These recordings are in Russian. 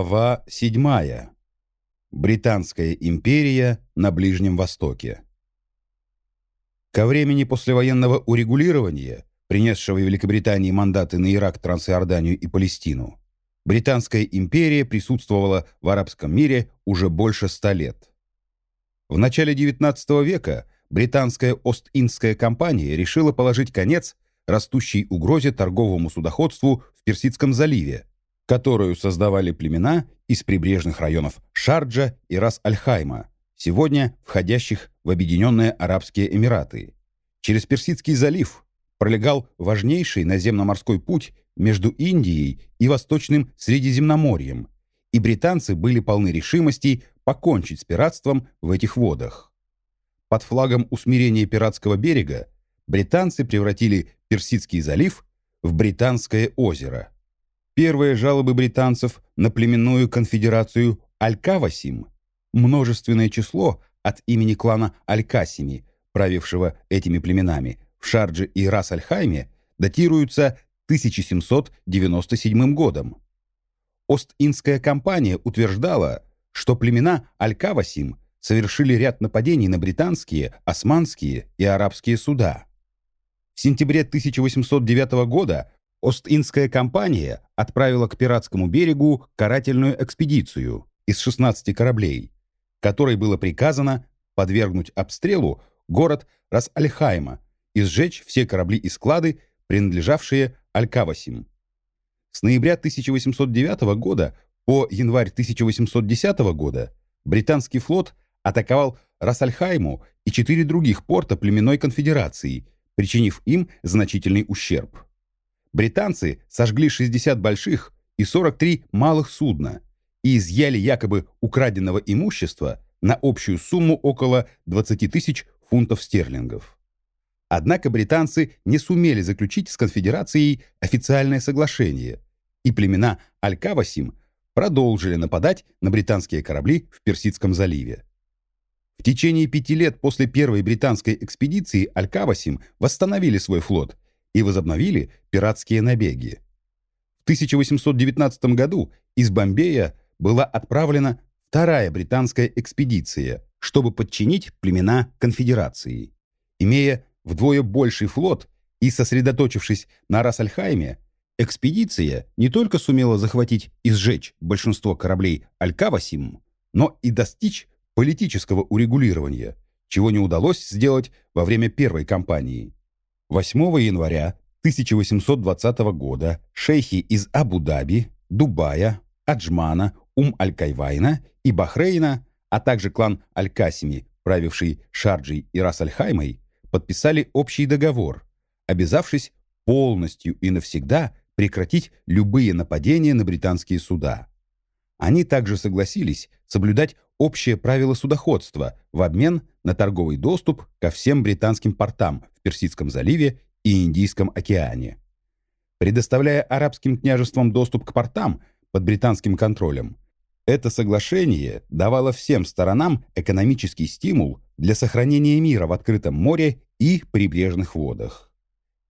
Глава 7. Британская империя на Ближнем Востоке. Ко времени послевоенного урегулирования, принесшего Великобритании мандаты на Ирак, Трансиорданию и Палестину, Британская империя присутствовала в арабском мире уже больше ста лет. В начале XIX века британская Ост-Индская компания решила положить конец растущей угрозе торговому судоходству в Персидском заливе – которую создавали племена из прибрежных районов Шарджа и Рас-Аль-Хайма, сегодня входящих в Объединенные Арабские Эмираты. Через Персидский залив пролегал важнейший наземно-морской путь между Индией и Восточным Средиземноморьем, и британцы были полны решимости покончить с пиратством в этих водах. Под флагом усмирения пиратского берега британцы превратили Персидский залив в Британское озеро – Первые жалобы британцев на племенную конфедерацию Аль-Кавасим, множественное число от имени клана Аль-Касими, правившего этими племенами, в Шардже и Рас-Аль-Хайме, датируются 1797 годом. Ост-Индская компания утверждала, что племена Аль-Кавасим совершили ряд нападений на британские, османские и арабские суда. В сентябре 1809 года Ост-Индская компания отправила к пиратскому берегу карательную экспедицию из 16 кораблей, которой было приказано подвергнуть обстрелу город Рас-Аль-Хайма и сжечь все корабли и склады, принадлежавшие Аль-Кавасим. С ноября 1809 года по январь 1810 года британский флот атаковал Рас-Аль-Хайму и четыре других порта племенной конфедерации, причинив им значительный ущерб. Британцы сожгли 60 больших и 43 малых судна и изъяли якобы украденного имущества на общую сумму около 20 тысяч фунтов стерлингов. Однако британцы не сумели заключить с конфедерацией официальное соглашение, и племена Аль-Кавасим продолжили нападать на британские корабли в Персидском заливе. В течение пяти лет после первой британской экспедиции Аль-Кавасим восстановили свой флот – и возобновили пиратские набеги. В 1819 году из Бомбея была отправлена вторая британская экспедиция, чтобы подчинить племена конфедерации. Имея вдвое больший флот и сосредоточившись на Рас-Аль-Хайме, экспедиция не только сумела захватить и сжечь большинство кораблей Аль-Кавасим, но и достичь политического урегулирования, чего не удалось сделать во время первой кампании. 8 января 1820 года шейхи из Абу-Даби, Дубая, Аджмана, Ум-Аль-Кайвайна и Бахрейна, а также клан Аль-Касими, правивший Шарджей и Рас-Аль-Хаймой, подписали общий договор, обязавшись полностью и навсегда прекратить любые нападения на британские суда. Они также согласились соблюдать общее правило судоходства в обмен на торговый доступ ко всем британским портам в Персидском заливе и Индийском океане. Предоставляя арабским княжествам доступ к портам под британским контролем, это соглашение давало всем сторонам экономический стимул для сохранения мира в открытом море и прибрежных водах.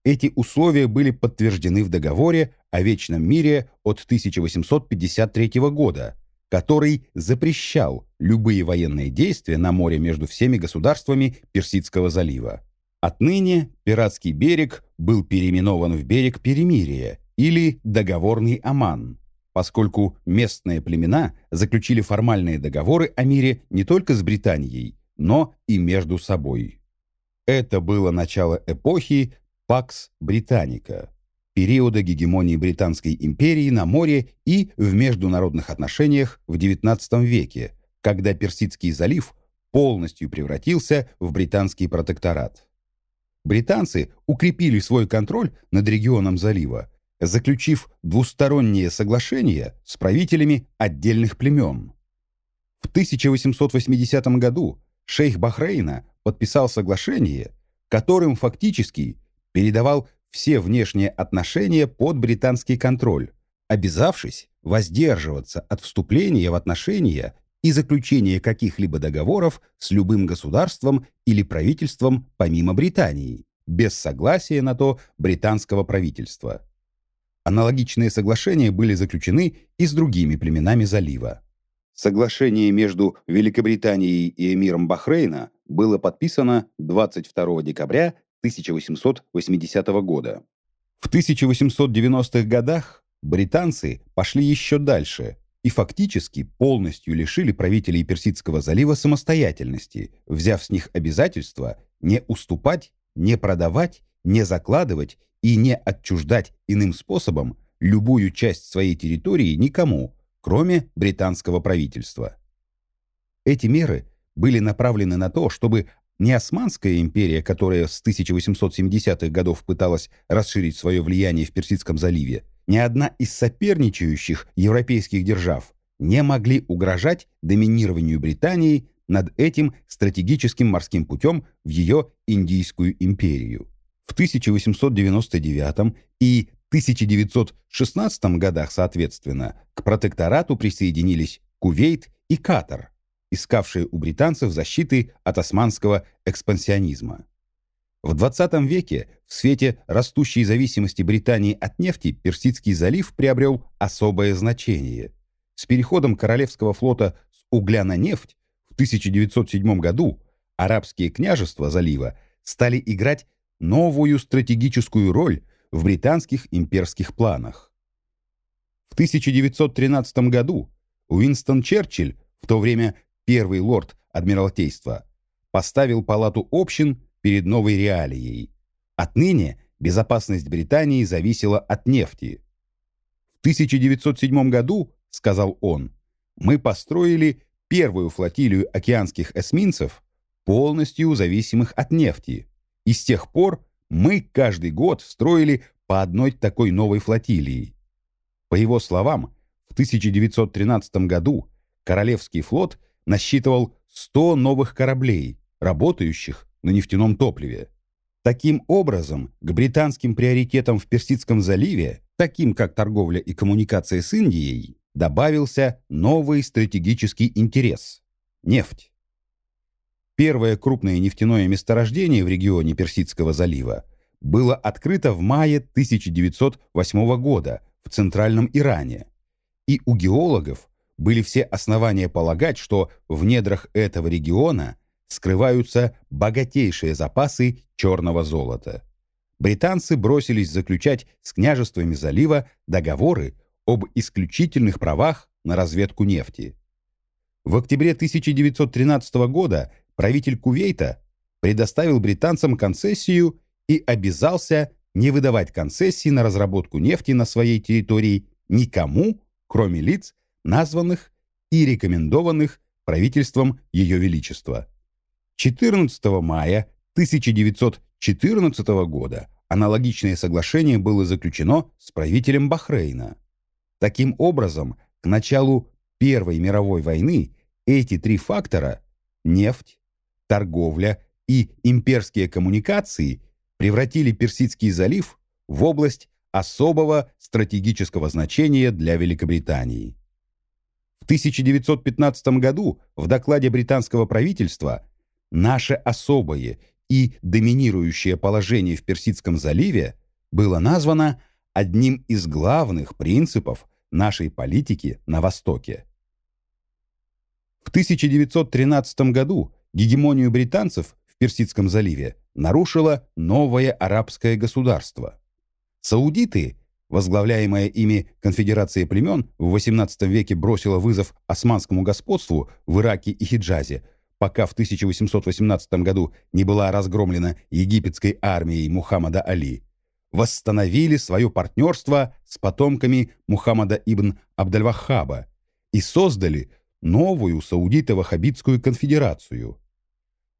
Эти условия были подтверждены в договоре о Вечном мире от 1853 года, который запрещал любые военные действия на море между всеми государствами Персидского залива. Отныне пиратский берег был переименован в берег Перемирия или Договорный Аман, поскольку местные племена заключили формальные договоры о мире не только с Британией, но и между собой. Это было начало эпохи Пакс Британика, периода гегемонии Британской империи на море и в международных отношениях в XIX веке, когда Персидский залив полностью превратился в британский протекторат. Британцы укрепили свой контроль над регионом залива, заключив двусторонние соглашения с правителями отдельных племен. В 1880 году шейх Бахрейна подписал соглашение, которым фактически передавал все внешние отношения под британский контроль, обязавшись воздерживаться от вступления в отношения и заключения каких-либо договоров с любым государством или правительством помимо Британии, без согласия на то британского правительства. Аналогичные соглашения были заключены и с другими племенами залива. Соглашение между Великобританией и эмиром Бахрейна было подписано 22 декабря 1880 года. В 1890-х годах британцы пошли еще дальше и фактически полностью лишили правителей Персидского залива самостоятельности, взяв с них обязательство не уступать, не продавать, не закладывать и не отчуждать иным способом любую часть своей территории никому, кроме британского правительства. Эти меры были направлены на то, чтобы не Османская империя, которая с 1870-х годов пыталась расширить свое влияние в Персидском заливе, ни одна из соперничающих европейских держав не могли угрожать доминированию Британии над этим стратегическим морским путем в ее Индийскую империю. В 1899 и 1916 годах, соответственно, к протекторату присоединились Кувейт и Катар, искавшие у британцев защиты от османского экспансионизма. В 20 веке в свете растущей зависимости Британии от нефти Персидский залив приобрел особое значение. С переходом Королевского флота с угля на нефть в 1907 году арабские княжества залива стали играть новую стратегическую роль в британских имперских планах. В 1913 году Уинстон Черчилль, в то время первый лорд Адмиралтейства, поставил палату общин перед новой реалией. Отныне безопасность Британии зависела от нефти. В 1907 году, сказал он, мы построили первую флотилию океанских эсминцев, полностью зависимых от нефти. И с тех пор мы каждый год строили по одной такой новой флотилии. По его словам, в 1913 году Королевский флот насчитывал 100 новых кораблей, работающих на нефтяном топливе. Таким образом, к британским приоритетам в Персидском заливе, таким как торговля и коммуникация с Индией, добавился новый стратегический интерес – нефть. Первое крупное нефтяное месторождение в регионе Персидского залива было открыто в мае 1908 года в Центральном Иране, и у геологов были все основания полагать, что в недрах этого региона скрываются богатейшие запасы черного золота. Британцы бросились заключать с княжествами залива договоры об исключительных правах на разведку нефти. В октябре 1913 года правитель Кувейта предоставил британцам концессию и обязался не выдавать концессии на разработку нефти на своей территории никому, кроме лиц, названных и рекомендованных правительством Ее Величества. 14 мая 1914 года аналогичное соглашение было заключено с правителем Бахрейна. Таким образом, к началу Первой мировой войны эти три фактора – нефть, торговля и имперские коммуникации – превратили Персидский залив в область особого стратегического значения для Великобритании. В 1915 году в докладе британского правительства «Наше особое и доминирующее положение в Персидском заливе» было названо одним из главных принципов нашей политики на Востоке. В 1913 году гегемонию британцев в Персидском заливе нарушило новое арабское государство. Саудиты возглавляемая ими конфедерация племен в XVIII веке бросила вызов османскому господству в Ираке и Хиджазе, пока в 1818 году не была разгромлена египетской армией Мухаммада Али, восстановили свое партнерство с потомками Мухаммада ибн Абдальвахаба и создали новую саудито-ваххабитскую конфедерацию.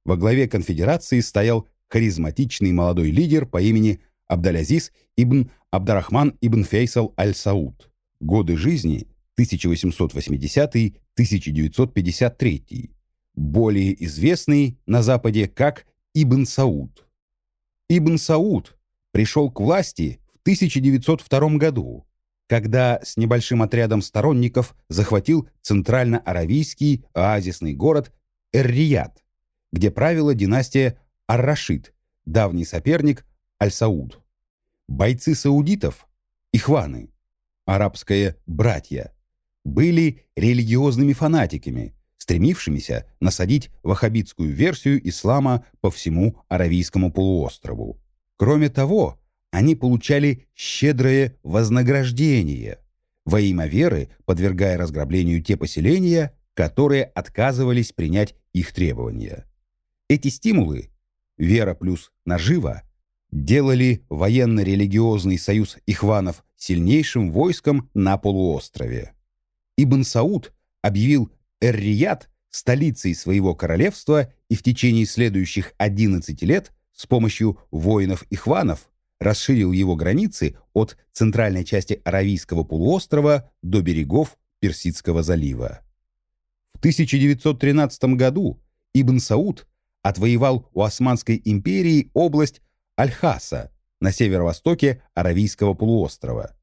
Во главе конфедерации стоял харизматичный молодой лидер по имени Абдалязиз ибн Абдарахман ибн Фейсал аль-Сауд. Годы жизни 1880-1953. Более известный на Западе как Ибн Сауд. Ибн Сауд пришел к власти в 1902 году, когда с небольшим отрядом сторонников захватил центрально-аравийский оазисный город Эр-Рияд, где правила династия Ар-Рашид, давний соперник Аль-Сауд. Бойцы саудитов Ихваны, арабское «братья», были религиозными фанатиками, стремившимися насадить ваххабитскую версию ислама по всему Аравийскому полуострову. Кроме того, они получали щедрое вознаграждение во имя веры, подвергая разграблению те поселения, которые отказывались принять их требования. Эти стимулы – вера плюс нажива – делали военно-религиозный союз ихванов сильнейшим войском на полуострове. Ибн Сауд объявил Эр-Рияд столицей своего королевства и в течение следующих 11 лет с помощью воинов-ихванов расширил его границы от центральной части Аравийского полуострова до берегов Персидского залива. В 1913 году Ибн Сауд отвоевал у Османской империи область Аль-Хаса на северо-востоке Аравийского полуострова.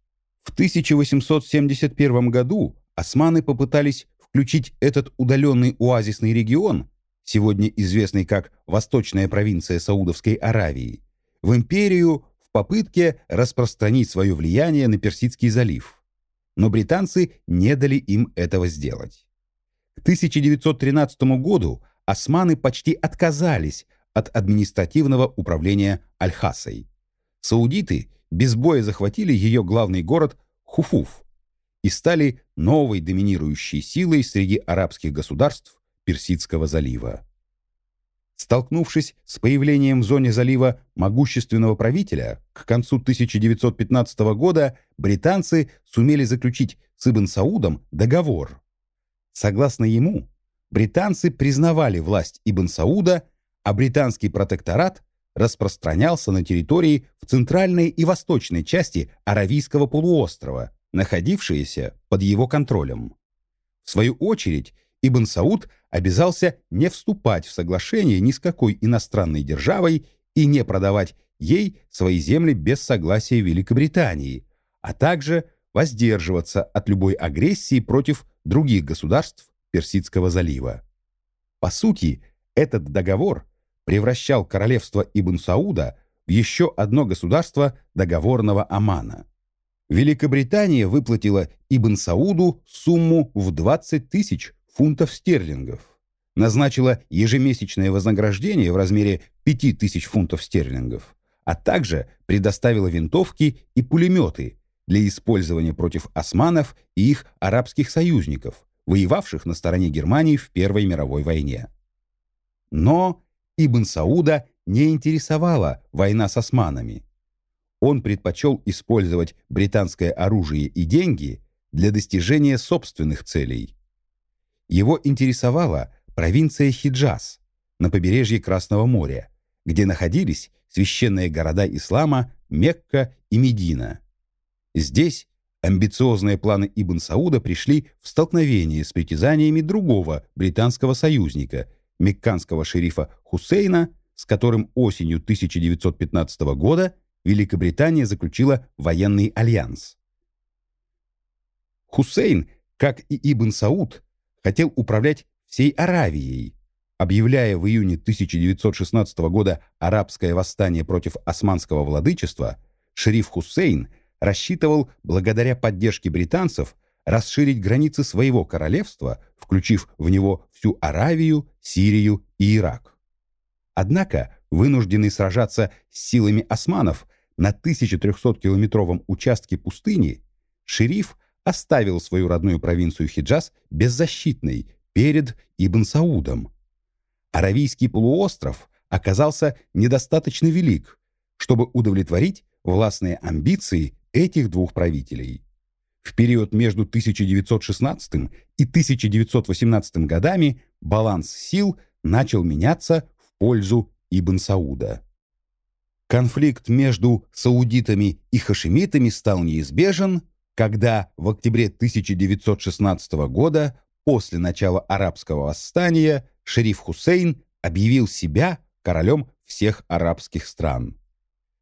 В 1871 году османы попытались включить этот удаленный оазисный регион, сегодня известный как Восточная провинция Саудовской Аравии, в империю в попытке распространить свое влияние на Персидский залив. Но британцы не дали им этого сделать. К 1913 году османы почти отказались от административного управления Аль-Хасой. Саудиты без боя захватили ее главный город Хуфуф и стали новой доминирующей силой среди арабских государств Персидского залива. Столкнувшись с появлением в зоне залива могущественного правителя, к концу 1915 года британцы сумели заключить с Ибн Саудом договор. Согласно ему, британцы признавали власть Ибн Сауда, а британский протекторат распространялся на территории в центральной и восточной части Аравийского полуострова, находившиеся под его контролем. В свою очередь, Ибн Сауд обязался не вступать в соглашение ни с какой иностранной державой и не продавать ей свои земли без согласия Великобритании, а также воздерживаться от любой агрессии против других государств Персидского залива. По сути, этот договор превращал королевство Ибн Сауда в еще одно государство договорного Омана. Великобритания выплатила Ибн Сауду сумму в 20 тысяч фунтов стерлингов, назначила ежемесячное вознаграждение в размере 5000 фунтов стерлингов, а также предоставила винтовки и пулеметы для использования против османов и их арабских союзников, воевавших на стороне Германии в Первой мировой войне. Но Ибн Сауда не интересовала война с османами. Он предпочел использовать британское оружие и деньги для достижения собственных целей – его интересовала провинция Хиджаз на побережье Красного моря, где находились священные города ислама Мекка и Медина. Здесь амбициозные планы Ибн Сауда пришли в столкновение с притязаниями другого британского союзника, мекканского шерифа Хусейна, с которым осенью 1915 года Великобритания заключила военный альянс. Хусейн, как и Ибн Сауд, хотел управлять всей Аравией, объявляя в июне 1916 года арабское восстание против османского владычества, шериф Хусейн рассчитывал, благодаря поддержке британцев, расширить границы своего королевства, включив в него всю Аравию, Сирию и Ирак. Однако, вынужденный сражаться с силами османов на 1300-километровом участке пустыни, шериф оставил свою родную провинцию Хиджаз беззащитной перед Ибн Саудом. Аравийский полуостров оказался недостаточно велик, чтобы удовлетворить властные амбиции этих двух правителей. В период между 1916 и 1918 годами баланс сил начал меняться в пользу Ибн Сауда. Конфликт между саудитами и хашемитами стал неизбежен, когда в октябре 1916 года, после начала арабского восстания, шериф Хусейн объявил себя королем всех арабских стран.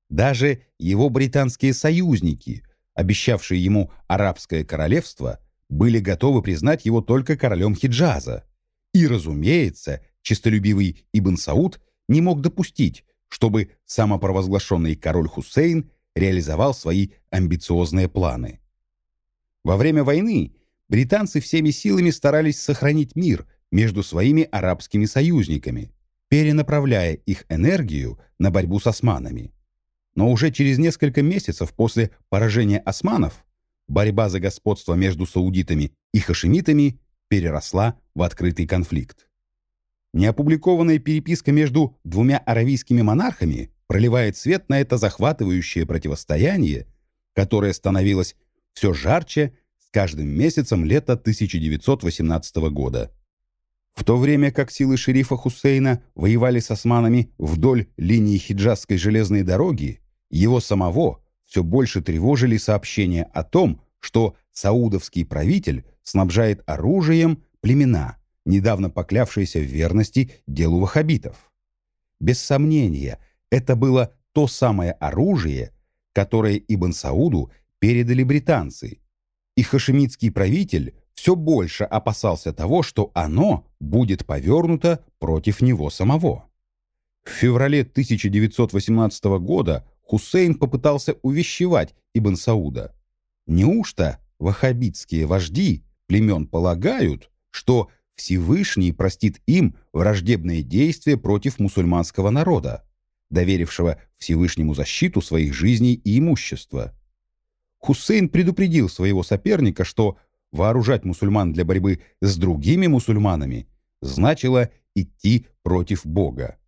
Даже его британские союзники, обещавшие ему арабское королевство, были готовы признать его только королем Хиджаза. И, разумеется, честолюбивый Ибн Сауд не мог допустить, чтобы самопровозглашенный король Хусейн реализовал свои амбициозные планы. Во время войны британцы всеми силами старались сохранить мир между своими арабскими союзниками, перенаправляя их энергию на борьбу с османами. Но уже через несколько месяцев после поражения османов борьба за господство между саудитами и хашемитами переросла в открытый конфликт. Неопубликованная переписка между двумя аравийскими монархами проливает свет на это захватывающее противостояние, которое становилось все жарче с каждым месяцем лета 1918 года. В то время как силы шерифа Хусейна воевали с османами вдоль линии Хиджазской железной дороги, его самого все больше тревожили сообщения о том, что саудовский правитель снабжает оружием племена, недавно поклявшиеся в верности делу ваххабитов. Без сомнения, это было то самое оружие, которое Ибн Сауду передали британцы, и хашемитский правитель все больше опасался того, что оно будет повернуто против него самого. В феврале 1918 года Хусейн попытался увещевать Ибн Сауда. Неужто ваххабитские вожди племен полагают, что Всевышний простит им враждебные действия против мусульманского народа, доверившего Всевышнему защиту своих жизней и имущества? Хусейн предупредил своего соперника, что вооружать мусульман для борьбы с другими мусульманами значило идти против Бога.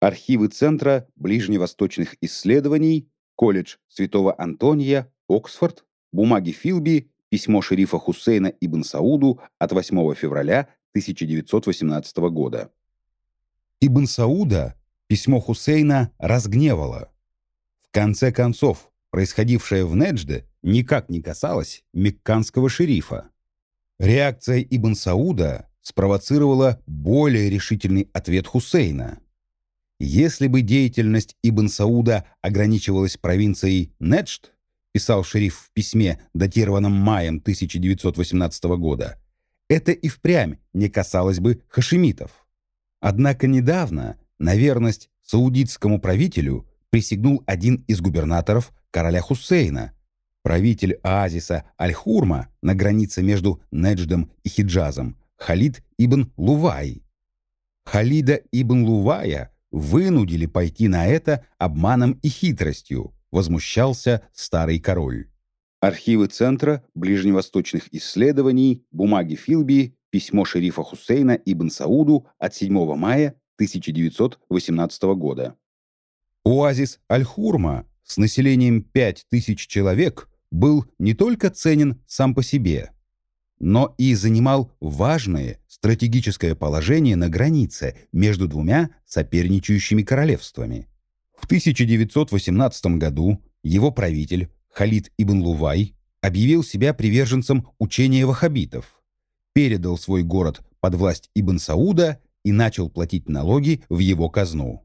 Архивы Центра ближневосточных исследований, колледж Святого Антония, Оксфорд, бумаги Филби, письмо шерифа Хусейна ибн Сауду от 8 февраля 1918 года. Ибн Сауда письмо Хусейна разгневало. В конце концов, происходившее в Неджде никак не касалось мекканского шерифа. Реакция Ибн Сауда спровоцировала более решительный ответ Хусейна – если бы деятельность Ибн Сауда ограничивалась провинцией Неджд, писал шериф в письме, датированном маем 1918 года, это и впрямь не касалось бы хашемитов. Однако недавно на верность саудитскому правителю присягнул один из губернаторов короля Хусейна, правитель оазиса Аль-Хурма на границе между Недждом и Хиджазом, Халид ибн Лувай. Халида ибн Лувая – вынудили пойти на это обманом и хитростью, возмущался старый король. Архивы Центра ближневосточных исследований, бумаги Филби, письмо шерифа Хусейна ибн Сауду от 7 мая 1918 года. Оазис Аль-Хурма с населением 5000 человек был не только ценен сам по себе, но и занимал важное стратегическое положение на границе между двумя соперничающими королевствами. В 1918 году его правитель Халид ибн Лувай объявил себя приверженцем учения ваххабитов, передал свой город под власть Ибн Сауда и начал платить налоги в его казну.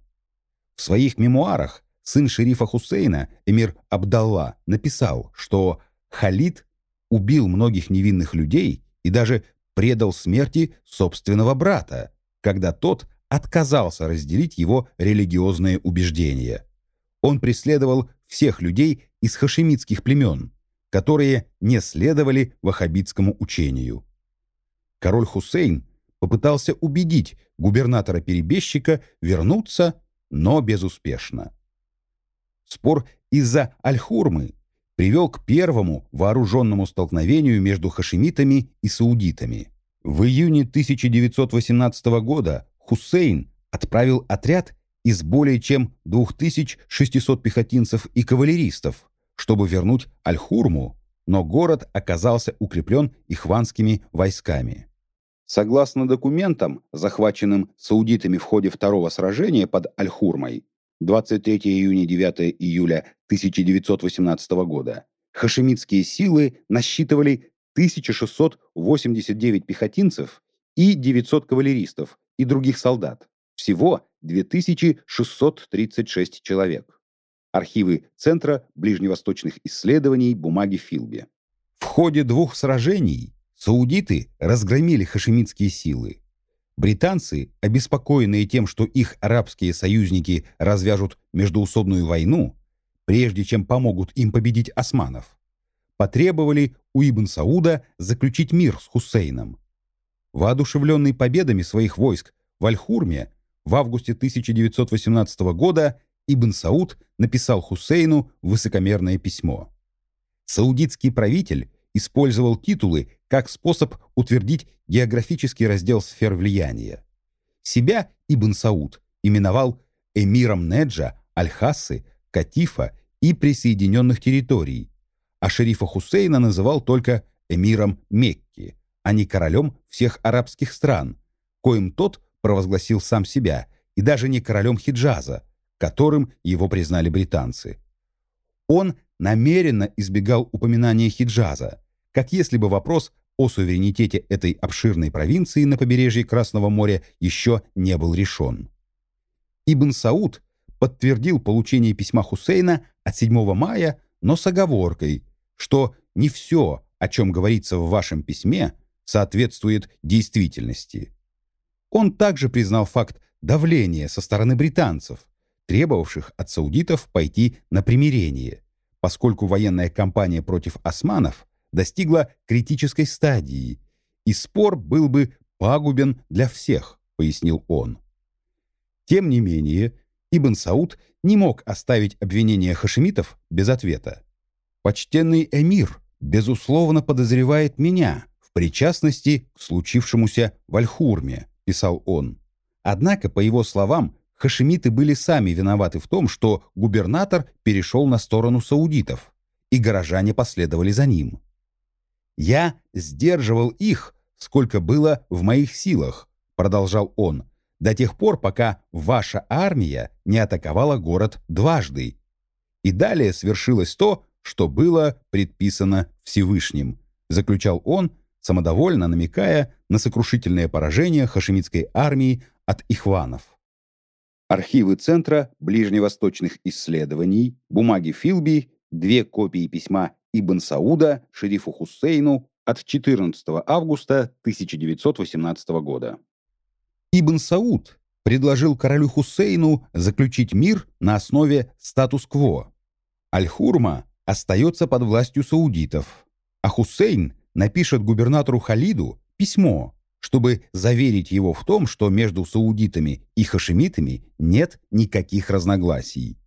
В своих мемуарах сын шерифа Хусейна, эмир Абдалла, написал, что Халид убил многих невинных людей и даже предал смерти собственного брата, когда тот отказался разделить его религиозные убеждения. Он преследовал всех людей из хашемитских племен, которые не следовали ваххабитскому учению. Король Хусейн попытался убедить губернатора-перебежчика вернуться, но безуспешно. Спор из-за Аль-Хурмы привел к первому вооруженному столкновению между хашемитами и саудитами. В июне 1918 года Хусейн отправил отряд из более чем 2600 пехотинцев и кавалеристов, чтобы вернуть Аль-Хурму, но город оказался укреплен ихванскими войсками. Согласно документам, захваченным саудитами в ходе второго сражения под Аль-Хурмой, 23 июня 9 июля 1918 года хашемитские силы насчитывали 1689 пехотинцев и 900 кавалеристов и других солдат. Всего 2636 человек. Архивы Центра ближневосточных исследований бумаги Филби. В ходе двух сражений саудиты разгромили хашемитские силы, Британцы, обеспокоенные тем, что их арабские союзники развяжут междуусобную войну, прежде чем помогут им победить османов, потребовали у Ибн Сауда заключить мир с Хусейном. Воодушевленный победами своих войск в Аль-Хурме в августе 1918 года Ибн Сауд написал Хусейну высокомерное письмо. Саудитский правитель использовал титулы как способ утвердить географический раздел сфер влияния. Себя Ибн Сауд именовал эмиром Неджа, Аль-Хассы, Катифа и присоединенных территорий, а шерифа Хусейна называл только эмиром Мекки, а не королем всех арабских стран, коим тот провозгласил сам себя, и даже не королем Хиджаза, которым его признали британцы. Он намеренно избегал упоминания Хиджаза, как если бы вопрос о суверенитете этой обширной провинции на побережье Красного моря еще не был решен. Ибн Сауд подтвердил получение письма Хусейна от 7 мая, но с оговоркой, что не все, о чем говорится в вашем письме, соответствует действительности. Он также признал факт давления со стороны британцев, требовавших от саудитов пойти на примирение, поскольку военная кампания против османов достигла критической стадии, и спор был бы пагубен для всех, пояснил он. Тем не менее, Ибн Сауд не мог оставить обвинения хашемитов без ответа. «Почтенный эмир, безусловно, подозревает меня в причастности к случившемуся в Альхурме», писал он. Однако, по его словам, хашемиты были сами виноваты в том, что губернатор перешел на сторону саудитов, и горожане последовали за ним. «Я сдерживал их, сколько было в моих силах», продолжал он, до тех пор, пока ваша армия не атаковала город дважды. И далее свершилось то, что было предписано Всевышним, заключал он, самодовольно намекая на сокрушительное поражение хашемитской армии от ихванов. Архивы Центра ближневосточных исследований, бумаги Филби, две копии письма Ибн Сауда шерифу Хусейну от 14 августа 1918 года. Ибн Сауд предложил королю Хусейну заключить мир на основе статус-кво. Аль-Хурма остается под властью саудитов, а Хусейн напишет губернатору Халиду письмо, чтобы заверить его в том, что между саудитами и хашемитами нет никаких разногласий.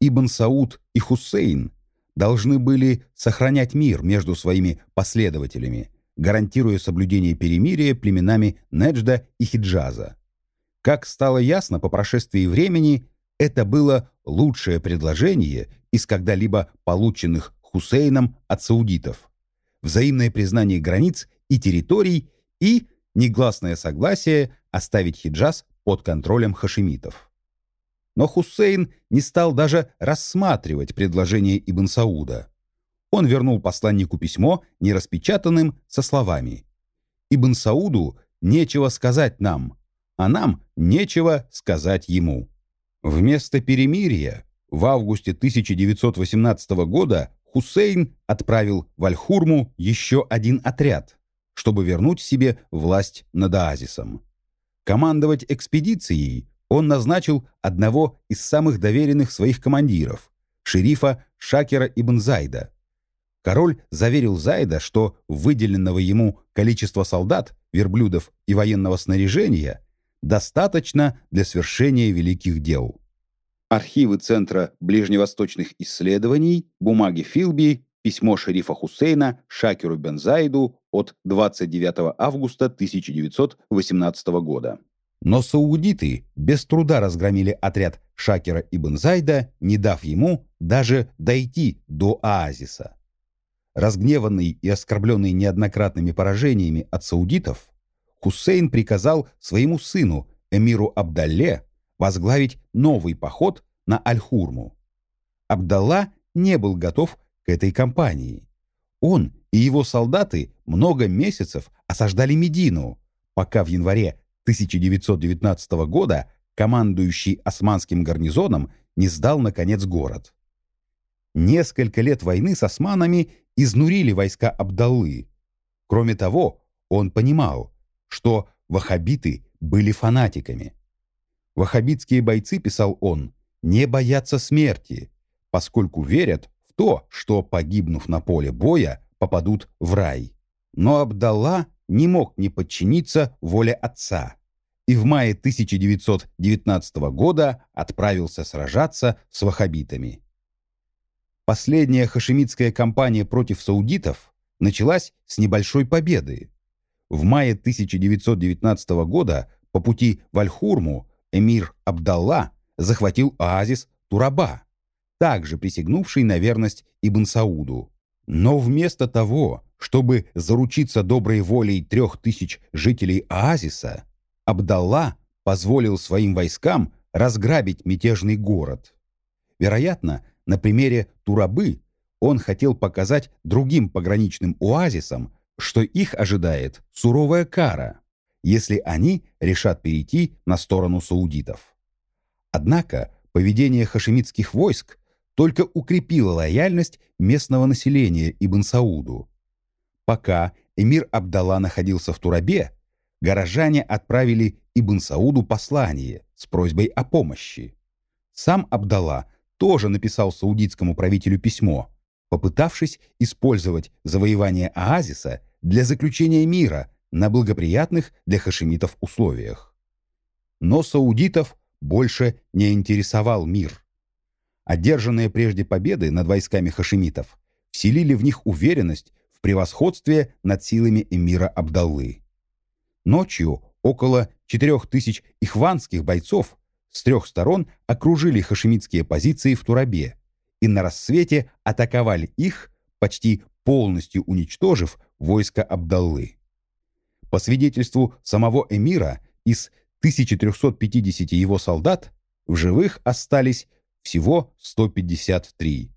Ибн Сауд и Хусейн должны были сохранять мир между своими последователями, гарантируя соблюдение перемирия племенами Неджда и Хиджаза. Как стало ясно по прошествии времени, это было лучшее предложение из когда-либо полученных Хусейном от саудитов. Взаимное признание границ и территорий и негласное согласие оставить Хиджаз под контролем хашемитов. Но Хусейн не стал даже рассматривать предложение Ибн Сауда. Он вернул посланнику письмо, нераспечатанным, со словами «Ибн Сауду нечего сказать нам, а нам нечего сказать ему». Вместо перемирия в августе 1918 года Хусейн отправил в Аль-Хурму еще один отряд, чтобы вернуть себе власть над оазисом. Командовать экспедицией он назначил одного из самых доверенных своих командиров, шерифа Шакера ибн Зайда. Король заверил Зайда, что выделенного ему количества солдат, верблюдов и военного снаряжения достаточно для свершения великих дел. Архивы Центра ближневосточных исследований, бумаги Филби, письмо шерифа Хусейна Шакеру Бензайду от 29 августа 1918 года. Но саудиты без труда разгромили отряд Шакера и Бензайда, не дав ему даже дойти до оазиса. Разгневанный и оскорбленный неоднократными поражениями от саудитов, Хусейн приказал своему сыну, эмиру Абдалле, возглавить новый поход на Аль-Хурму. Абдалла не был готов к этой кампании. Он и его солдаты много месяцев осаждали Медину, пока в январе 1919 года командующий османским гарнизоном не сдал, наконец, город. Несколько лет войны с османами изнурили войска Абдаллы. Кроме того, он понимал, что ваххабиты были фанатиками. Ваххабитские бойцы, писал он, не боятся смерти, поскольку верят в то, что, погибнув на поле боя, попадут в рай. Но Абдалла не мог не подчиниться воле отца и в мае 1919 года отправился сражаться с ваххабитами. Последняя хашемитская кампания против саудитов началась с небольшой победы. В мае 1919 года по пути в Аль-Хурму эмир Абдалла захватил оазис Тураба, также присягнувший на верность Ибн Сауду. Но вместо того, чтобы заручиться доброй волей трех тысяч жителей оазиса, Абдалла позволил своим войскам разграбить мятежный город. Вероятно, на примере Турабы он хотел показать другим пограничным оазисам, что их ожидает суровая кара, если они решат перейти на сторону саудитов. Однако поведение хашемитских войск только укрепило лояльность местного населения Ибн Сауду. Пока эмир Абдалла находился в Турабе, горожане отправили Ибн Сауду послание с просьбой о помощи. Сам Абдалла тоже написал саудитскому правителю письмо, попытавшись использовать завоевание оазиса для заключения мира на благоприятных для хашемитов условиях. Но саудитов больше не интересовал мир. Одержанные прежде победы над войсками хашемитов вселили в них уверенность в превосходстве над силами эмира Абдаллы. Ночью около 4000 ихванских бойцов с трех сторон окружили хашемитские позиции в Турабе и на рассвете атаковали их, почти полностью уничтожив войско Абдаллы. По свидетельству самого эмира, из 1350 его солдат в живых остались всего 153.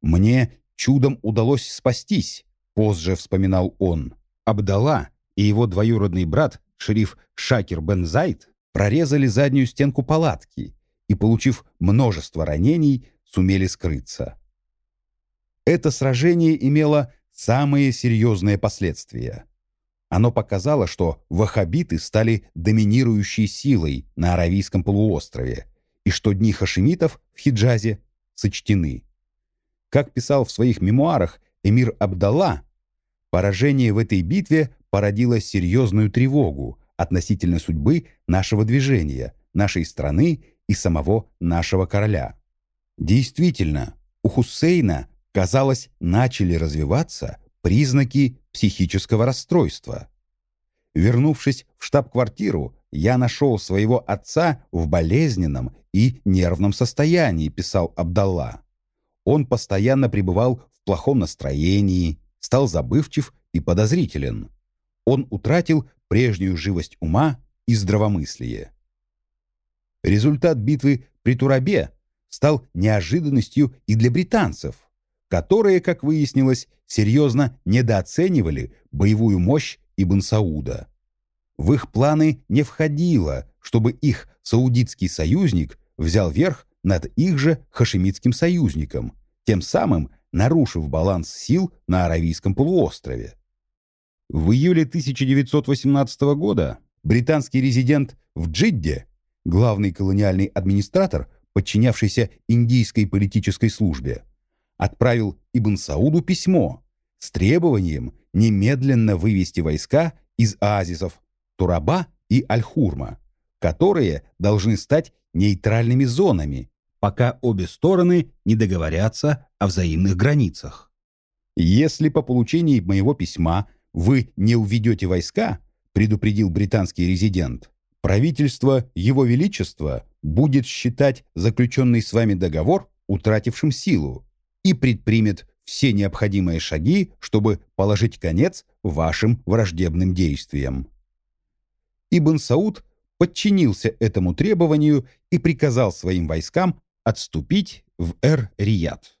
«Мне чудом удалось спастись», — позже вспоминал он. Абдалла и его двоюродный брат, шериф Шакир бен Зайд, прорезали заднюю стенку палатки и, получив множество ранений, сумели скрыться. Это сражение имело самые серьезные последствия. Оно показало, что ваххабиты стали доминирующей силой на Аравийском полуострове и что дни хашимитов в Хиджазе сочтены. Как писал в своих мемуарах эмир Абдалла, поражение в этой битве породило серьезную тревогу относительно судьбы нашего движения, нашей страны и самого нашего короля. Действительно, у Хусейна, казалось, начали развиваться признаки психического расстройства. Вернувшись в штаб-квартиру, я нашел своего отца в болезненном и нервном состоянии, писал Абдалла. Он постоянно пребывал в плохом настроении, стал забывчив и подозрителен он утратил прежнюю живость ума и здравомыслие. Результат битвы при Турабе стал неожиданностью и для британцев, которые, как выяснилось, серьезно недооценивали боевую мощь Ибн Сауда. В их планы не входило, чтобы их саудитский союзник взял верх над их же хашемитским союзником, тем самым нарушив баланс сил на Аравийском полуострове. В июле 1918 года британский резидент в Джидде, главный колониальный администратор, подчинявшийся индийской политической службе, отправил Ибн Сауду письмо с требованием немедленно вывести войска из оазисов Тураба и Аль-Хурма, которые должны стать нейтральными зонами, пока обе стороны не договорятся о взаимных границах. Если по получении моего письма – вы не уведете войска, предупредил британский резидент, правительство Его Величества будет считать заключенный с вами договор утратившим силу и предпримет все необходимые шаги, чтобы положить конец вашим враждебным действиям. Ибн Сауд подчинился этому требованию и приказал своим войскам отступить в Эр-Рияд.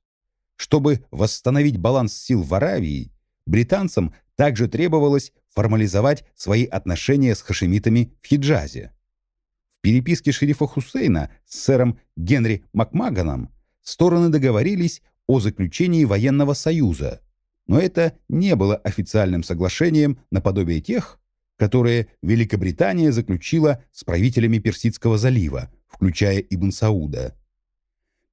Чтобы восстановить баланс сил в Аравии, британцам также требовалось формализовать свои отношения с хашемитами в Хиджазе. В переписке шерифа Хусейна с сэром Генри Макмаганом стороны договорились о заключении военного союза, но это не было официальным соглашением наподобие тех, которые Великобритания заключила с правителями Персидского залива, включая Ибн Сауда.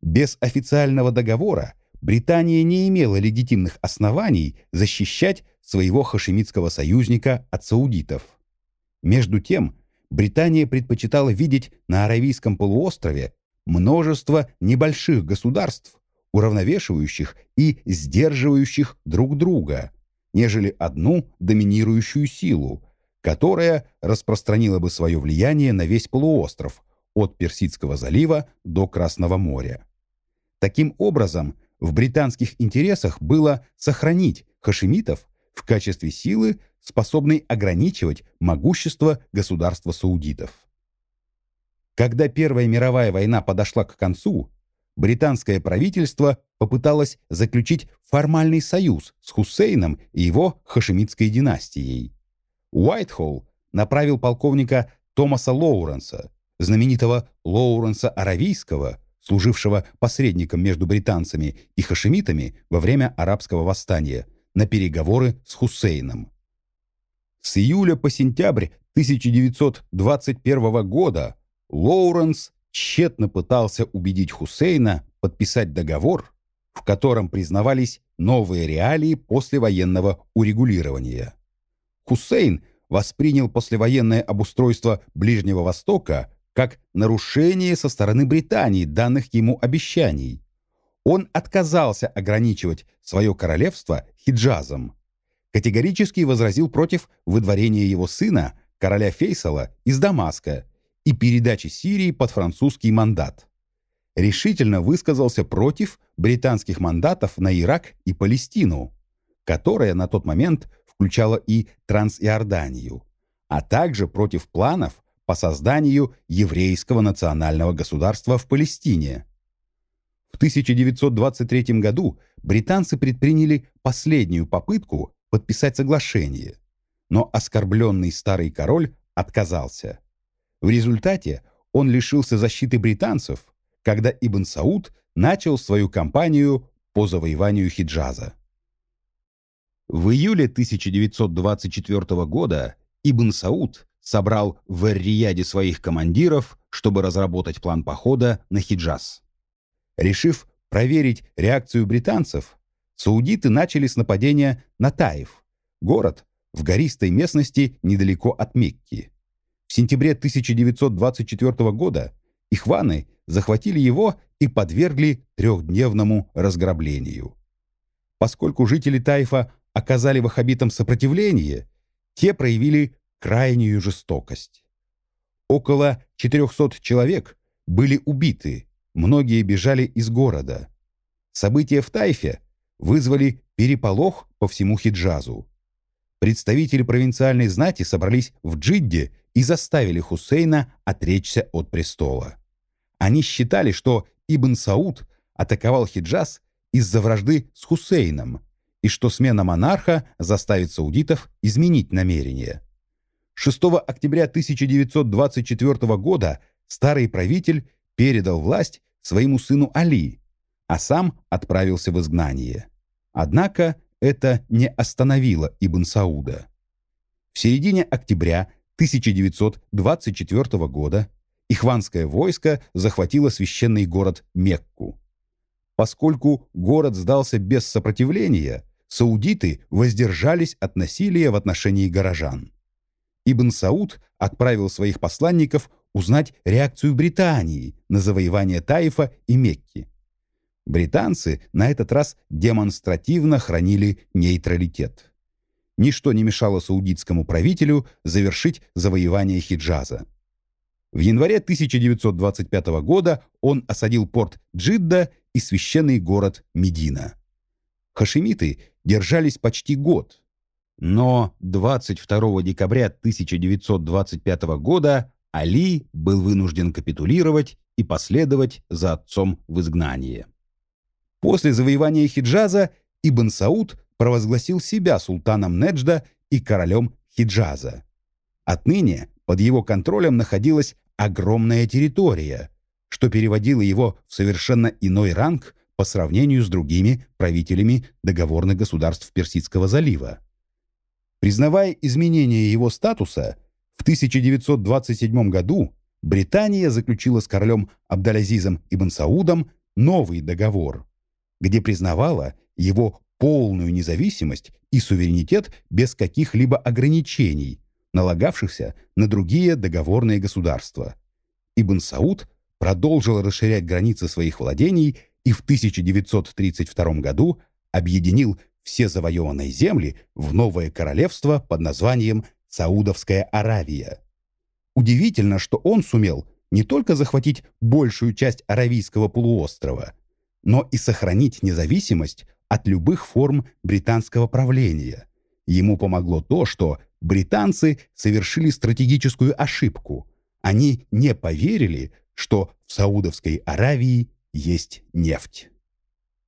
Без официального договора Британия не имела легитимных оснований защищать своего хашемитского союзника от саудитов. Между тем, Британия предпочитала видеть на Аравийском полуострове множество небольших государств, уравновешивающих и сдерживающих друг друга, нежели одну доминирующую силу, которая распространила бы свое влияние на весь полуостров от Персидского залива до Красного моря. Таким образом, в британских интересах было сохранить хашемитов в качестве силы, способной ограничивать могущество государства саудитов. Когда Первая мировая война подошла к концу, британское правительство попыталось заключить формальный союз с Хусейном и его хашемитской династией. Уайтхолл направил полковника Томаса Лоуренса, знаменитого Лоуренса Аравийского, служившего посредником между британцами и хашемитами во время арабского восстания, на переговоры с Хусейном. С июля по сентябрь 1921 года Лоуренс тщетно пытался убедить Хусейна подписать договор, в котором признавались новые реалии послевоенного урегулирования. Хусейн воспринял послевоенное обустройство Ближнего Востока как нарушение со стороны Британии данных ему обещаний. Он отказался ограничивать свое королевство Хиджазом. Категорически возразил против выдворения его сына, короля Фейсала, из Дамаска и передачи Сирии под французский мандат. Решительно высказался против британских мандатов на Ирак и Палестину, которая на тот момент включала и Трансиорданию, а также против планов по созданию еврейского национального государства в Палестине. В 1923 году британцы предприняли последнюю попытку подписать соглашение, но оскорбленный старый король отказался. В результате он лишился защиты британцев, когда Ибн Сауд начал свою кампанию по завоеванию Хиджаза. В июле 1924 года Ибн Сауд собрал в Эр-Рияде своих командиров, чтобы разработать план похода на Хиджаз. Решив проверить реакцию британцев, саудиты начали с нападения на Таиф, город в гористой местности недалеко от Мекки. В сентябре 1924 года ихваны захватили его и подвергли трехдневному разграблению. Поскольку жители Таифа оказали ваххабитам сопротивление, те проявили крайнюю жестокость. Около 400 человек были убиты, многие бежали из города. События в Тайфе вызвали переполох по всему Хиджазу. Представители провинциальной знати собрались в Джидде и заставили Хусейна отречься от престола. Они считали, что Ибн Сауд атаковал Хиджаз из-за вражды с Хусейном и что смена монарха заставит саудитов изменить намерения. 6 октября 1924 года старый правитель передал власть своему сыну Али, а сам отправился в изгнание. Однако это не остановило Ибн Сауда. В середине октября 1924 года Ихванское войско захватило священный город Мекку. Поскольку город сдался без сопротивления, саудиты воздержались от насилия в отношении горожан. Ибн Сауд отправил своих посланников узнать реакцию Британии на завоевание Таифа и Мекки. Британцы на этот раз демонстративно хранили нейтралитет. Ничто не мешало саудитскому правителю завершить завоевание Хиджаза. В январе 1925 года он осадил порт Джидда и священный город Медина. Хашимиты держались почти год, но 22 декабря 1925 года Али был вынужден капитулировать и последовать за отцом в изгнание. После завоевания Хиджаза Ибн Сауд провозгласил себя султаном Неджда и королем Хиджаза. Отныне под его контролем находилась огромная территория, что переводило его в совершенно иной ранг по сравнению с другими правителями договорных государств Персидского залива. Признавая изменение его статуса, в 1927 году Британия заключила с королем Абдалязизом ибн Саудом новый договор, где признавала его полную независимость и суверенитет без каких-либо ограничений, налагавшихся на другие договорные государства. Ибн Сауд продолжил расширять границы своих владений и в 1932 году объединил все завоеванные земли в новое королевство под названием Саудовская Аравия. Удивительно, что он сумел не только захватить большую часть Аравийского полуострова, но и сохранить независимость от любых форм британского правления. Ему помогло то, что британцы совершили стратегическую ошибку. Они не поверили, что в Саудовской Аравии есть нефть.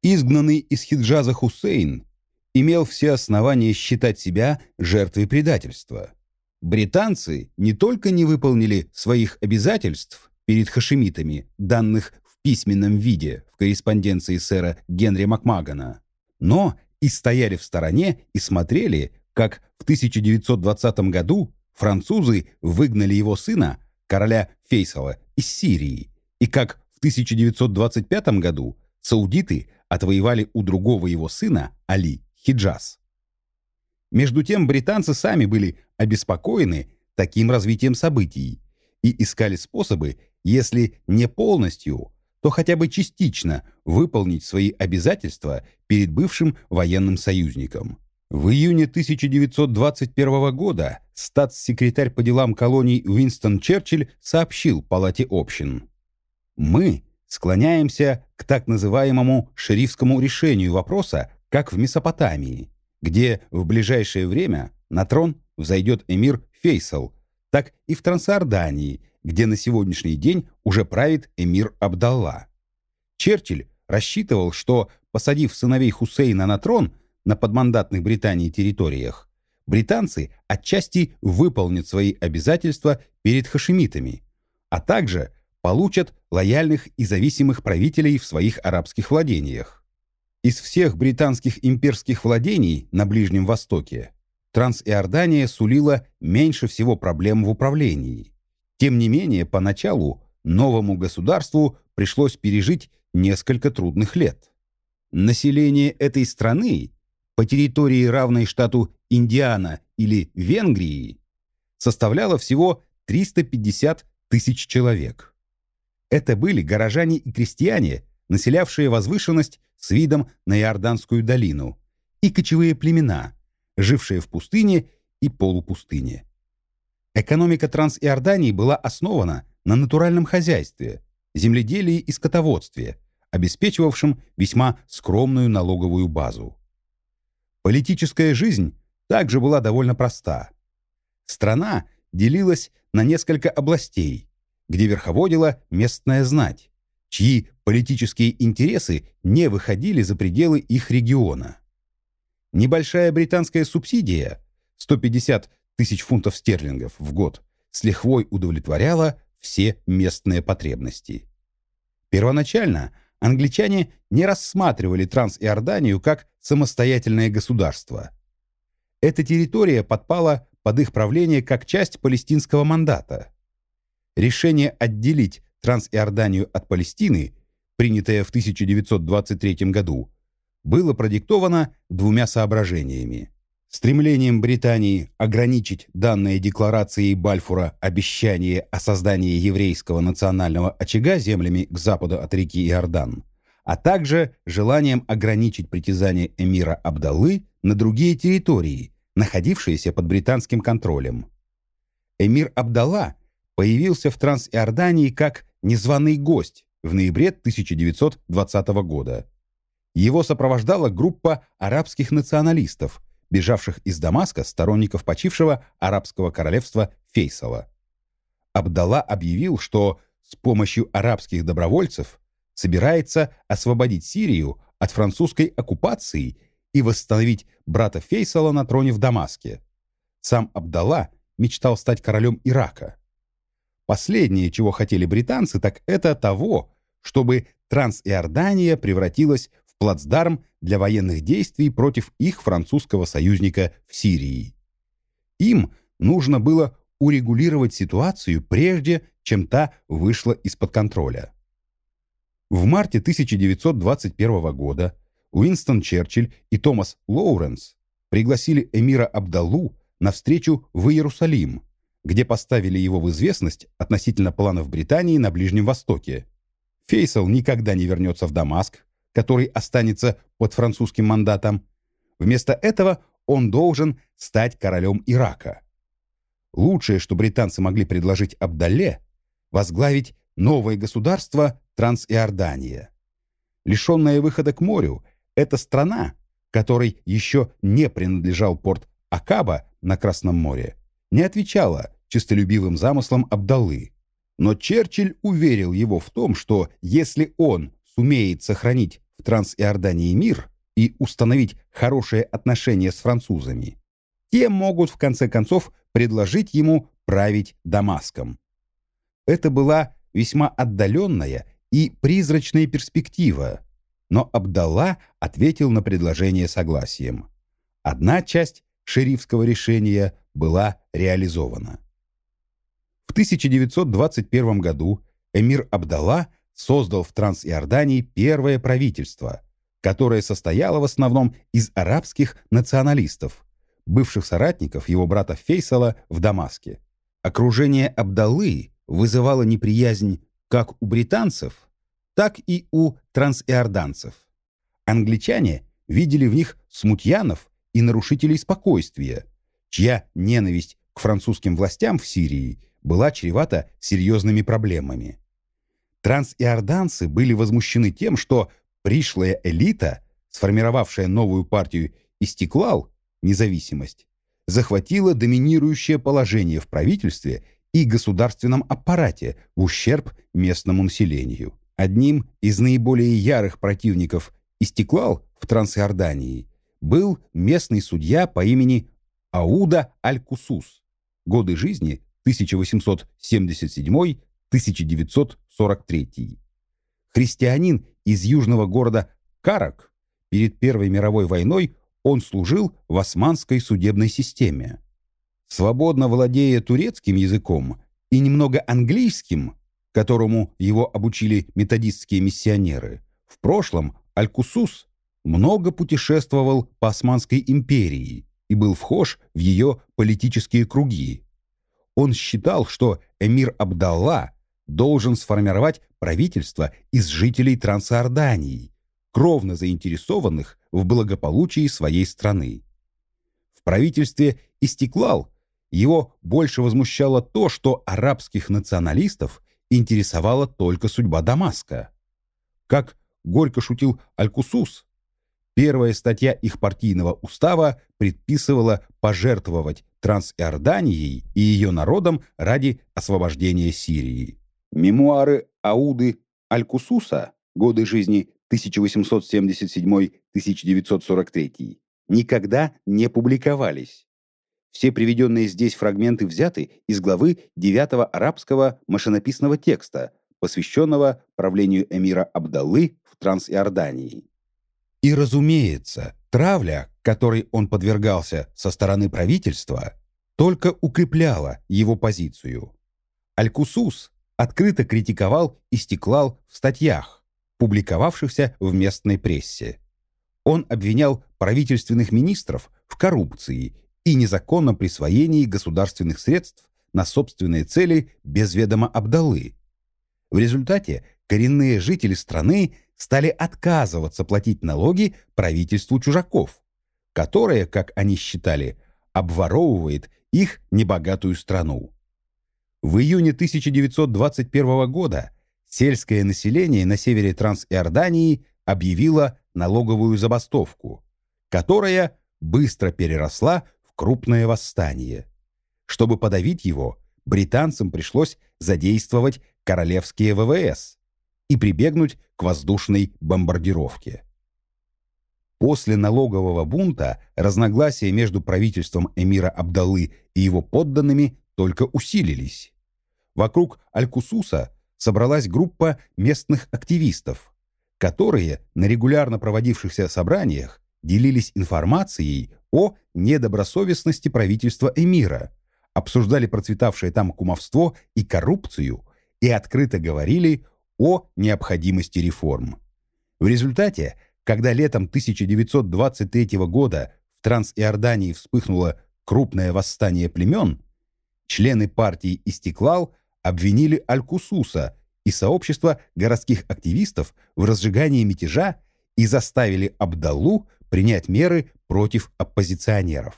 Изгнанный из Хиджаза Хусейн имел все основания считать себя жертвой предательства. Британцы не только не выполнили своих обязательств перед хашемитами, данных в письменном виде в корреспонденции сэра Генри Макмагана, но и стояли в стороне и смотрели, как в 1920 году французы выгнали его сына, короля Фейсала, из Сирии, и как в 1925 году саудиты отвоевали у другого его сына, Али, Хиджаз. Между тем британцы сами были обеспокоены таким развитием событий и искали способы, если не полностью, то хотя бы частично выполнить свои обязательства перед бывшим военным союзником. В июне 1921 года статс-секретарь по делам колоний Уинстон Черчилль сообщил Палате общин. «Мы склоняемся к так называемому шерифскому решению вопроса, как в Месопотамии, где в ближайшее время на трон взойдет эмир Фейсал, так и в Трансордании, где на сегодняшний день уже правит эмир Абдалла. Черчилль рассчитывал, что, посадив сыновей Хусейна на трон на подмандатных Британии территориях, британцы отчасти выполнят свои обязательства перед хашемитами, а также получат лояльных и зависимых правителей в своих арабских владениях. Из всех британских имперских владений на Ближнем Востоке Трансиордания сулила меньше всего проблем в управлении. Тем не менее, поначалу новому государству пришлось пережить несколько трудных лет. Население этой страны по территории, равной штату Индиана или Венгрии, составляло всего 350 тысяч человек. Это были горожане и крестьяне, населявшие возвышенность с видом на Иорданскую долину, и кочевые племена, жившие в пустыне и полупустыне. Экономика Трансиордании была основана на натуральном хозяйстве, земледелии и скотоводстве, обеспечивавшем весьма скромную налоговую базу. Политическая жизнь также была довольно проста. Страна делилась на несколько областей, где верховодила местная знать, чьи политические интересы не выходили за пределы их региона. Небольшая британская субсидия 150 тысяч фунтов стерлингов в год с лихвой удовлетворяла все местные потребности. Первоначально англичане не рассматривали Трансиорданию как самостоятельное государство. Эта территория подпала под их правление как часть палестинского мандата. Решение отделить Трансиорданию от Палестины, принятое в 1923 году, было продиктовано двумя соображениями. Стремлением Британии ограничить данные декларацией Бальфура обещание о создании еврейского национального очага землями к западу от реки Иордан, а также желанием ограничить притязания эмира Абдаллы на другие территории, находившиеся под британским контролем. Эмир Абдалла появился в Трансиордании как незваный гость в ноябре 1920 года. Его сопровождала группа арабских националистов, бежавших из Дамаска сторонников почившего арабского королевства Фейсала. Абдалла объявил, что с помощью арабских добровольцев собирается освободить Сирию от французской оккупации и восстановить брата Фейсала на троне в Дамаске. Сам Абдалла мечтал стать королем Ирака. Последнее, чего хотели британцы, так это того, чтобы Трансиордания превратилась плацдарм для военных действий против их французского союзника в Сирии. Им нужно было урегулировать ситуацию прежде, чем та вышла из-под контроля. В марте 1921 года Уинстон Черчилль и Томас Лоуренс пригласили эмира Абдаллу на встречу в Иерусалим, где поставили его в известность относительно планов Британии на Ближнем Востоке. Фейсал никогда не вернется в Дамаск, который останется под французским мандатом. Вместо этого он должен стать королем Ирака. Лучшее, что британцы могли предложить Абдалле, возглавить новое государство Трансиордания. Лишенная выхода к морю, эта страна, которой еще не принадлежал порт Акаба на Красном море, не отвечала честолюбивым замыслам Абдаллы. Но Черчилль уверил его в том, что если он сумеет сохранить в Трансиордании мир и установить хорошие отношения с французами, те могут в конце концов предложить ему править Дамаском. Это была весьма отдаленная и призрачная перспектива, но Абдалла ответил на предложение согласием. Одна часть шерифского решения была реализована. В 1921 году эмир Абдалла создал в Трансиордании первое правительство, которое состояло в основном из арабских националистов, бывших соратников его брата Фейсала в Дамаске. Окружение Абдаллы вызывало неприязнь как у британцев, так и у трансиорданцев. Англичане видели в них смутьянов и нарушителей спокойствия, чья ненависть к французским властям в Сирии была чревата серьезными проблемами. Трансиорданцы были возмущены тем, что пришлая элита, сформировавшая новую партию «Истеклал» независимость, захватила доминирующее положение в правительстве и государственном аппарате в ущерб местному населению. Одним из наиболее ярых противников «Истеклал» в Трансиордании был местный судья по имени Ауда Аль-Кусус. Годы жизни 1877-1943. Христианин из южного города Карак. Перед Первой мировой войной он служил в османской судебной системе. Свободно владея турецким языком и немного английским, которому его обучили методистские миссионеры, в прошлом Аль-Кусус много путешествовал по Османской империи и был вхож в ее политические круги. Он считал, что эмир Абдалла должен сформировать правительство из жителей Трансиордании, кровно заинтересованных в благополучии своей страны. В правительстве Истеклал его больше возмущало то, что арабских националистов интересовала только судьба Дамаска. Как горько шутил Аль-Кусус, Первая статья их партийного устава предписывала пожертвовать Трансиорданией и ее народом ради освобождения Сирии. Мемуары Ауды Аль-Кусуса «Годы жизни 1877-1943» никогда не публиковались. Все приведенные здесь фрагменты взяты из главы 9 арабского машинописного текста, посвященного правлению эмира Абдаллы в Трансиордании. И, разумеется, травля, которой он подвергался со стороны правительства, только укрепляла его позицию. Аль-Кусус открыто критиковал и стеклал в статьях, публиковавшихся в местной прессе. Он обвинял правительственных министров в коррупции и незаконном присвоении государственных средств на собственные цели без ведома Абдалы. В результате коренные жители страны стали отказываться платить налоги правительству чужаков, которое, как они считали, обворовывает их небогатую страну. В июне 1921 года сельское население на севере Трансиордании объявило налоговую забастовку, которая быстро переросла в крупное восстание. Чтобы подавить его, британцам пришлось задействовать королевские ВВС и прибегнуть к воздушной бомбардировке. После налогового бунта разногласия между правительством эмира Абдалы и его подданными только усилились. Вокруг Аль-Кусуса собралась группа местных активистов, которые на регулярно проводившихся собраниях делились информацией о недобросовестности правительства эмира, обсуждали процветавшее там кумовство и коррупцию и открыто говорили о необходимости реформ. В результате, когда летом 1923 года в Трансиордании вспыхнуло крупное восстание племен, члены партии «Истеклал» обвинили Аль-Кусуса и сообщество городских активистов в разжигании мятежа и заставили Абдаллу принять меры против оппозиционеров.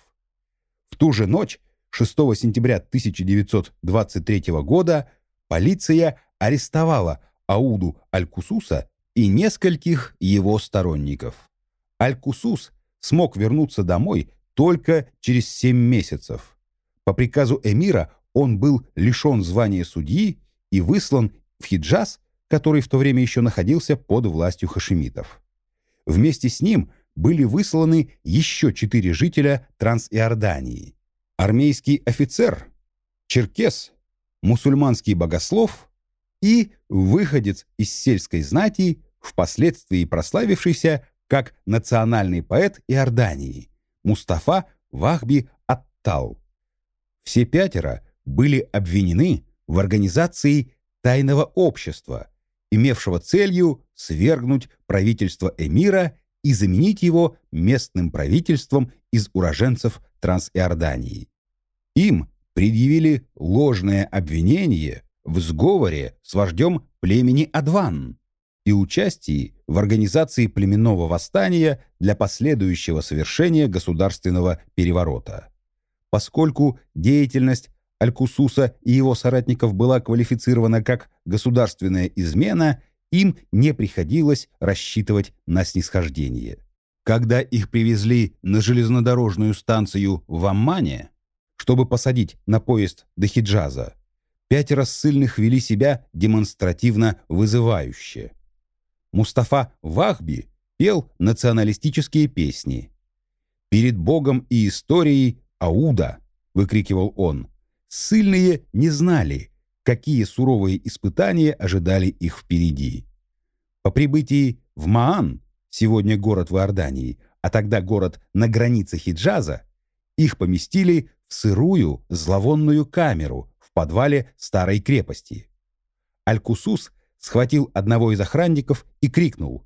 В ту же ночь, 6 сентября 1923 года, полиция арестовала Ауду Аль-Кусуса и нескольких его сторонников. Аль-Кусус смог вернуться домой только через 7 месяцев. По приказу эмира он был лишен звания судьи и выслан в Хиджаз, который в то время еще находился под властью хашемитов. Вместе с ним были высланы еще четыре жителя Трансиордании. Армейский офицер, черкес, мусульманский богослов и выходец из сельской знати, впоследствии прославившийся как национальный поэт Иордании, Мустафа Вахби Аттал. Все пятеро были обвинены в организации тайного общества, имевшего целью свергнуть правительство эмира и заменить его местным правительством из уроженцев Трансиордании. Им предъявили ложное обвинение в сговоре с вождем племени Адван и участии в организации племенного восстания для последующего совершения государственного переворота. Поскольку деятельность Аль-Кусуса и его соратников была квалифицирована как государственная измена, им не приходилось рассчитывать на снисхождение. Когда их привезли на железнодорожную станцию в Аммане, чтобы посадить на поезд до Хиджаза, пятеро ссыльных вели себя демонстративно вызывающе. Мустафа Вахби пел националистические песни. «Перед Богом и историей Ауда!» — выкрикивал он. Ссыльные не знали, какие суровые испытания ожидали их впереди. По прибытии в Маан, сегодня город в Иордании, а тогда город на границе Хиджаза, их поместили в сырую зловонную камеру в подвале старой крепости. Аль-Кусус схватил одного из охранников и крикнул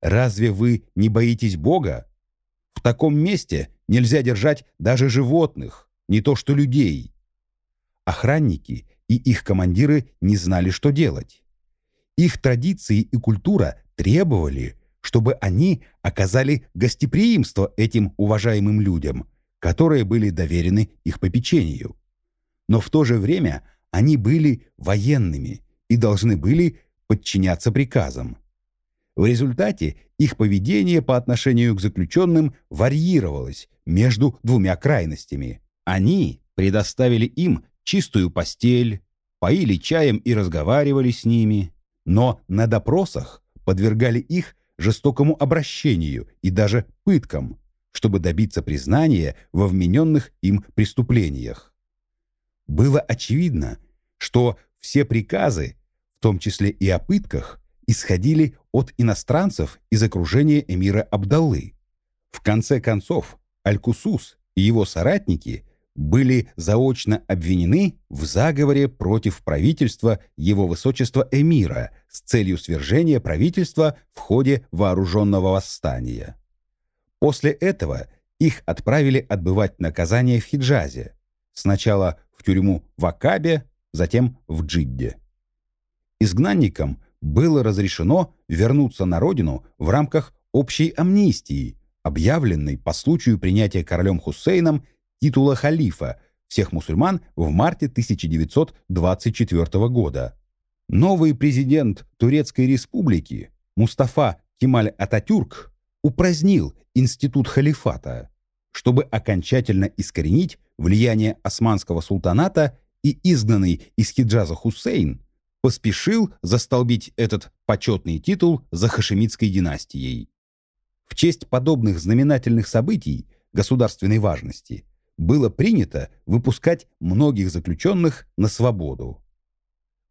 «Разве вы не боитесь Бога? В таком месте нельзя держать даже животных, не то что людей». Охранники и их командиры не знали, что делать. Их традиции и культура требовали, чтобы они оказали гостеприимство этим уважаемым людям, которые были доверены их попечению. Но в то же время они были военными и должны были подчиняться приказам. В результате их поведение по отношению к заключенным варьировалось между двумя крайностями. Они предоставили им чистую постель, поили чаем и разговаривали с ними, но на допросах подвергали их жестокому обращению и даже пыткам, чтобы добиться признания во вмененных им преступлениях. Было очевидно, что все приказы, в том числе и о пытках, исходили от иностранцев из окружения эмира Абдаллы. В конце концов, Аль-Кусус и его соратники были заочно обвинены в заговоре против правительства его высочества эмира с целью свержения правительства в ходе вооруженного восстания. После этого их отправили отбывать наказание в Хиджазе, сначала в тюрьму в Акабе, затем в Джидде. Изгнанникам было разрешено вернуться на родину в рамках общей амнистии, объявленной по случаю принятия королем Хусейном титула халифа всех мусульман в марте 1924 года. Новый президент Турецкой республики Мустафа Кемаль Ататюрк упразднил институт халифата, чтобы окончательно искоренить влияние османского султаната и изгнанный из Хиджаза Хусейн поспешил застолбить этот почетный титул за хашемитской династией. В честь подобных знаменательных событий государственной важности было принято выпускать многих заключенных на свободу.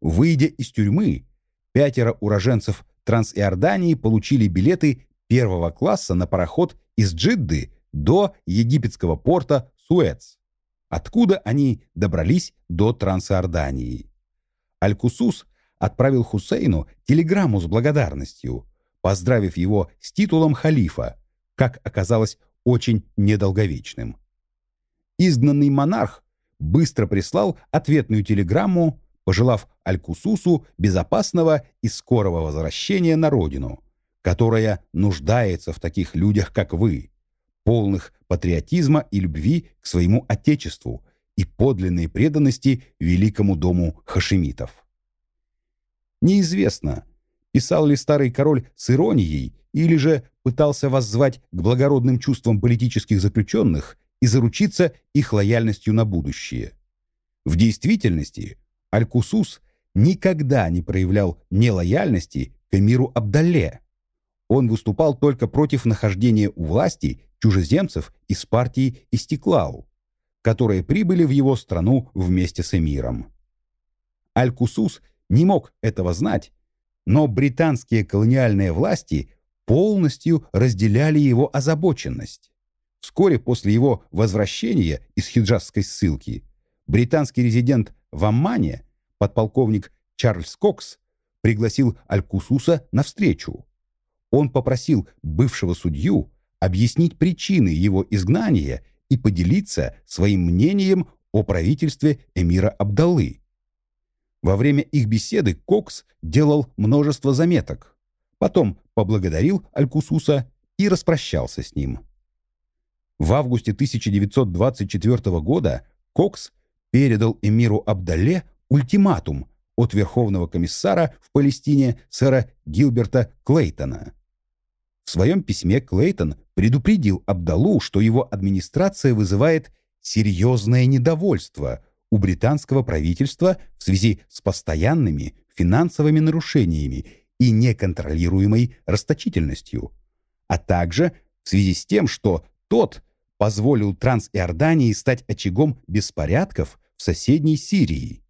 Выйдя из тюрьмы, пятеро уроженцев Трансиордании получили билеты первого класса на пароход из Джидды до египетского порта Суэц, откуда они добрались до Трансиордании. Аль-Кусус отправил Хусейну телеграмму с благодарностью, поздравив его с титулом халифа, как оказалось, очень недолговечным. Изгнанный монарх быстро прислал ответную телеграмму, пожелав Аль-Кусусу безопасного и скорого возвращения на родину, которая нуждается в таких людях, как вы, полных патриотизма и любви к своему отечеству и подлинной преданности великому дому хашемитов. Неизвестно, писал ли старый король с иронией или же пытался воззвать к благородным чувствам политических заключенных и заручиться их лояльностью на будущее. В действительности Аль-Кусус никогда не проявлял нелояльности к эмиру Абдалле. Он выступал только против нахождения у власти чужеземцев из партии Истеклау, которые прибыли в его страну вместе с эмиром. Аль-Кусус не мог этого знать, но британские колониальные власти полностью разделяли его озабоченность. Вскоре после его возвращения из хиджазской ссылки британский резидент в Аммане, подполковник Чарльз Кокс, пригласил Аль-Кусуса на встречу. Он попросил бывшего судью объяснить причины его изгнания и поделиться своим мнением о правительстве эмира Абдаллы. Во время их беседы Кокс делал множество заметок. Потом поблагодарил Аль-Кусуса и распрощался с ним. В августе 1924 года Кокс передал эмиру Абдалле ультиматум от Верховного комиссара в Палестине сэра Гилберта Клейтона. Своем письме Клейтон предупредил Абдалу, что его администрация вызывает серьезное недовольство у британского правительства в связи с постоянными финансовыми нарушениями и неконтролируемой расточительностью, а также в связи с тем, что тот позволил Трансиордании стать очагом беспорядков в соседней Сирии.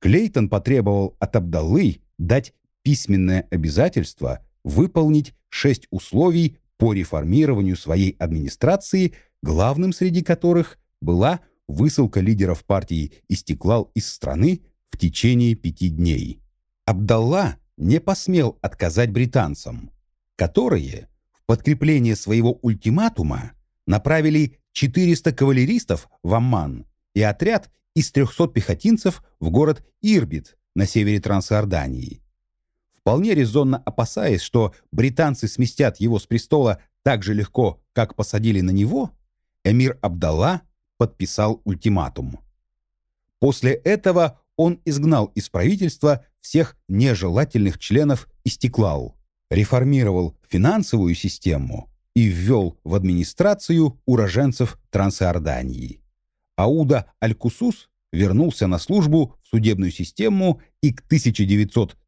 Клейтон потребовал от Абдаллы дать письменное обязательство выполнить шесть условий по реформированию своей администрации, главным среди которых была высылка лидеров партии «Истеклал» из страны в течение пяти дней. Абдалла не посмел отказать британцам, которые в подкрепление своего ультиматума направили 400 кавалеристов в Амман и отряд из 300 пехотинцев в город Ирбит на севере Трансиордании. Вполне резонно опасаясь, что британцы сместят его с престола так же легко, как посадили на него, эмир Абдалла подписал ультиматум. После этого он изгнал из правительства всех нежелательных членов Истеклал, реформировал финансовую систему и ввел в администрацию уроженцев Трансиордании. Ауда Аль-Кусус вернулся на службу в судебную систему и к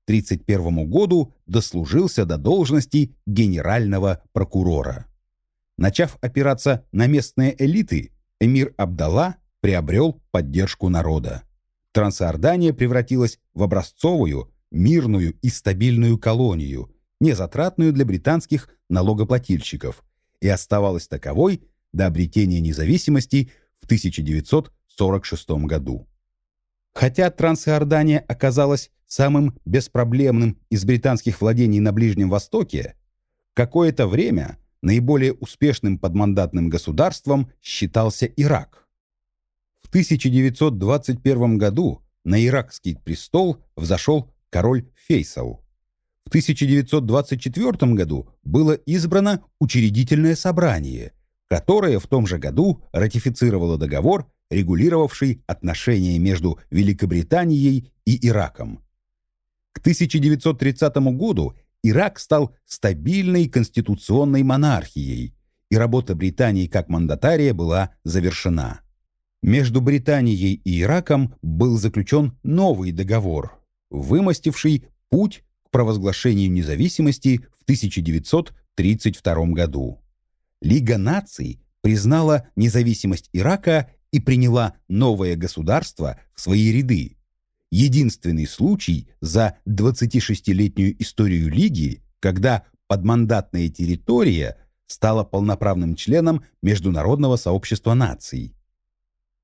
1931 году дослужился до должности генерального прокурора. Начав опираться на местные элиты, эмир Абдалла приобрел поддержку народа. Трансиордания превратилась в образцовую, мирную и стабильную колонию, незатратную для британских налогоплательщиков, и оставалась таковой до обретения независимости в 1946 году. Хотя Трансиордания оказалась самым беспроблемным из британских владений на Ближнем Востоке, какое-то время наиболее успешным подмандатным государством считался Ирак. В 1921 году на иракский престол взошел король Фейсал. В 1924 году было избрано учредительное собрание, которое в том же году ратифицировало договор, регулировавший отношения между Великобританией и Ираком. К 1930 году Ирак стал стабильной конституционной монархией, и работа Британии как мандатария была завершена. Между Британией и Ираком был заключен новый договор, вымостивший путь к провозглашению независимости в 1932 году. Лига наций признала независимость Ирака и приняла новое государство в свои ряды, единственный случай за 26-летнюю историю Лиги, когда подмандатная территория стала полноправным членом Международного сообщества наций.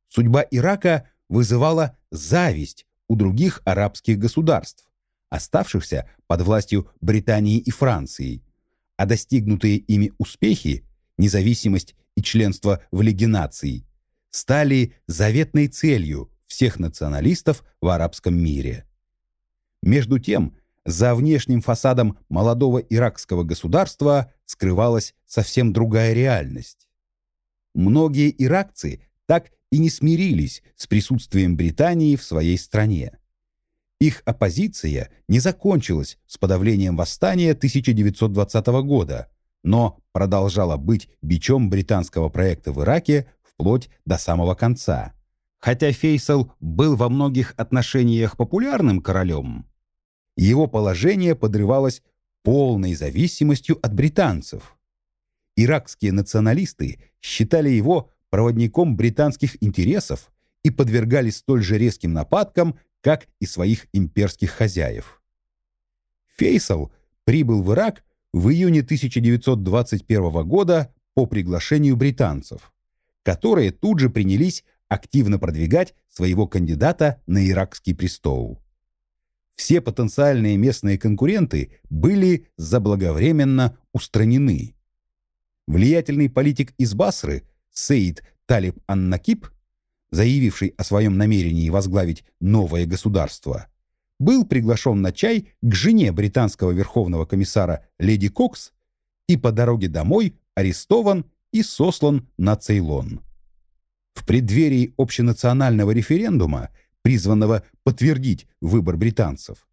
Судьба Ирака вызывала зависть у других арабских государств, оставшихся под властью Британии и Франции, а достигнутые ими успехи, независимость и членство в Лиге наций, стали заветной целью всех националистов в арабском мире. Между тем, за внешним фасадом молодого иракского государства скрывалась совсем другая реальность. Многие иракцы так и не смирились с присутствием Британии в своей стране. Их оппозиция не закончилась с подавлением восстания 1920 года, но продолжала быть бичом британского проекта в Ираке вплоть до самого конца. Хотя Фейсал был во многих отношениях популярным королем, его положение подрывалось полной зависимостью от британцев. Иракские националисты считали его проводником британских интересов и подвергались столь же резким нападкам, как и своих имперских хозяев. Фейсал прибыл в Ирак в июне 1921 года по приглашению британцев, которые тут же принялись активно продвигать своего кандидата на иракский престол. Все потенциальные местные конкуренты были заблаговременно устранены. Влиятельный политик из Басры Сейд Талиб Аннакип, заявивший о своем намерении возглавить новое государство, был приглашен на чай к жене британского верховного комиссара леди Кокс и по дороге домой арестован и сослан на Цейлон. В преддверии общенационального референдума призванного подтвердить выбор британцев,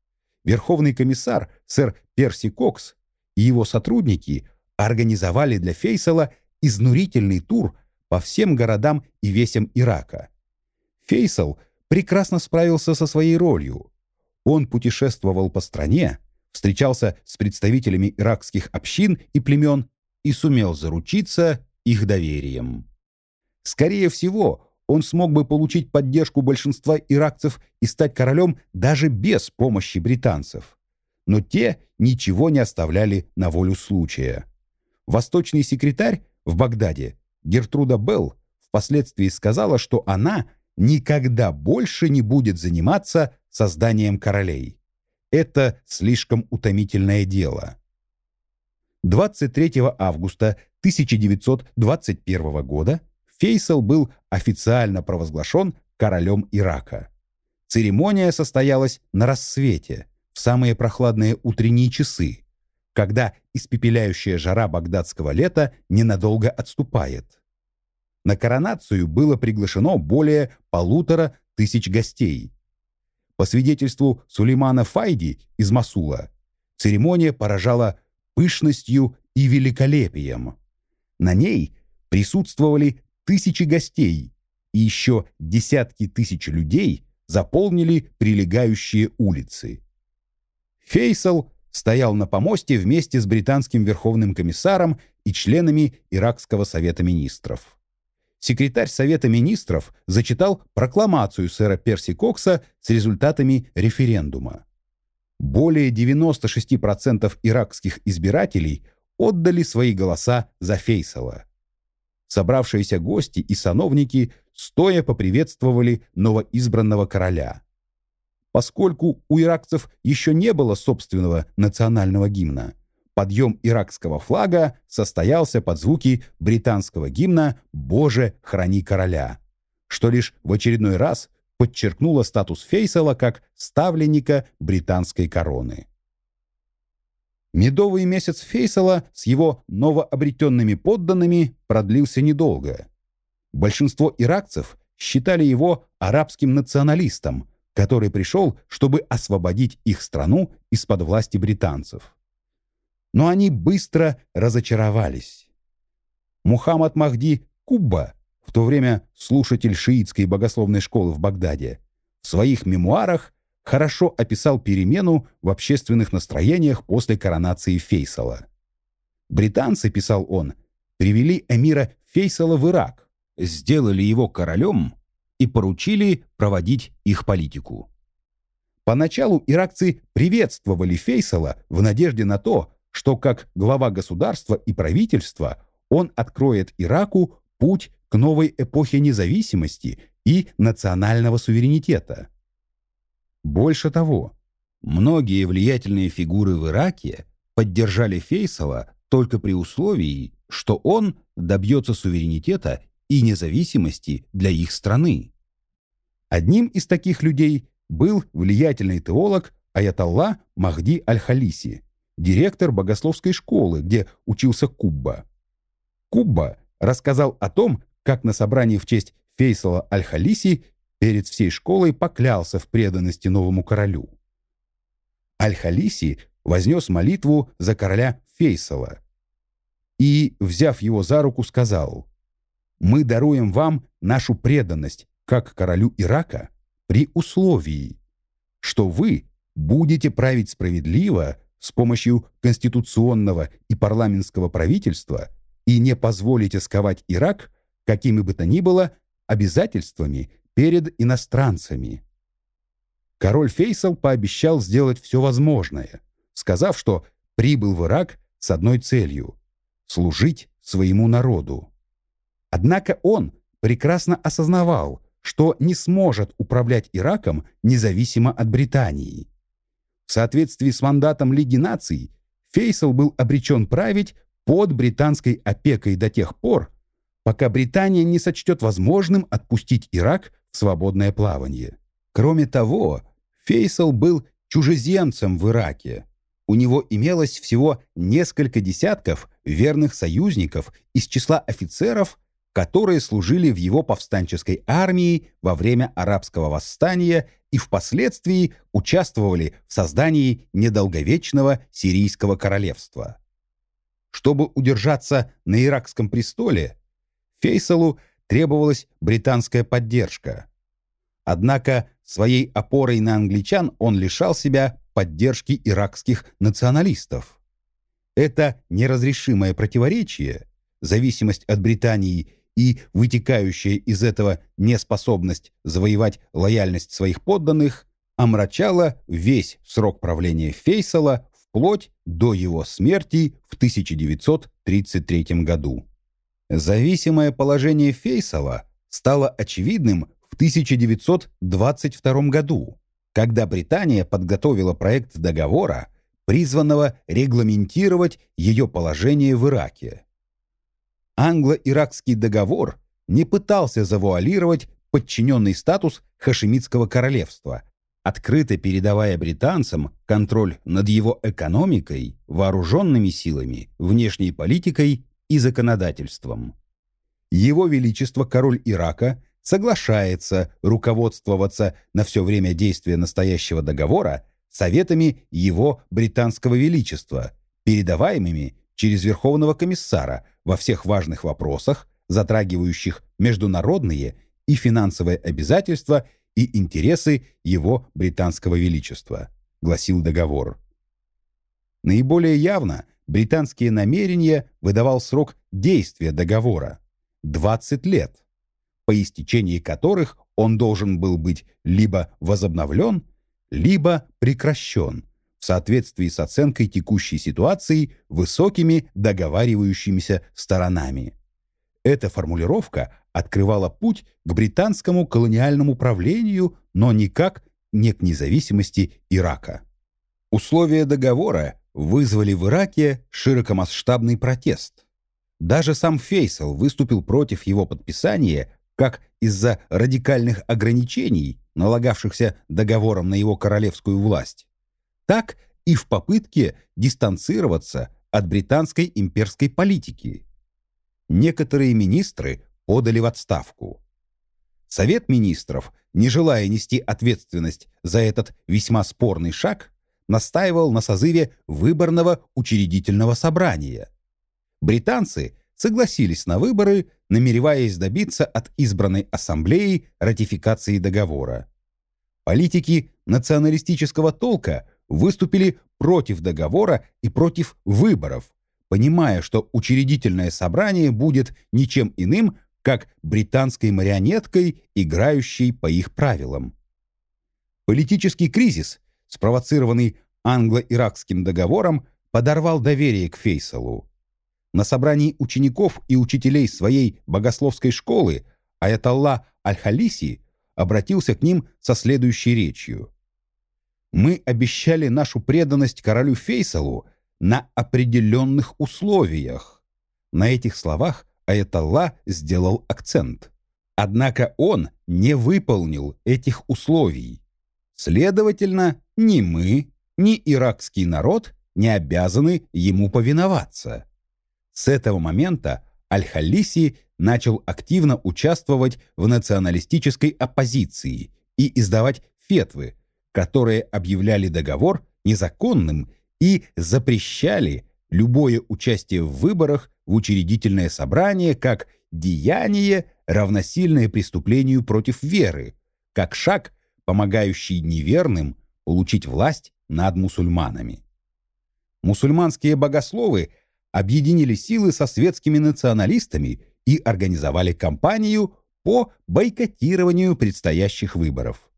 Верховный комиссар сэр Перси Кокс и его сотрудники организовали для Фейсала изнурительный тур по всем городам и весям Ирака. Фейсал прекрасно справился со своей ролью. Он путешествовал по стране, встречался с представителями иракских общин и племен и сумел заручиться их доверием. Скорее всего, он смог бы получить поддержку большинства иракцев и стать королем даже без помощи британцев. Но те ничего не оставляли на волю случая. Восточный секретарь в Багдаде, Гертруда Белл, впоследствии сказала, что она никогда больше не будет заниматься созданием королей. Это слишком утомительное дело. 23 августа 1921 года Фейсал был официально провозглашен королем Ирака. Церемония состоялась на рассвете, в самые прохладные утренние часы, когда испепеляющая жара багдадского лета ненадолго отступает. На коронацию было приглашено более полутора тысяч гостей. По свидетельству Сулеймана Файди из Масула, церемония поражала пышностью и великолепием. На ней присутствовали тысячи гостей, и еще десятки тысяч людей заполнили прилегающие улицы. Фейсал стоял на помосте вместе с британским верховным комиссаром и членами Иракского совета министров. Секретарь Совета министров зачитал прокламацию сэра Перси Кокса с результатами референдума. Более 96% иракских избирателей отдали свои голоса за Фейсала. Собравшиеся гости и сановники стоя поприветствовали новоизбранного короля. Поскольку у иракцев еще не было собственного национального гимна, подъем иракского флага состоялся под звуки британского гимна «Боже, храни короля», что лишь в очередной раз подчеркнуло статус Фейсала как ставленника британской короны. Медовый месяц Фейсала с его новообретенными подданными продлился недолго. Большинство иракцев считали его арабским националистом, который пришел, чтобы освободить их страну из-под власти британцев. Но они быстро разочаровались. Мухаммад Махди Кубба, в то время слушатель шиитской богословной школы в Багдаде, в своих мемуарах хорошо описал перемену в общественных настроениях после коронации Фейсала. «Британцы, — писал он, — привели эмира Фейсала в Ирак, сделали его королем и поручили проводить их политику. Поначалу иракцы приветствовали Фейсала в надежде на то, что как глава государства и правительства он откроет Ираку путь новой эпохе независимости и национального суверенитета. Больше того, многие влиятельные фигуры в Ираке поддержали Фейсала только при условии, что он добьется суверенитета и независимости для их страны. Одним из таких людей был влиятельный теолог Аятолла Махди Аль-Халиси, директор богословской школы, где учился Кубба. Кубба рассказал о том, как на собрании в честь Фейсала Аль-Халиси перед всей школой поклялся в преданности новому королю. Аль-Халиси вознес молитву за короля Фейсала и, взяв его за руку, сказал «Мы даруем вам нашу преданность, как королю Ирака, при условии, что вы будете править справедливо с помощью конституционного и парламентского правительства и не позволите сковать Ирак какими бы то ни было обязательствами перед иностранцами. Король Фейсал пообещал сделать все возможное, сказав, что прибыл в Ирак с одной целью – служить своему народу. Однако он прекрасно осознавал, что не сможет управлять Ираком независимо от Британии. В соответствии с мандатом Лиги наций, Фейсал был обречен править под британской опекой до тех пор, пока Британия не сочтет возможным отпустить Ирак в свободное плавание. Кроме того, Фейсал был чужеземцем в Ираке. У него имелось всего несколько десятков верных союзников из числа офицеров, которые служили в его повстанческой армии во время арабского восстания и впоследствии участвовали в создании недолговечного сирийского королевства. Чтобы удержаться на иракском престоле, Фейсалу требовалась британская поддержка. Однако своей опорой на англичан он лишал себя поддержки иракских националистов. Это неразрешимое противоречие, зависимость от Британии и вытекающая из этого неспособность завоевать лояльность своих подданных омрачала весь срок правления Фейсала вплоть до его смерти в 1933 году. Зависимое положение Фейсала стало очевидным в 1922 году, когда Британия подготовила проект договора, призванного регламентировать ее положение в Ираке. Англо-иракский договор не пытался завуалировать подчиненный статус Хашемитского королевства, открыто передавая британцам контроль над его экономикой, вооруженными силами, внешней политикой и законодательством. Его Величество король Ирака соглашается руководствоваться на все время действия настоящего договора советами его британского величества, передаваемыми через Верховного комиссара во всех важных вопросах, затрагивающих международные и финансовые обязательства и интересы его британского величества, гласил договор. Наиболее явно британские намерения выдавал срок действия договора – 20 лет, по истечении которых он должен был быть либо возобновлен, либо прекращен – в соответствии с оценкой текущей ситуации высокими договаривающимися сторонами. Эта формулировка открывала путь к британскому колониальному правлению, но никак не к независимости Ирака. Условия договора вызвали в Ираке широкомасштабный протест. Даже сам Фейсал выступил против его подписания как из-за радикальных ограничений, налагавшихся договором на его королевскую власть, так и в попытке дистанцироваться от британской имперской политики. Некоторые министры подали в отставку. Совет министров, не желая нести ответственность за этот весьма спорный шаг, настаивал на созыве выборного учредительного собрания. Британцы согласились на выборы, намереваясь добиться от избранной ассамблеи ратификации договора. Политики националистического толка выступили против договора и против выборов, понимая, что учредительное собрание будет ничем иным, как британской марионеткой, играющей по их правилам. Политический кризис, спровоцированный англо-иракским договором, подорвал доверие к Фейсалу. На собрании учеников и учителей своей богословской школы Аятолла Аль-Халиси обратился к ним со следующей речью. Мы обещали нашу преданность королю Фейсалу на определенных условиях. На этих словах Аятолла сделал акцент. Однако он не выполнил этих условий. Следовательно, ни мы, ни иракский народ не обязаны ему повиноваться. С этого момента Аль-Халиси начал активно участвовать в националистической оппозиции и издавать фетвы, которые объявляли договор незаконным и запрещали любое участие в выборах в учредительное собрание как деяние, равносильное преступлению против веры, как шаг, помогающий неверным получить власть над мусульманами. Мусульманские богословы объединили силы со светскими националистами и организовали кампанию по бойкотированию предстоящих выборов.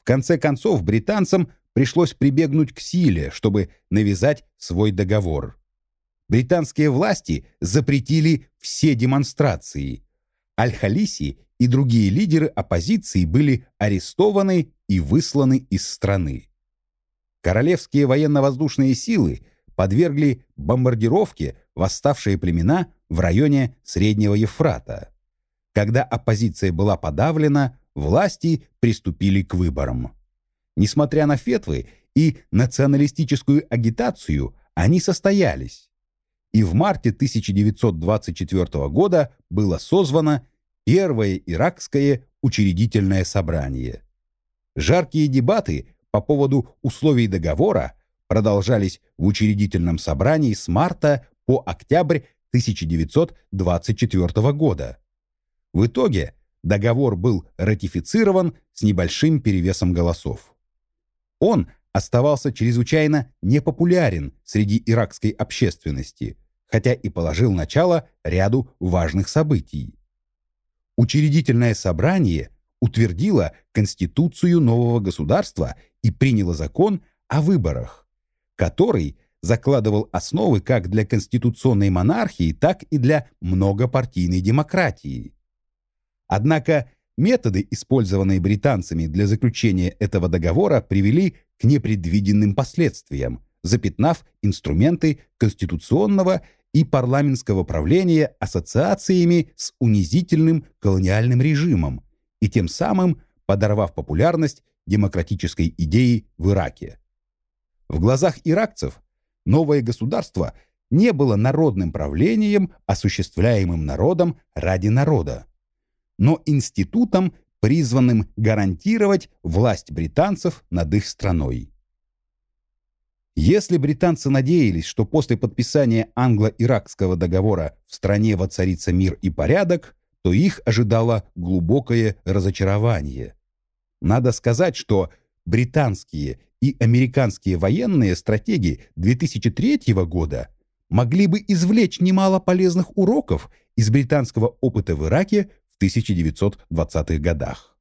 В конце концов, британцам пришлось прибегнуть к силе, чтобы навязать свой договор. Британские власти запретили все демонстрации. Аль-Халиси и другие лидеры оппозиции были арестованы и высланы из страны. Королевские военно-воздушные силы подвергли бомбардировке восставшие племена в районе Среднего Ефрата. Когда оппозиция была подавлена, власти приступили к выборам. Несмотря на фетвы и националистическую агитацию, они состоялись. И в марте 1924 года было созвано Первое иракское учредительное собрание. Жаркие дебаты по поводу условий договора продолжались в учредительном собрании с марта по октябрь 1924 года. В итоге договор был ратифицирован с небольшим перевесом голосов. Он оставался чрезвычайно непопулярен среди иракской общественности, хотя и положил начало ряду важных событий. Учредительное собрание утвердило Конституцию нового государства и приняло закон о выборах, который закладывал основы как для конституционной монархии, так и для многопартийной демократии. Однако методы, использованные британцами для заключения этого договора, привели к непредвиденным последствиям, запятнав инструменты конституционного и парламентского правления ассоциациями с унизительным колониальным режимом и тем самым подорвав популярность демократической идеи в Ираке. В глазах иракцев новое государство не было народным правлением, осуществляемым народом ради народа но институтом, призванным гарантировать власть британцев над их страной. Если британцы надеялись, что после подписания англо-иракского договора в стране воцарится мир и порядок, то их ожидало глубокое разочарование. Надо сказать, что британские и американские военные стратеги 2003 года могли бы извлечь немало полезных уроков из британского опыта в Ираке 1920-х годах.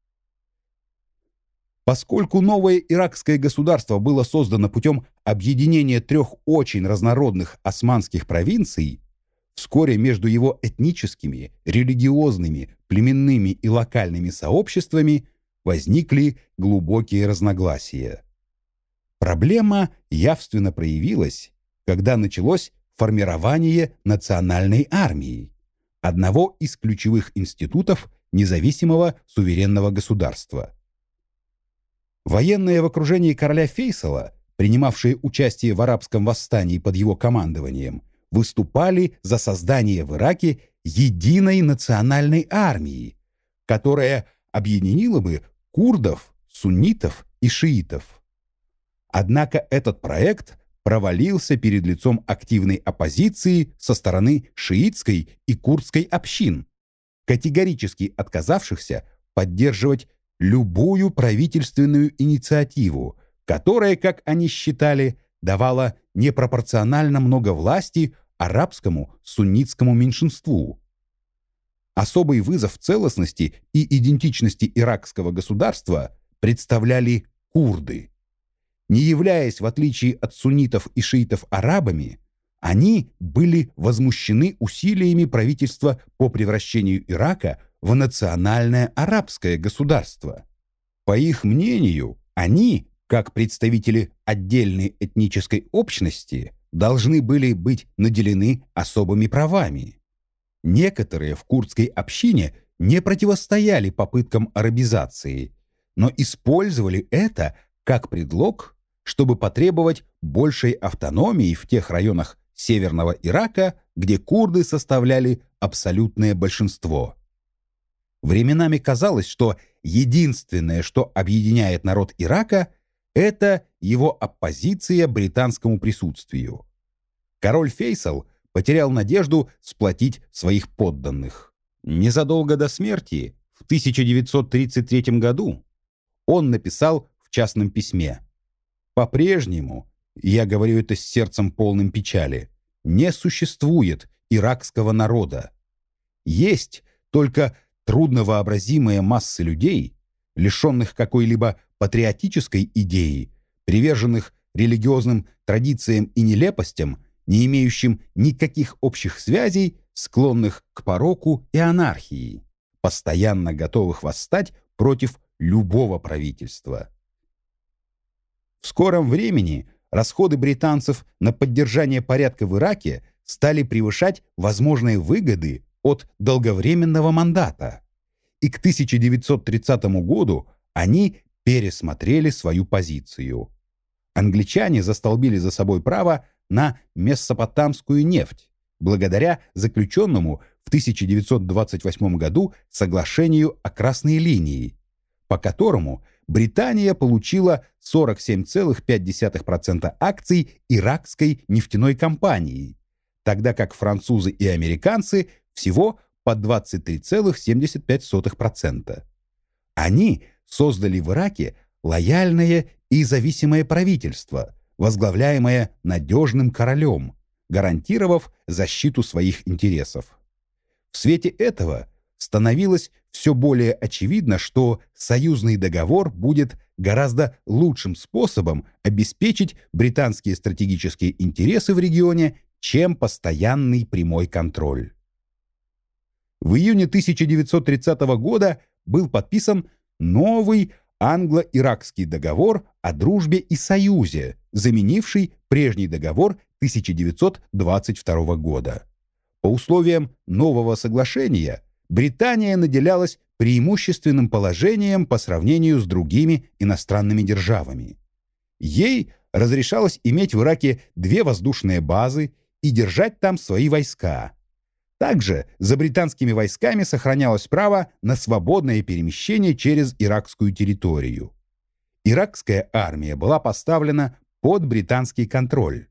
Поскольку новое иракское государство было создано путем объединения трех очень разнородных османских провинций, вскоре между его этническими, религиозными, племенными и локальными сообществами возникли глубокие разногласия. Проблема явственно проявилась, когда началось формирование национальной армии одного из ключевых институтов независимого суверенного государства. Военные в окружении короля Фейсала, принимавшие участие в арабском восстании под его командованием, выступали за создание в Ираке единой национальной армии, которая объединила бы курдов, суннитов и шиитов. Однако этот проект провалился перед лицом активной оппозиции со стороны шиитской и курдской общин, категорически отказавшихся поддерживать любую правительственную инициативу, которая, как они считали, давала непропорционально много власти арабскому суннитскому меньшинству. Особый вызов целостности и идентичности иракского государства представляли курды – не являясь, в отличие от суннитов и шиитов, арабами, они были возмущены усилиями правительства по превращению Ирака в национальное арабское государство. По их мнению, они, как представители отдельной этнической общности, должны были быть наделены особыми правами. Некоторые в курдской общине не противостояли попыткам арабизации, но использовали это как предлог, чтобы потребовать большей автономии в тех районах северного Ирака, где курды составляли абсолютное большинство. Временами казалось, что единственное, что объединяет народ Ирака, это его оппозиция британскому присутствию. Король Фейсал потерял надежду сплотить своих подданных. Незадолго до смерти, в 1933 году, он написал в частном письме «По-прежнему, я говорю это с сердцем полным печали, не существует иракского народа. Есть только трудновообразимая масса людей, лишенных какой-либо патриотической идеи, приверженных религиозным традициям и нелепостям, не имеющим никаких общих связей, склонных к пороку и анархии, постоянно готовых восстать против любого правительства. В скором времени расходы британцев на поддержание порядка в Ираке стали превышать возможные выгоды от долговременного мандата. И к 1930 году они пересмотрели свою позицию. Англичане застолбили за собой право на мессопотамскую нефть, благодаря заключенному в 1928 году соглашению о Красной линии, по которому Британия получила 47,5% акций иракской нефтяной компании, тогда как французы и американцы всего по 23,75%. Они создали в Ираке лояльное и зависимое правительство, возглавляемое надежным королем, гарантировав защиту своих интересов. В свете этого становилось все более очевидно, что союзный договор будет гораздо лучшим способом обеспечить британские стратегические интересы в регионе, чем постоянный прямой контроль. В июне 1930 года был подписан новый англо-иракский договор о дружбе и союзе, заменивший прежний договор 1922 года. По условиям нового соглашения Британия наделялась преимущественным положением по сравнению с другими иностранными державами. Ей разрешалось иметь в Ираке две воздушные базы и держать там свои войска. Также за британскими войсками сохранялось право на свободное перемещение через иракскую территорию. Иракская армия была поставлена под британский контроль.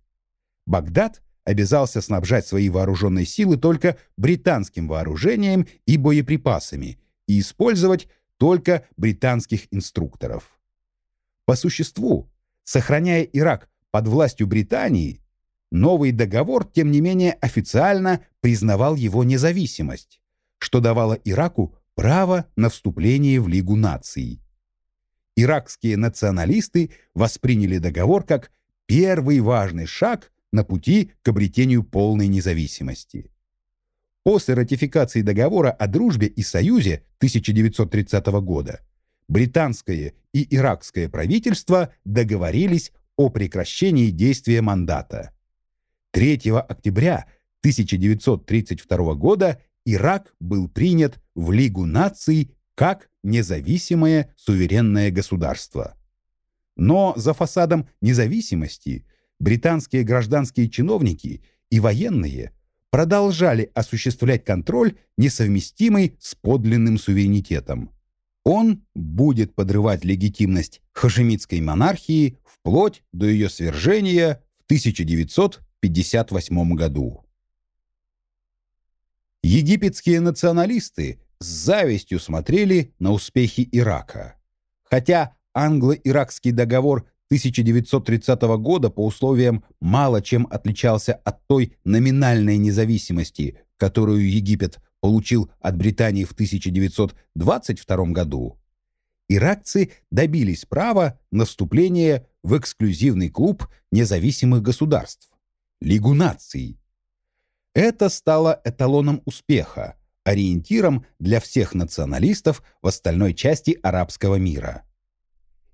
Багдад обязался снабжать свои вооруженные силы только британским вооружением и боеприпасами и использовать только британских инструкторов. По существу, сохраняя Ирак под властью Британии, новый договор, тем не менее, официально признавал его независимость, что давало Ираку право на вступление в Лигу наций. Иракские националисты восприняли договор как первый важный шаг на пути к обретению полной независимости. После ратификации договора о дружбе и союзе 1930 года британское и иракское правительства договорились о прекращении действия мандата. 3 октября 1932 года Ирак был принят в Лигу наций как независимое суверенное государство. Но за фасадом независимости британские гражданские чиновники и военные продолжали осуществлять контроль, несовместимый с подлинным суверенитетом. Он будет подрывать легитимность хашемитской монархии вплоть до ее свержения в 1900 1958 году. Египетские националисты с завистью смотрели на успехи Ирака. Хотя англо-иракский договор 1930 года по условиям мало чем отличался от той номинальной независимости, которую Египет получил от Британии в 1922 году, иракцы добились права на вступление в эксклюзивный клуб независимых государств. Лигу наций. Это стало эталоном успеха, ориентиром для всех националистов в остальной части арабского мира.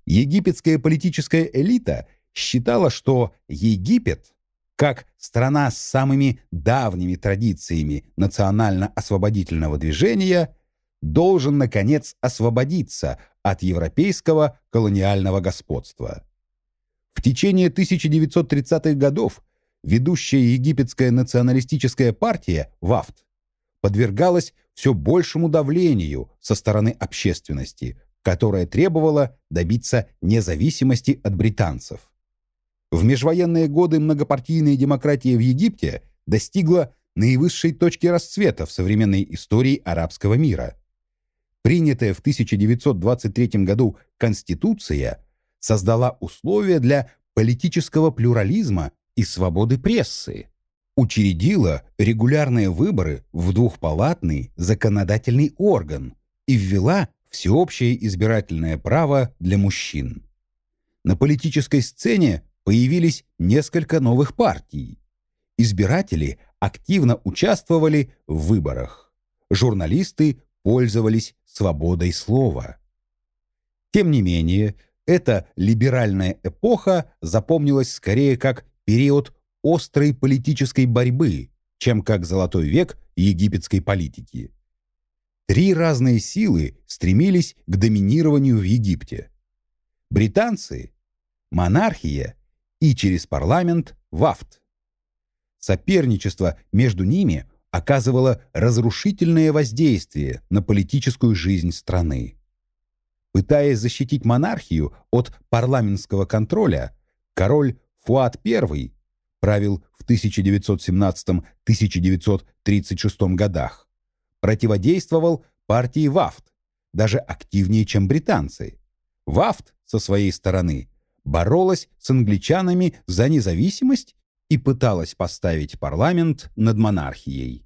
Египетская политическая элита считала, что Египет, как страна с самыми давними традициями национально-освободительного движения, должен, наконец, освободиться от европейского колониального господства. В течение 1930-х годов ведущая египетская националистическая партия ВАФТ подвергалась все большему давлению со стороны общественности, которая требовала добиться независимости от британцев. В межвоенные годы многопартийная демократия в Египте достигла наивысшей точки расцвета в современной истории арабского мира. Принятая в 1923 году Конституция создала условия для политического плюрализма и свободы прессы, учредила регулярные выборы в двухпалатный законодательный орган и ввела всеобщее избирательное право для мужчин. На политической сцене появились несколько новых партий. Избиратели активно участвовали в выборах. Журналисты пользовались свободой слова. Тем не менее, эта либеральная эпоха запомнилась скорее как период острой политической борьбы, чем как золотой век египетской политики. Три разные силы стремились к доминированию в Египте. Британцы, монархия и через парламент ВАФТ. Соперничество между ними оказывало разрушительное воздействие на политическую жизнь страны. Пытаясь защитить монархию от парламентского контроля, король Фуат I правил в 1917-1936 годах, противодействовал партии ВАФТ, даже активнее, чем британцы. ВАФТ, со своей стороны, боролась с англичанами за независимость и пыталась поставить парламент над монархией.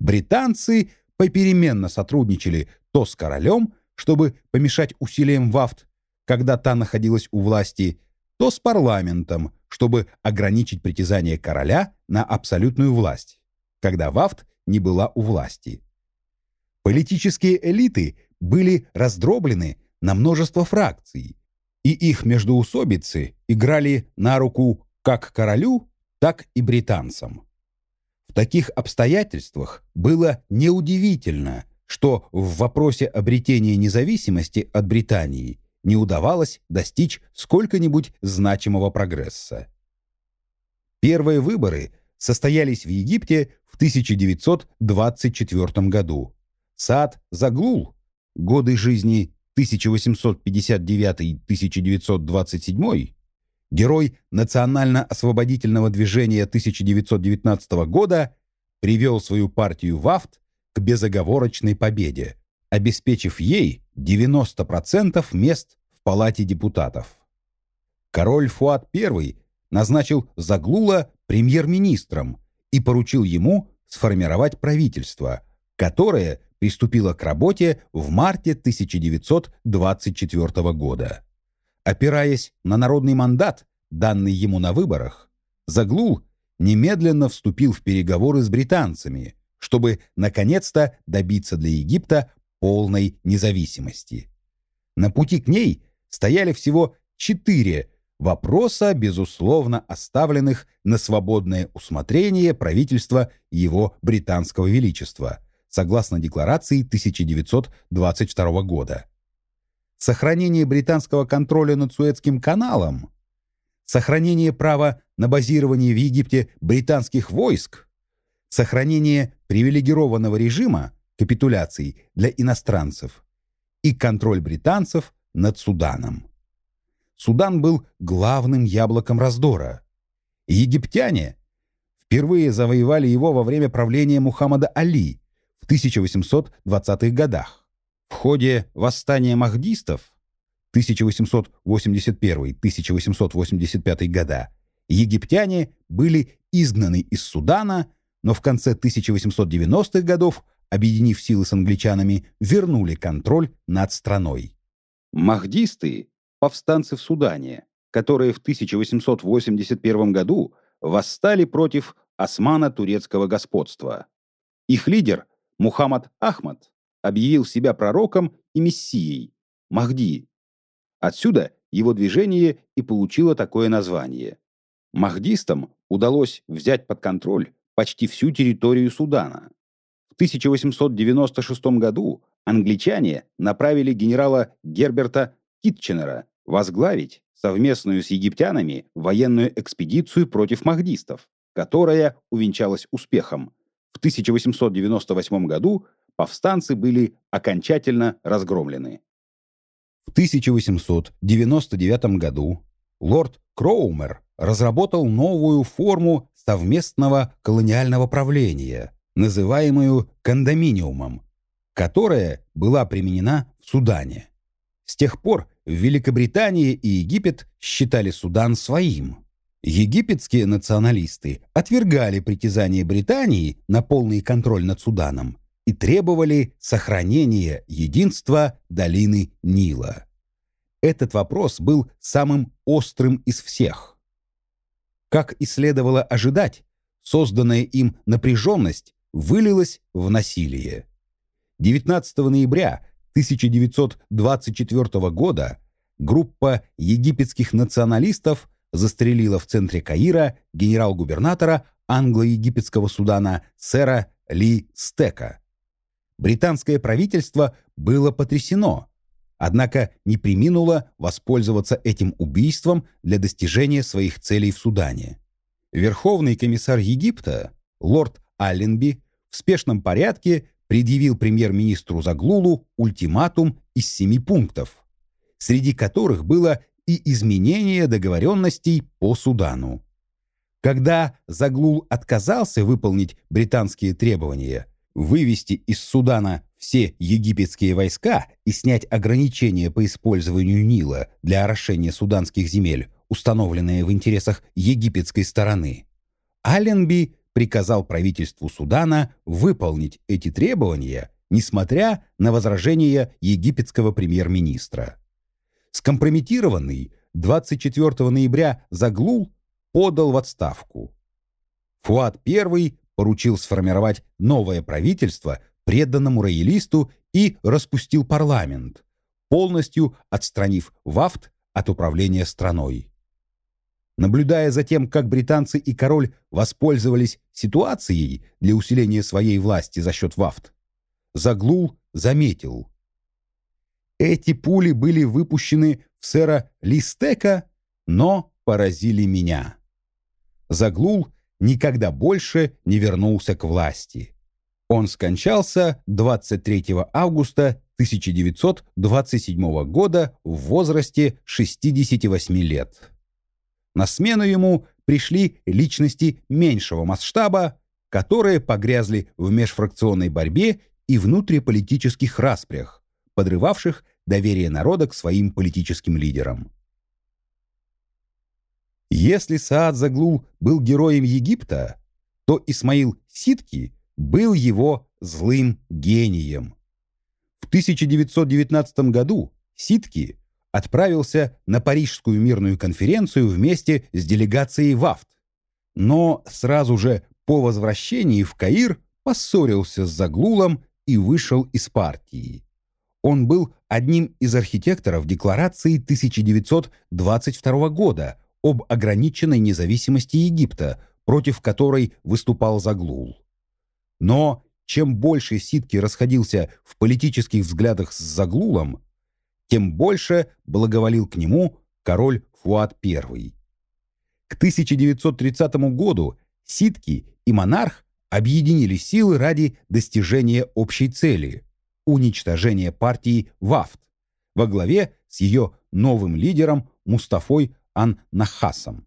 Британцы попеременно сотрудничали то с королем, чтобы помешать усилиям ВАФТ, когда та находилась у власти, то с парламентом, чтобы ограничить притязание короля на абсолютную власть, когда ВАФТ не была у власти. Политические элиты были раздроблены на множество фракций, и их междоусобицы играли на руку как королю, так и британцам. В таких обстоятельствах было неудивительно, что в вопросе обретения независимости от Британии не удавалось достичь сколько-нибудь значимого прогресса. Первые выборы состоялись в Египте в 1924 году. Сад Заглул, годы жизни 1859-1927, герой национально-освободительного движения 1919 года, привел свою партию ВАФТ к безоговорочной победе, обеспечив ей 90% мест в Палате депутатов. Король Фуат I назначил Заглула премьер-министром и поручил ему сформировать правительство, которое приступило к работе в марте 1924 года. Опираясь на народный мандат, данный ему на выборах, Заглул немедленно вступил в переговоры с британцами, чтобы наконец-то добиться для Египта полной независимости. На пути к ней стояли всего четыре вопроса, безусловно оставленных на свободное усмотрение правительства его британского величества, согласно декларации 1922 года. Сохранение британского контроля над Суэцким каналом, сохранение права на базирование в Египте британских войск, сохранение привилегированного режима капитуляций для иностранцев и контроль британцев над Суданом. Судан был главным яблоком раздора. Египтяне впервые завоевали его во время правления Мухаммада Али в 1820-х годах. В ходе восстания махдистов 1881-1885 года египтяне были изгнаны из Судана, но в конце 1890-х годов, объединив силы с англичанами, вернули контроль над страной. Махдисты повстанцы в Судане, которые в 1881 году восстали против османо-турецкого господства. Их лидер, Мухаммад Ахмад, объявил себя пророком и мессией, Махди. Отсюда его движение и получило такое название. Махдистам удалось взять под контроль почти всю территорию Судана. В 1896 году англичане направили генерала Герберта Китченера возглавить совместную с египтянами военную экспедицию против махдистов, которая увенчалась успехом. В 1898 году повстанцы были окончательно разгромлены. В 1899 году лорд Кроумер разработал новую форму совместного колониального правления, называемую кондоминиумом, которая была применена в Судане. С тех пор Великобритания и Египет считали Судан своим. Египетские националисты отвергали притязание Британии на полный контроль над Суданом и требовали сохранения единства долины Нила. Этот вопрос был самым острым из всех. Как и следовало ожидать, созданная им напряженность вылилась в насилие. 19 ноября 1924 года группа египетских националистов застрелила в центре Каира генерал-губернатора англо-египетского Судана сэра Ли Стека. Британское правительство было потрясено, однако не приминуло воспользоваться этим убийством для достижения своих целей в Судане. Верховный комиссар Египта, лорд Алленби, в спешном порядке предъявил премьер-министру Заглулу ультиматум из семи пунктов, среди которых было и изменение договоренностей по Судану. Когда Заглул отказался выполнить британские требования, вывести из Судана все египетские войска и снять ограничения по использованию Нила для орошения суданских земель, установленные в интересах египетской стороны, Алленби приказал правительству Судана выполнить эти требования, несмотря на возражения египетского премьер-министра. Скомпрометированный 24 ноября Заглул подал в отставку. Фуат I поручил сформировать новое правительство преданному роялисту и распустил парламент, полностью отстранив Вафт от управления страной. Наблюдая за тем, как британцы и король воспользовались ситуацией для усиления своей власти за счет Вафт, Заглул заметил. Эти пули были выпущены в сэра Листека, но поразили меня. Заглул никогда больше не вернулся к власти. Он скончался 23 августа 1927 года в возрасте 68 лет. На смену ему пришли личности меньшего масштаба, которые погрязли в межфракционной борьбе и внутриполитических распрях, подрывавших доверие народа к своим политическим лидерам. Если Саад Заглул был героем Египта, то Исмаил Ситки был его злым гением. В 1919 году Ситки отправился на Парижскую мирную конференцию вместе с делегацией ВАФТ, но сразу же по возвращении в Каир поссорился с Заглулом и вышел из партии. Он был одним из архитекторов декларации 1922 года об ограниченной независимости Египта, против которой выступал Заглул. Но чем больше Ситки расходился в политических взглядах с Заглулом, тем больше благоволил к нему король Фуад I. К 1930 году Ситки и монарх объединили силы ради достижения общей цели – уничтожения партии ВАФТ во главе с ее новым лидером Мустафой Ан-Нахасом.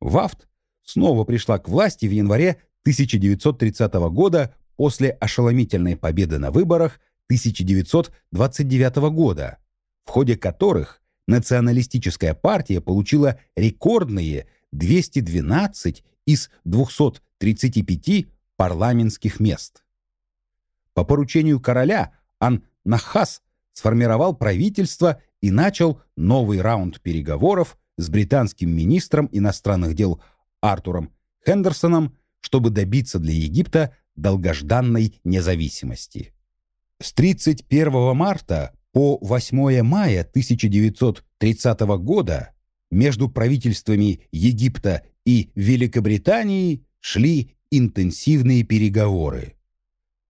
ВАФТ снова пришла к власти в январе 1930 года после ошеломительной победы на выборах 1929 года, в ходе которых националистическая партия получила рекордные 212 из 235 парламентских мест. По поручению короля Ан-Нахас сформировал правительство и начал новый раунд переговоров с британским министром иностранных дел Артуром Хендерсоном, чтобы добиться для Египта долгожданной независимости. С 31 марта По 8 мая 1930 года между правительствами Египта и Великобритании шли интенсивные переговоры.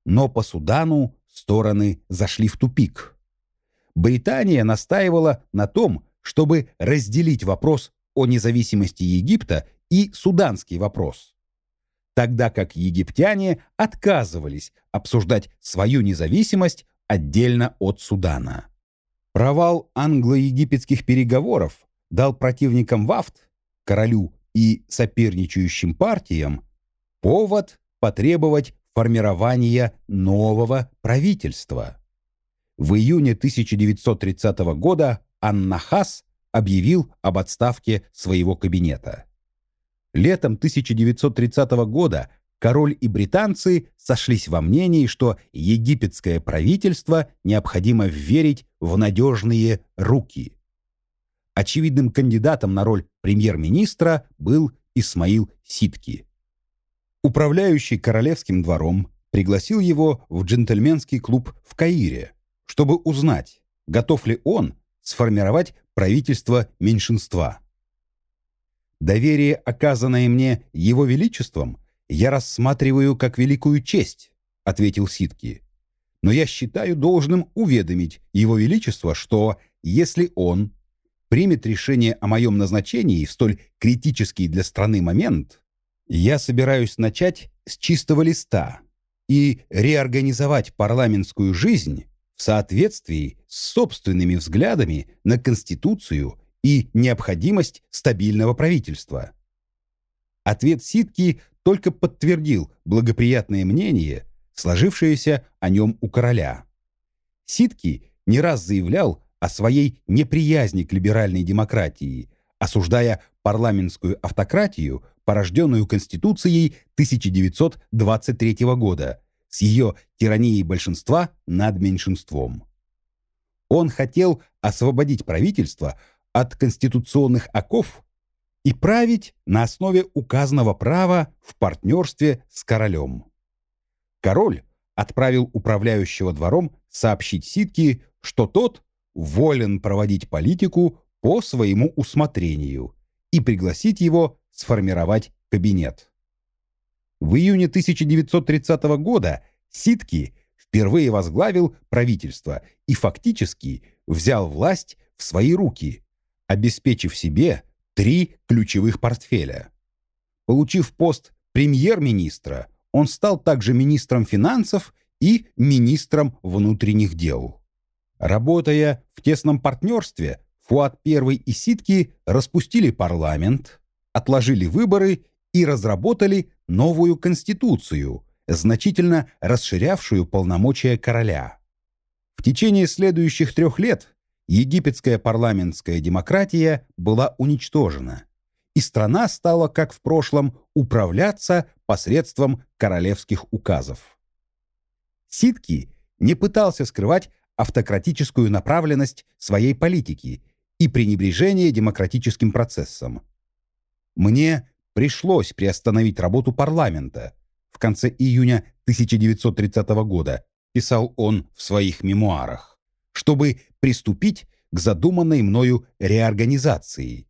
Но по Судану стороны зашли в тупик. Британия настаивала на том, чтобы разделить вопрос о независимости Египта и суданский вопрос, тогда как египтяне отказывались обсуждать свою независимость отдельно от Судана. Провал англо-египетских переговоров дал противникам ВАФТ, королю и соперничающим партиям повод потребовать формирования нового правительства. В июне 1930 года Аннахас объявил об отставке своего кабинета. Летом 1930 года король и британцы сошлись во мнении, что египетское правительство необходимо верить в надежные руки. Очевидным кандидатом на роль премьер-министра был Исмаил Ситки. Управляющий королевским двором пригласил его в джентльменский клуб в Каире, чтобы узнать, готов ли он сформировать правительство меньшинства. Доверие, оказанное мне Его Величеством, я рассматриваю как великую честь, ответил Ситки. Но я считаю должным уведомить Его Величество, что если он примет решение о моем назначении в столь критический для страны момент, я собираюсь начать с чистого листа и реорганизовать парламентскую жизнь в соответствии с собственными взглядами на Конституцию и необходимость стабильного правительства. Ответ Ситки только подтвердил благоприятное мнение, сложившееся о нем у короля. Ситки не раз заявлял о своей неприязни к либеральной демократии, осуждая парламентскую автократию, порожденную Конституцией 1923 года, с ее тиранией большинства над меньшинством. Он хотел освободить правительство от конституционных оков и править на основе указанного права в партнерстве с королем. Король отправил управляющего двором сообщить Ситке, что тот волен проводить политику по своему усмотрению и пригласить его сформировать кабинет. В июне 1930 года Ситки впервые возглавил правительство и фактически взял власть в свои руки, обеспечив себе три ключевых портфеля. Получив пост премьер-министра, он стал также министром финансов и министром внутренних дел. Работая в тесном партнерстве, Фуат I и Ситки распустили парламент, отложили выборы и разработали новую конституцию, значительно расширявшую полномочия короля. В течение следующих трех лет египетская парламентская демократия была уничтожена, и страна стала, как в прошлом, управляться посредством королевских указов. Ситки не пытался скрывать автократическую направленность своей политики и пренебрежение демократическим процессом. Мне пришлось приостановить работу парламента в конце июня 1930 года, писал он в своих мемуарах, чтобы приступить к задуманной мною реорганизации.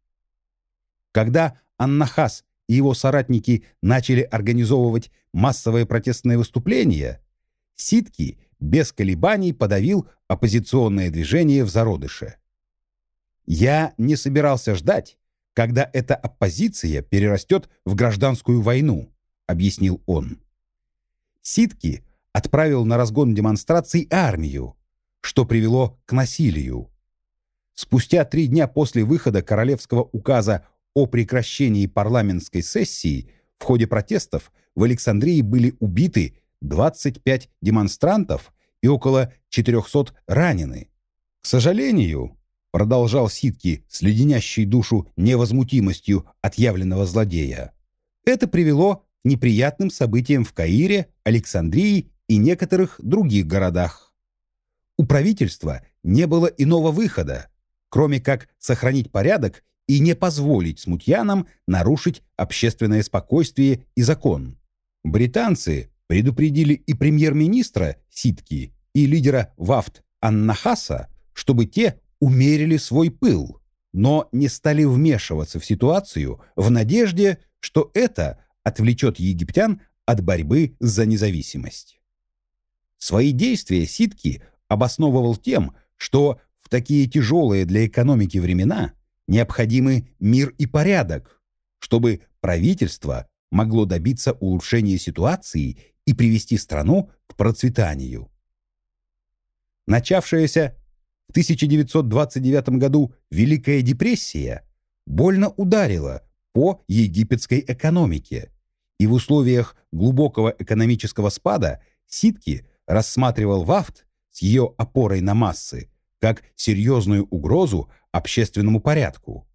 Когда Аннахас и его соратники начали организовывать массовые протестные выступления, Ситки без колебаний подавил оппозиционное движение в зародыше. Я не собирался ждать, когда эта оппозиция перерастет в гражданскую войну, объяснил он. Ситки отправил на разгон демонстраций армию, что привело к насилию. Спустя три дня после выхода королевского указа о прекращении парламентской сессии в ходе протестов в Александрии были убиты 25 демонстрантов и около 400 ранены. К сожалению, продолжал Ситки с леденящей душу невозмутимостью отъявленного злодея. Это привело к неприятным событиям в Каире, Александрии и некоторых других городах. У правительства не было иного выхода, кроме как сохранить порядок и не позволить смутьянам нарушить общественное спокойствие и закон. Британцы предупредили и премьер-министра Ситки, и лидера ВАФТ Аннахаса, чтобы те умерили свой пыл, но не стали вмешиваться в ситуацию в надежде, что это отвлечет египтян от борьбы за независимость. Свои действия Ситки обосновывал тем, что в такие тяжелые для экономики времена необходимы мир и порядок, чтобы правительство могло добиться улучшения ситуации и привести страну к процветанию. Начавшаяся в 1929 году Великая депрессия больно ударила по египетской экономике, и в условиях глубокого экономического спада Ситки рассматривал ВАФТ с ее опорой на массы как серьезную угрозу общественному порядку.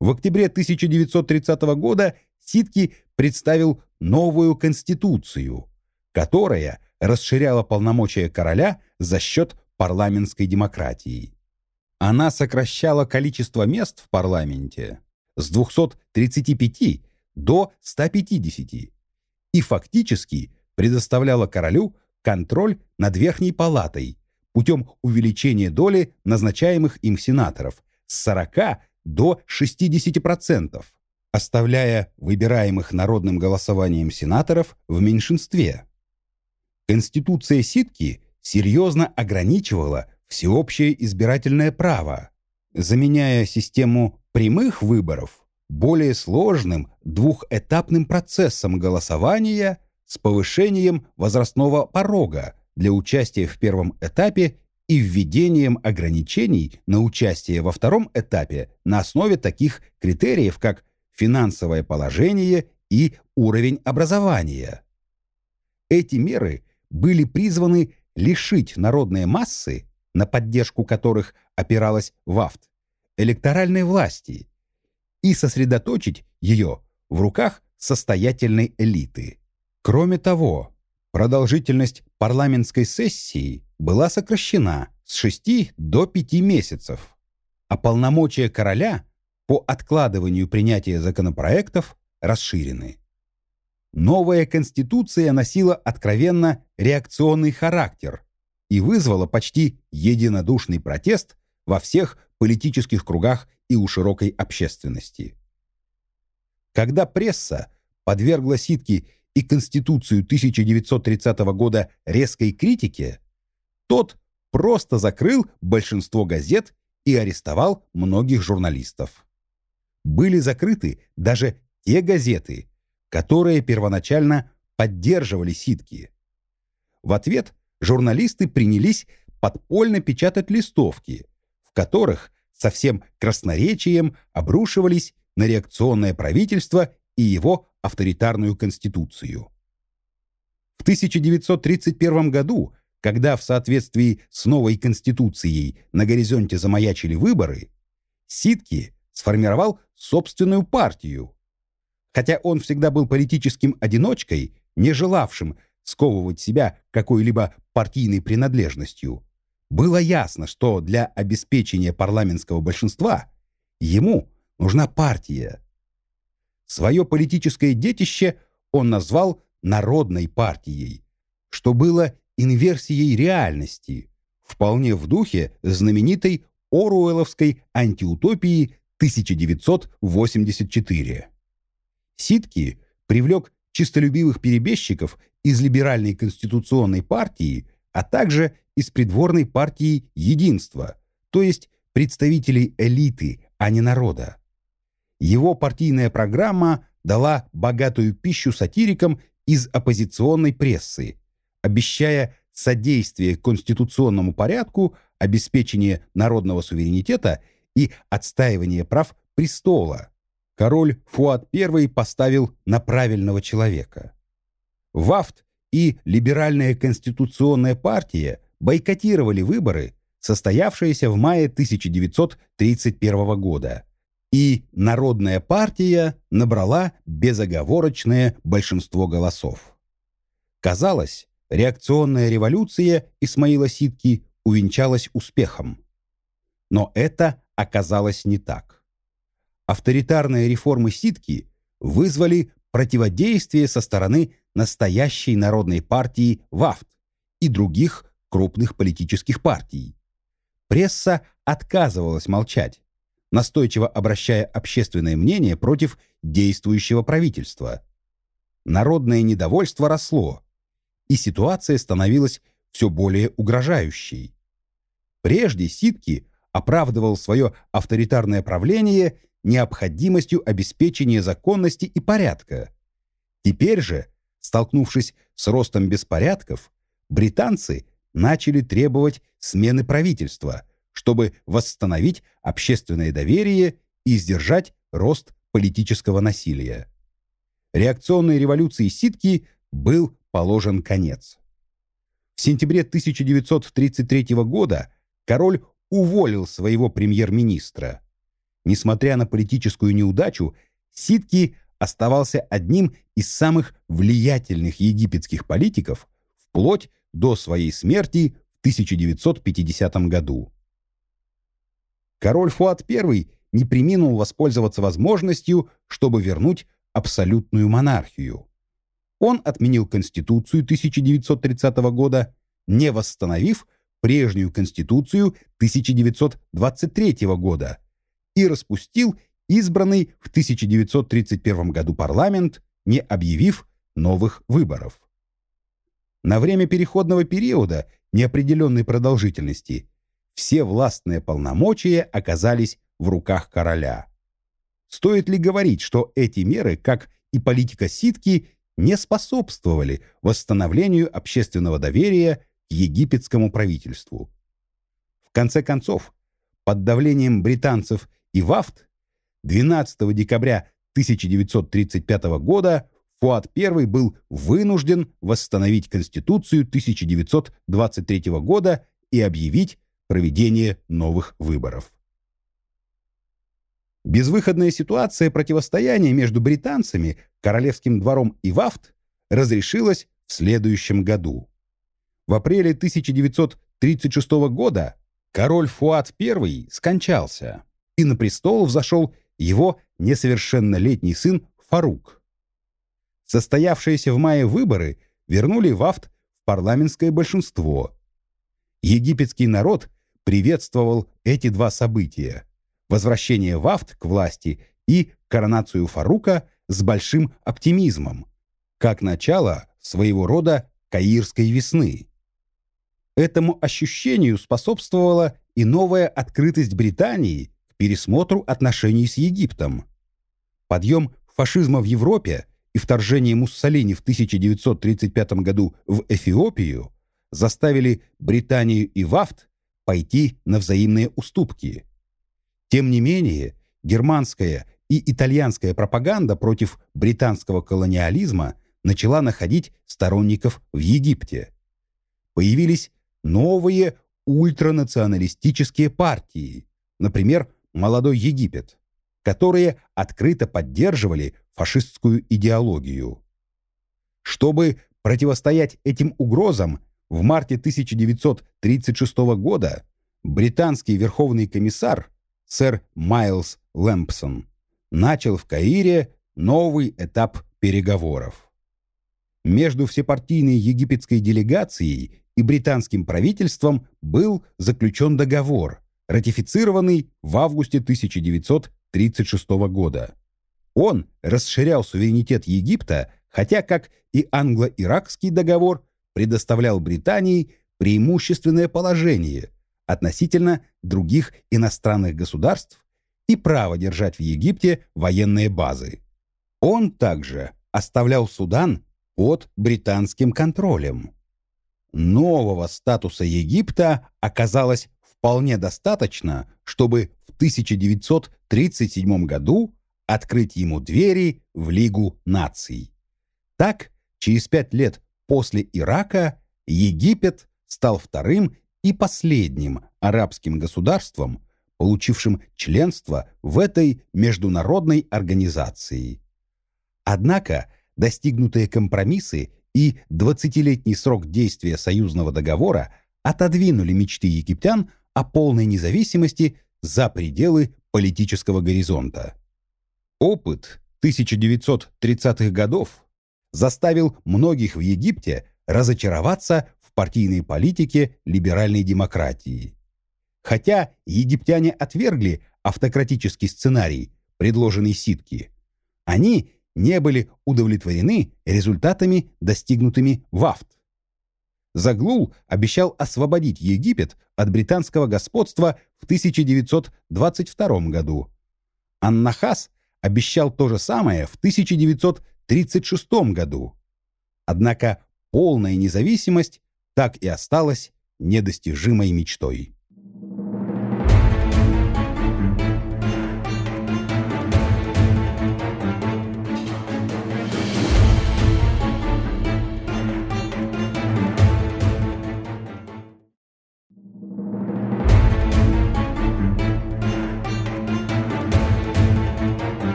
В октябре 1930 года Ситки представил новую конституцию, которая расширяла полномочия короля за счет парламентской демократии. Она сокращала количество мест в парламенте с 235 до 150 и фактически предоставляла королю контроль над Верхней палатой путем увеличения доли назначаемых им сенаторов с 40 до 60%, оставляя выбираемых народным голосованием сенаторов в меньшинстве. Конституция Ситки серьезно ограничивала всеобщее избирательное право, заменяя систему прямых выборов более сложным двухэтапным процессом голосования с повышением возрастного порога для участия в первом этапе и введением ограничений на участие во втором этапе на основе таких критериев, как финансовое положение и уровень образования. Эти меры были призваны лишить народные массы, на поддержку которых опиралась ВАФТ, электоральной власти и сосредоточить ее в руках состоятельной элиты. Кроме того, продолжительность парламентской сессии была сокращена с 6 до 5 месяцев, а полномочия короля по откладыванию принятия законопроектов расширены. Новая конституция носила откровенно реакционный характер и вызвала почти единодушный протест во всех политических кругах и у широкой общественности. Когда пресса подвергла Ситке и Конституцию 1930 года резкой критике, тот просто закрыл большинство газет и арестовал многих журналистов. Были закрыты даже те газеты, которые первоначально поддерживали Ситки. В ответ журналисты принялись подпольно печатать листовки, в которых совсем красноречием обрушивались на реакционное правительство и его авторитарную конституцию. В 1931 году, когда в соответствии с новой конституцией на горизонте замаячили выборы, Ситки сформировал собственную партию. Хотя он всегда был политическим одиночкой, не желавшим сковывать себя какой-либо партийной принадлежностью, было ясно, что для обеспечения парламентского большинства ему нужна партия. Свое политическое детище он назвал «народной партией», что было инверсией реальности, вполне в духе знаменитой Оруэлловской антиутопии 1984. Ситки привлек чистолюбивых перебежчиков из либеральной конституционной партии, а также из придворной партии «Единство», то есть представителей элиты, а не народа. Его партийная программа дала богатую пищу сатирикам из оппозиционной прессы, обещая содействие конституционному порядку, обеспечение народного суверенитета и отстаивание прав престола. Король Фуад I поставил на правильного человека. ВАФТ и Либеральная конституционная партия бойкотировали выборы, состоявшиеся в мае 1931 года, и Народная партия набрала безоговорочное большинство голосов. Казалось, реакционная революция Исмаила Ситки увенчалась успехом. Но это оказалось не так. Авторитарные реформы Ситки вызвали противодействие со стороны настоящей народной партии ВАФТ и других крупных политических партий. Пресса отказывалась молчать, настойчиво обращая общественное мнение против действующего правительства. Народное недовольство росло, и ситуация становилась все более угрожающей. Прежде Ситки оправдывал свое авторитарное правление необходимостью обеспечения законности и порядка. Теперь же, столкнувшись с ростом беспорядков, британцы начали требовать смены правительства, чтобы восстановить общественное доверие и сдержать рост политического насилия. Реакционной революции Ситки был положен конец. В сентябре 1933 года король уволил своего премьер-министра. Несмотря на политическую неудачу, Ситки оставался одним из самых влиятельных египетских политиков вплоть до своей смерти в 1950 году. Король Фуат I не приминул воспользоваться возможностью, чтобы вернуть абсолютную монархию. Он отменил Конституцию 1930 года, не восстановив прежнюю Конституцию 1923 года и распустил избранный в 1931 году парламент, не объявив новых выборов. На время переходного периода неопределенной продолжительности все властные полномочия оказались в руках короля. Стоит ли говорить, что эти меры, как и политика Ситки, не способствовали восстановлению общественного доверия к египетскому правительству? В конце концов, под давлением британцев и ВАФТ 12 декабря 1935 года Фуат I был вынужден восстановить Конституцию 1923 года и объявить проведение новых выборов. Безвыходная ситуация противостояния между британцами, королевским двором и ВАФТ разрешилась в следующем году. В апреле 1936 года король Фуат I скончался, и на престол взошел его несовершеннолетний сын Фарук. Состоявшиеся в мае выборы вернули ВАФТ в парламентское большинство. Египетский народ приветствовал эти два события – возвращение ВАФТ к власти и коронацию Фарука с большим оптимизмом, как начало своего рода Каирской весны. Этому ощущению способствовала и новая открытость Британии пересмотру отношений с Египтом. Подъем фашизма в Европе и вторжение Муссолини в 1935 году в Эфиопию заставили Британию и ВАФТ пойти на взаимные уступки. Тем не менее, германская и итальянская пропаганда против британского колониализма начала находить сторонников в Египте. Появились новые ультранационалистические партии, например, «Молодой Египет», которые открыто поддерживали фашистскую идеологию. Чтобы противостоять этим угрозам, в марте 1936 года британский верховный комиссар сэр Майлз Лэмпсон начал в Каире новый этап переговоров. Между всепартийной египетской делегацией и британским правительством был заключен договор, ратифицированный в августе 1936 года. Он расширял суверенитет Египта, хотя, как и англо-иракский договор, предоставлял Британии преимущественное положение относительно других иностранных государств и право держать в Египте военные базы. Он также оставлял Судан под британским контролем. Нового статуса Египта оказалось вполне достаточно, чтобы в 1937 году открыть ему двери в Лигу наций. Так, через пять лет после Ирака Египет стал вторым и последним арабским государством, получившим членство в этой международной организации. Однако достигнутые компромиссы и 20-летний срок действия союзного договора отодвинули мечты египтян о полной независимости за пределы политического горизонта. Опыт 1930-х годов заставил многих в Египте разочароваться в партийной политике либеральной демократии. Хотя египтяне отвергли автократический сценарий, предложенный Ситки, они не были удовлетворены результатами, достигнутыми в Афт. Заглул обещал освободить Египет от британского господства в 1922 году. Аннахас обещал то же самое в 1936 году. Однако полная независимость так и осталась недостижимой мечтой.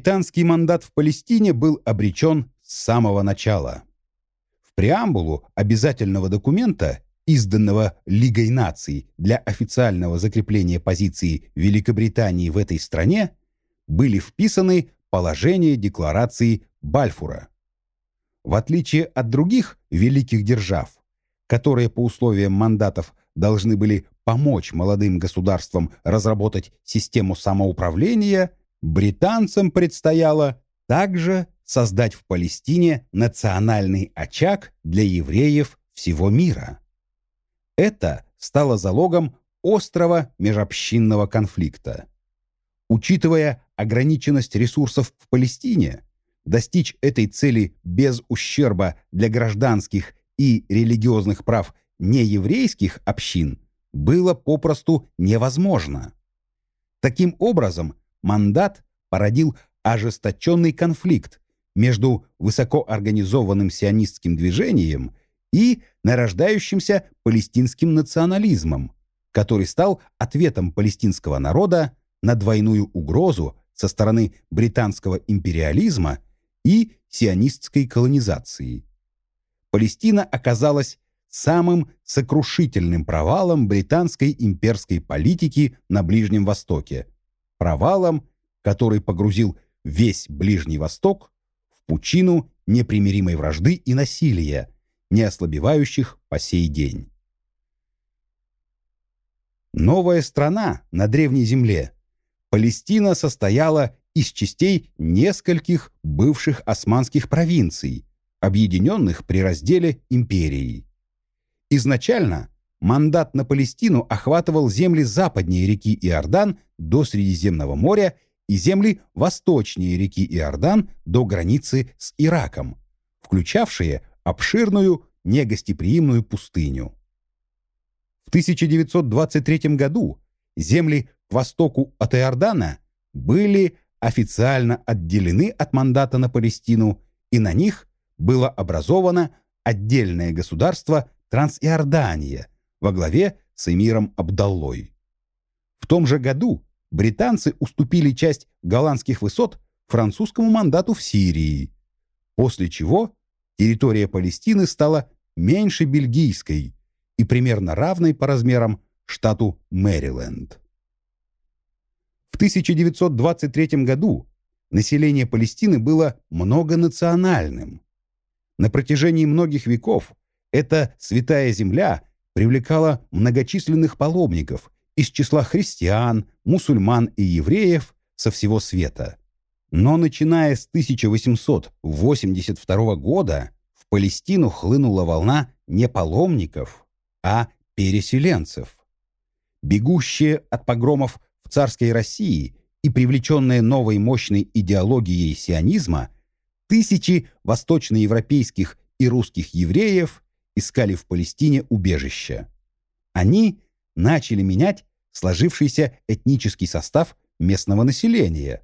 Британский мандат в Палестине был обречен с самого начала. В преамбулу обязательного документа, изданного Лигой наций для официального закрепления позиции Великобритании в этой стране, были вписаны положения декларации Бальфура. В отличие от других великих держав, которые по условиям мандатов должны были помочь молодым государствам разработать систему самоуправления – британцам предстояло также создать в Палестине национальный очаг для евреев всего мира. Это стало залогом острого межобщинного конфликта. Учитывая ограниченность ресурсов в Палестине, достичь этой цели без ущерба для гражданских и религиозных прав нееврейских общин было попросту невозможно. Таким образом, мандат породил ожесточенный конфликт между высокоорганизованным сионистским движением и нарождающимся палестинским национализмом, который стал ответом палестинского народа на двойную угрозу со стороны британского империализма и сионистской колонизации. Палестина оказалась самым сокрушительным провалом британской имперской политики на Ближнем Востоке – провалом, который погрузил весь Ближний Восток в пучину непримиримой вражды и насилия, не ослабевающих по сей день. Новая страна на Древней Земле, Палестина состояла из частей нескольких бывших османских провинций, объединенных при разделе империи. Изначально мандат на Палестину охватывал земли западнее реки Иордан до Средиземного моря и земли восточнее реки Иордан до границы с Ираком, включавшие обширную негостеприимную пустыню. В 1923 году земли к востоку от Иордана были официально отделены от мандата на Палестину, и на них было образовано отдельное государство Трансиордания – во главе с эмиром Абдаллой. В том же году британцы уступили часть голландских высот французскому мандату в Сирии, после чего территория Палестины стала меньше бельгийской и примерно равной по размерам штату Мэриленд. В 1923 году население Палестины было многонациональным. На протяжении многих веков эта святая земля привлекала многочисленных паломников из числа христиан, мусульман и евреев со всего света. Но начиная с 1882 года в Палестину хлынула волна не паломников, а переселенцев. Бегущие от погромов в царской России и привлеченные новой мощной идеологией сионизма, тысячи восточноевропейских и русских евреев искали в Палестине убежище. Они начали менять сложившийся этнический состав местного населения,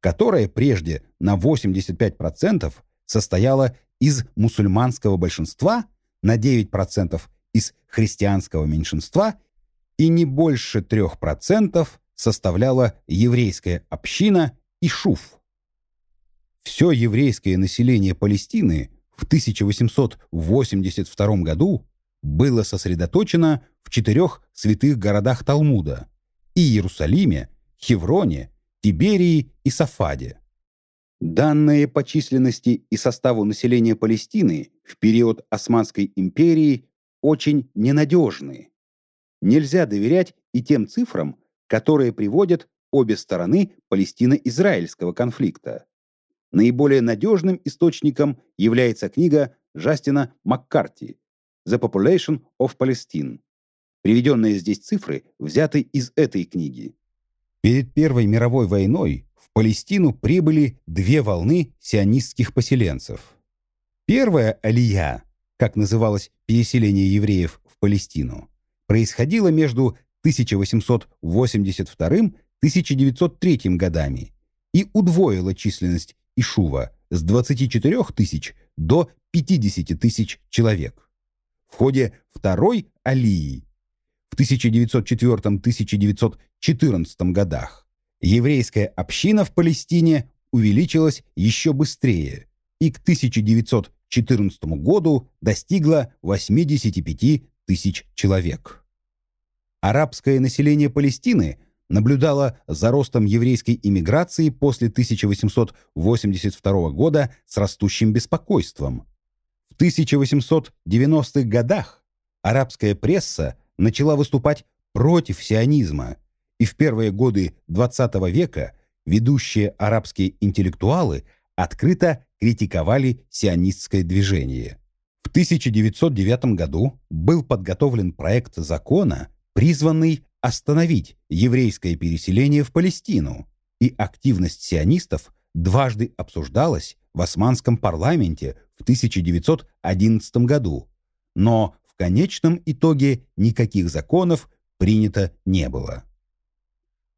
которое прежде на 85% состояло из мусульманского большинства, на 9% из христианского меньшинства и не больше 3% составляла еврейская община и шуф. Все еврейское население Палестины в 1882 году было сосредоточено в четырех святых городах Талмуда – Иерусалиме, Хевроне, Тиберии и Сафаде. Данные по численности и составу населения Палестины в период Османской империи очень ненадежны. Нельзя доверять и тем цифрам, которые приводят обе стороны Палестино-Израильского конфликта. Наиболее надежным источником является книга Жастина Маккарти «The Population of Palestine». Приведенные здесь цифры взяты из этой книги. Перед Первой мировой войной в Палестину прибыли две волны сионистских поселенцев. Первая алия, как называлось переселение евреев в Палестину, происходила между 1882-1903 годами и удвоила численность Ишува с 24 тысяч до 50 тысяч человек. В ходе второй алии в 1904-1914 годах еврейская община в Палестине увеличилась еще быстрее и к 1914 году достигла 85 тысяч человек. Арабское население Палестины наблюдало за ростом еврейской иммиграции после 1882 года с растущим беспокойством. В 1890-х годах арабская пресса начала выступать против сионизма, и в первые годы XX века ведущие арабские интеллектуалы открыто критиковали сионистское движение. В 1909 году был подготовлен проект закона, призванный остановить еврейское переселение в Палестину, и активность сионистов дважды обсуждалась в османском парламенте в 1911 году, но в конечном итоге никаких законов принято не было.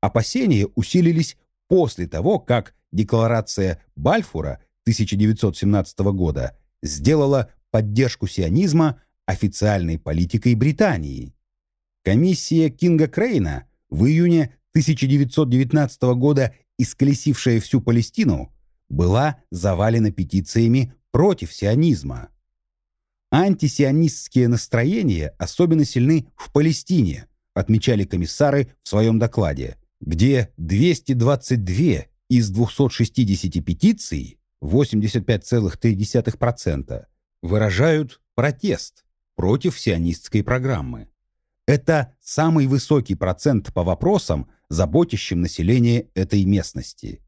Опасения усилились после того, как Декларация Бальфура 1917 года сделала поддержку сионизма официальной политикой Британии. Комиссия Кинга Крейна в июне 1919 года, исколесившая всю Палестину, была завалена петициями против сионизма. Антисионистские настроения особенно сильны в Палестине, отмечали комиссары в своем докладе, где 222 из 260 петиций, 85,3%, выражают протест против сионистской программы. Это самый высокий процент по вопросам, заботящим население этой местности.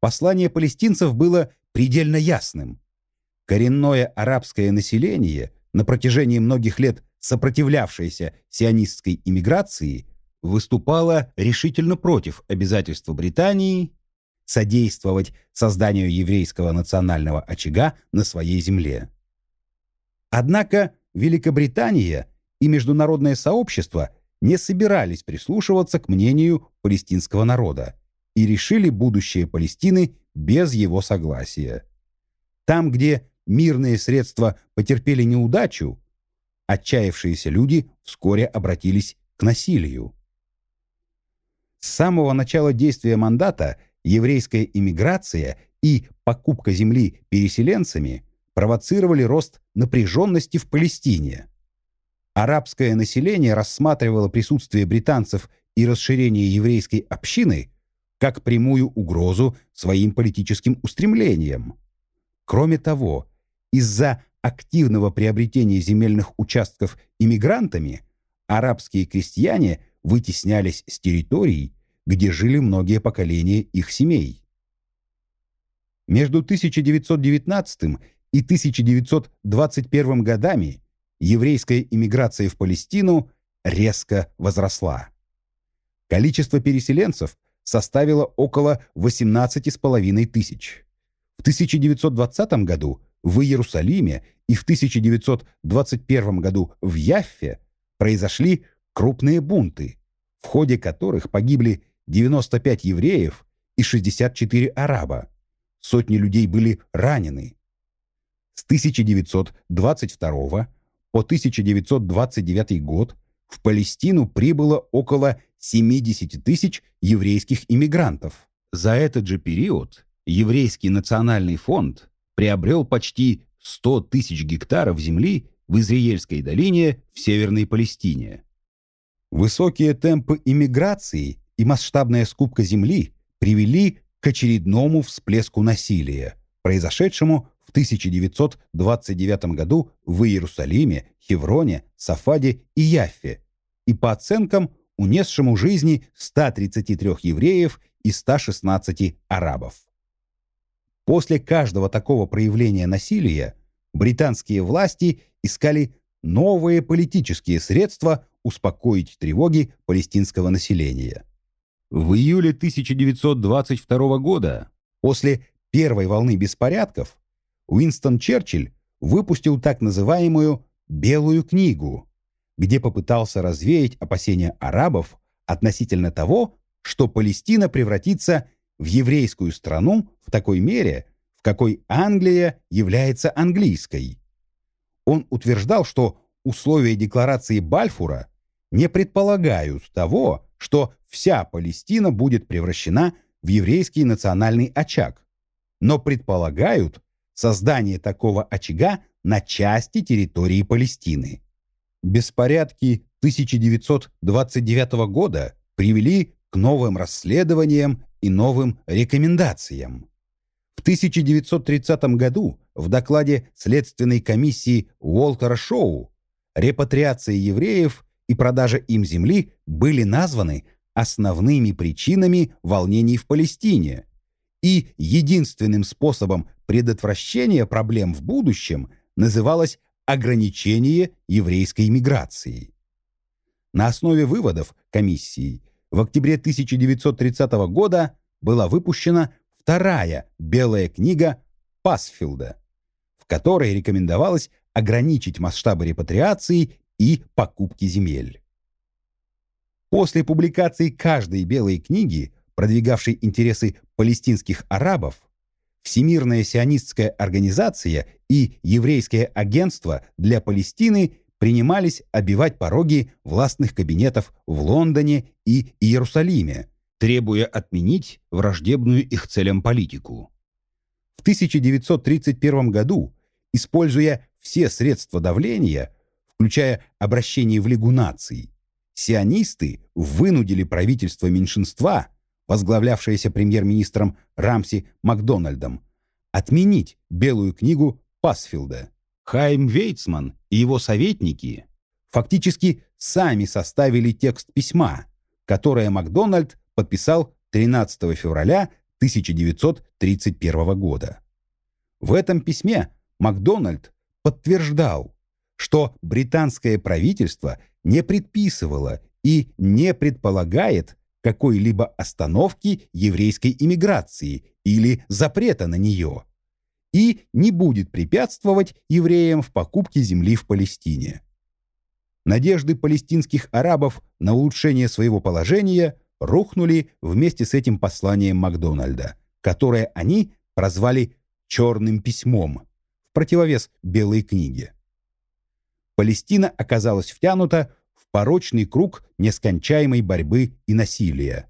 Послание палестинцев было предельно ясным. Коренное арабское население, на протяжении многих лет сопротивлявшееся сионистской иммиграции, выступало решительно против обязательства Британии содействовать созданию еврейского национального очага на своей земле. Однако Великобритания и международное сообщество не собирались прислушиваться к мнению палестинского народа и решили будущее Палестины без его согласия. Там, где мирные средства потерпели неудачу, отчаявшиеся люди вскоре обратились к насилию. С самого начала действия мандата еврейская иммиграция и покупка земли переселенцами провоцировали рост напряженности в Палестине. Арабское население рассматривало присутствие британцев и расширение еврейской общины как прямую угрозу своим политическим устремлениям. Кроме того, из-за активного приобретения земельных участков иммигрантами арабские крестьяне вытеснялись с территорий, где жили многие поколения их семей. Между 1919 и 1921 годами еврейская иммиграция в Палестину резко возросла. Количество переселенцев составило около 18,5 тысяч. В 1920 году в Иерусалиме и в 1921 году в Яффе произошли крупные бунты, в ходе которых погибли 95 евреев и 64 араба. Сотни людей были ранены. С 1922 по 1929 год в Палестину прибыло около 70 тысяч еврейских иммигрантов. За этот же период Еврейский национальный фонд приобрел почти 100 тысяч гектаров земли в Израильской долине в Северной Палестине. Высокие темпы иммиграции и масштабная скупка земли привели к очередному всплеску насилия, произошедшему 1929 году в Иерусалиме, Хевроне, Сафаде и Яффе, и по оценкам унесшему жизни 133 евреев и 116 арабов. После каждого такого проявления насилия британские власти искали новые политические средства успокоить тревоги палестинского населения. В июле 1922 года, после первой волны беспорядков, Уинстон Черчилль выпустил так называемую «Белую книгу», где попытался развеять опасения арабов относительно того, что Палестина превратится в еврейскую страну в такой мере, в какой Англия является английской. Он утверждал, что условия декларации Бальфура не предполагают того, что вся Палестина будет превращена в еврейский национальный очаг, но предполагают создание такого очага на части территории Палестины. Беспорядки 1929 года привели к новым расследованиям и новым рекомендациям. В 1930 году в докладе Следственной комиссии Уолтера Шоу репатриация евреев и продажа им земли были названы основными причинами волнений в Палестине, и единственным способом предотвращения проблем в будущем называлось ограничение еврейской миграции. На основе выводов комиссии в октябре 1930 года была выпущена вторая белая книга Пасфилда, в которой рекомендовалось ограничить масштабы репатриации и покупки земель. После публикации каждой белой книги, продвигавшей интересы палестинских арабов, Всемирная сионистская организация и Еврейское агентство для Палестины принимались обивать пороги властных кабинетов в Лондоне и Иерусалиме, требуя отменить враждебную их целям политику. В 1931 году, используя все средства давления, включая обращение в Лигу наций, сионисты вынудили правительство меньшинства, возглавлявшееся премьер-министром Рамси Макдональдом, отменить Белую книгу Пасфилда. Хайм Вейцман и его советники фактически сами составили текст письма, которое Макдональд подписал 13 февраля 1931 года. В этом письме Макдональд подтверждал, что британское правительство не предписывало и не предполагает какой-либо остановки еврейской иммиграции или запрета на нее и не будет препятствовать евреям в покупке земли в Палестине. Надежды палестинских арабов на улучшение своего положения рухнули вместе с этим посланием Макдональда, которое они прозвали «черным письмом» в противовес Белой книге. Палестина оказалась втянута порочный круг нескончаемой борьбы и насилия.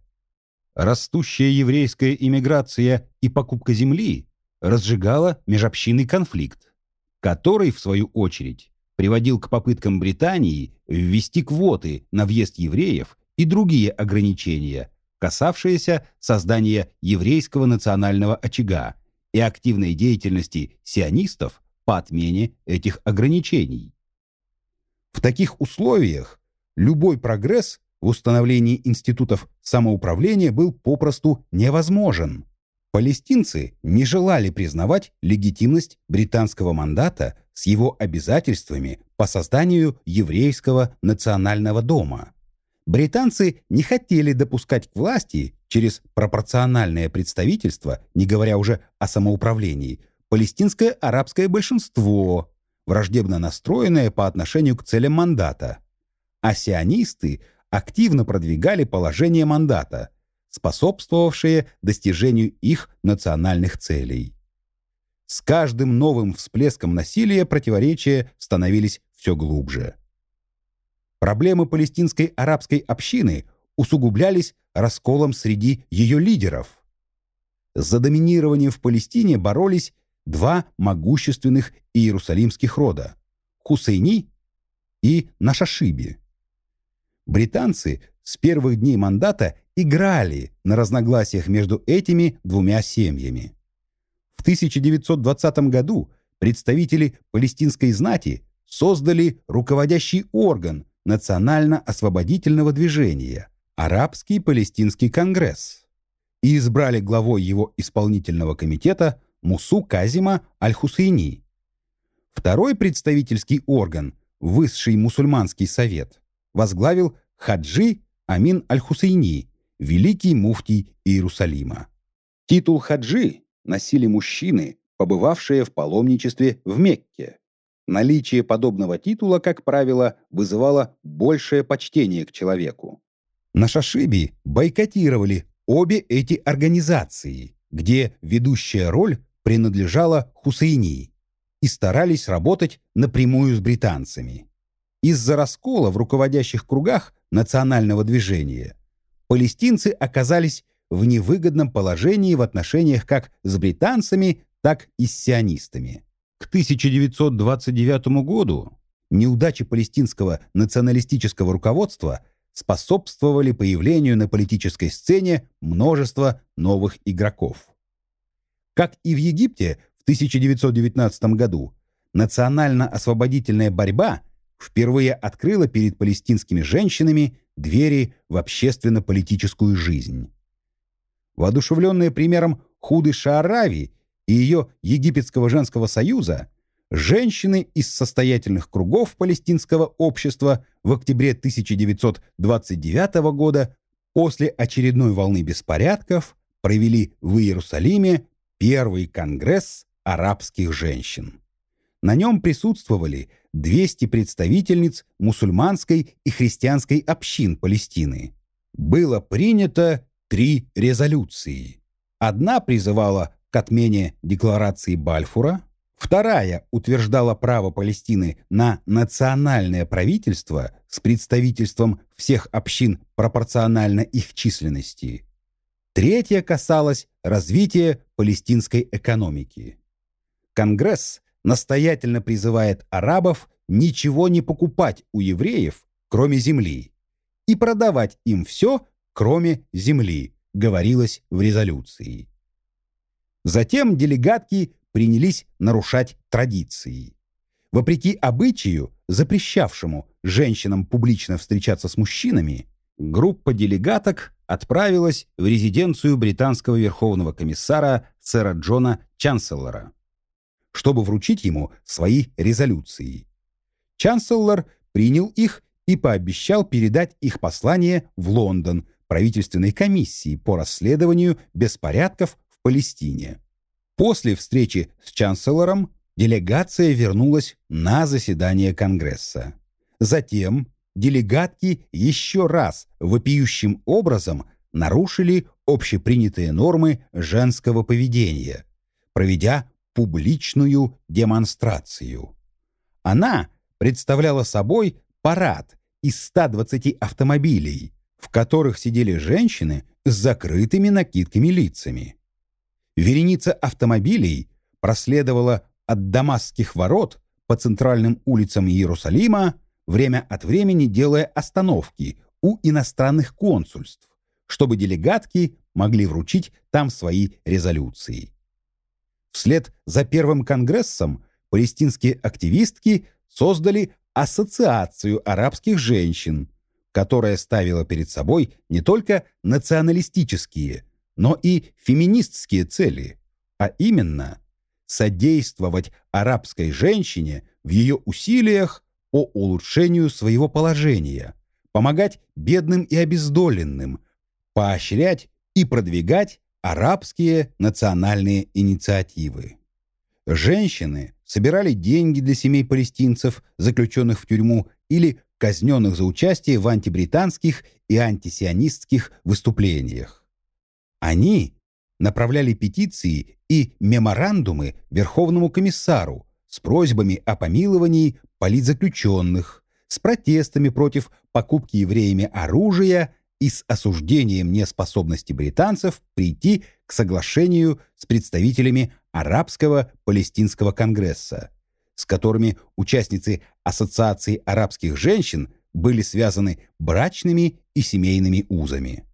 Растущая еврейская иммиграция и покупка земли разжигала межобщинный конфликт, который, в свою очередь, приводил к попыткам Британии ввести квоты на въезд евреев и другие ограничения, касавшиеся создания еврейского национального очага и активной деятельности сионистов по отмене этих ограничений. В таких условиях любой прогресс в установлении институтов самоуправления был попросту невозможен. Палестинцы не желали признавать легитимность британского мандата с его обязательствами по созданию еврейского национального дома. Британцы не хотели допускать к власти через пропорциональное представительство, не говоря уже о самоуправлении, палестинское арабское большинство, враждебно настроенное по отношению к целям мандата. А сионисты активно продвигали положение мандата, способствовавшее достижению их национальных целей. С каждым новым всплеском насилия противоречия становились все глубже. Проблемы палестинской арабской общины усугублялись расколом среди ее лидеров. За доминирование в Палестине боролись два могущественных иерусалимских рода – Хусейни и Нашашиби. Британцы с первых дней мандата играли на разногласиях между этими двумя семьями. В 1920 году представители палестинской знати создали руководящий орган национально-освободительного движения Арабский палестинский конгресс и избрали главой его исполнительного комитета Мусу Казима Аль-Хусейни. Второй представительский орган, Высший мусульманский совет, возглавил Хаджи Амин Аль-Хусейни, великий муфтий Иерусалима. Титул хаджи носили мужчины, побывавшие в паломничестве в Мекке. Наличие подобного титула, как правило, вызывало большее почтение к человеку. На Шашиби бойкотировали обе эти организации, где ведущая роль принадлежала Хусейни, и старались работать напрямую с британцами. Из-за раскола в руководящих кругах национального движения палестинцы оказались в невыгодном положении в отношениях как с британцами, так и с сионистами. К 1929 году неудачи палестинского националистического руководства способствовали появлению на политической сцене множества новых игроков. Как и в Египте в 1919 году, национально-освободительная борьба – впервые открыла перед палестинскими женщинами двери в общественно-политическую жизнь. Воодушевленные примером Худы Шаарави и ее Египетского женского союза, женщины из состоятельных кругов палестинского общества в октябре 1929 года после очередной волны беспорядков провели в Иерусалиме первый конгресс арабских женщин. На нем присутствовали 200 представительниц мусульманской и христианской общин Палестины. Было принято три резолюции. Одна призывала к отмене декларации Бальфура, вторая утверждала право Палестины на национальное правительство с представительством всех общин пропорционально их численности. Третья касалась развития палестинской экономики. Конгресс настоятельно призывает арабов ничего не покупать у евреев, кроме земли, и продавать им все, кроме земли, говорилось в резолюции. Затем делегатки принялись нарушать традиции. Вопреки обычаю, запрещавшему женщинам публично встречаться с мужчинами, группа делегаток отправилась в резиденцию британского верховного комиссара сэра Джона Чанселлора чтобы вручить ему свои резолюции. Чанселлор принял их и пообещал передать их послание в Лондон правительственной комиссии по расследованию беспорядков в Палестине. После встречи с Чанселлором делегация вернулась на заседание Конгресса. Затем делегатки еще раз вопиющим образом нарушили общепринятые нормы женского поведения, проведя публичную демонстрацию. Она представляла собой парад из 120 автомобилей, в которых сидели женщины с закрытыми накидками лицами. Вереница автомобилей проследовала от Дамасских ворот по центральным улицам Иерусалима, время от времени делая остановки у иностранных консульств, чтобы делегатки могли вручить там свои резолюции. Вслед за Первым конгрессом палестинские активистки создали Ассоциацию арабских женщин, которая ставила перед собой не только националистические, но и феминистские цели, а именно содействовать арабской женщине в ее усилиях по улучшению своего положения, помогать бедным и обездоленным, поощрять и продвигать арабские национальные инициативы. Женщины собирали деньги для семей палестинцев, заключенных в тюрьму или казненных за участие в антибританских и антисионистских выступлениях. Они направляли петиции и меморандумы Верховному комиссару с просьбами о помиловании политзаключенных, с протестами против покупки евреями оружия и с осуждением неспособности британцев прийти к соглашению с представителями Арабского палестинского конгресса, с которыми участницы Ассоциации арабских женщин были связаны брачными и семейными узами.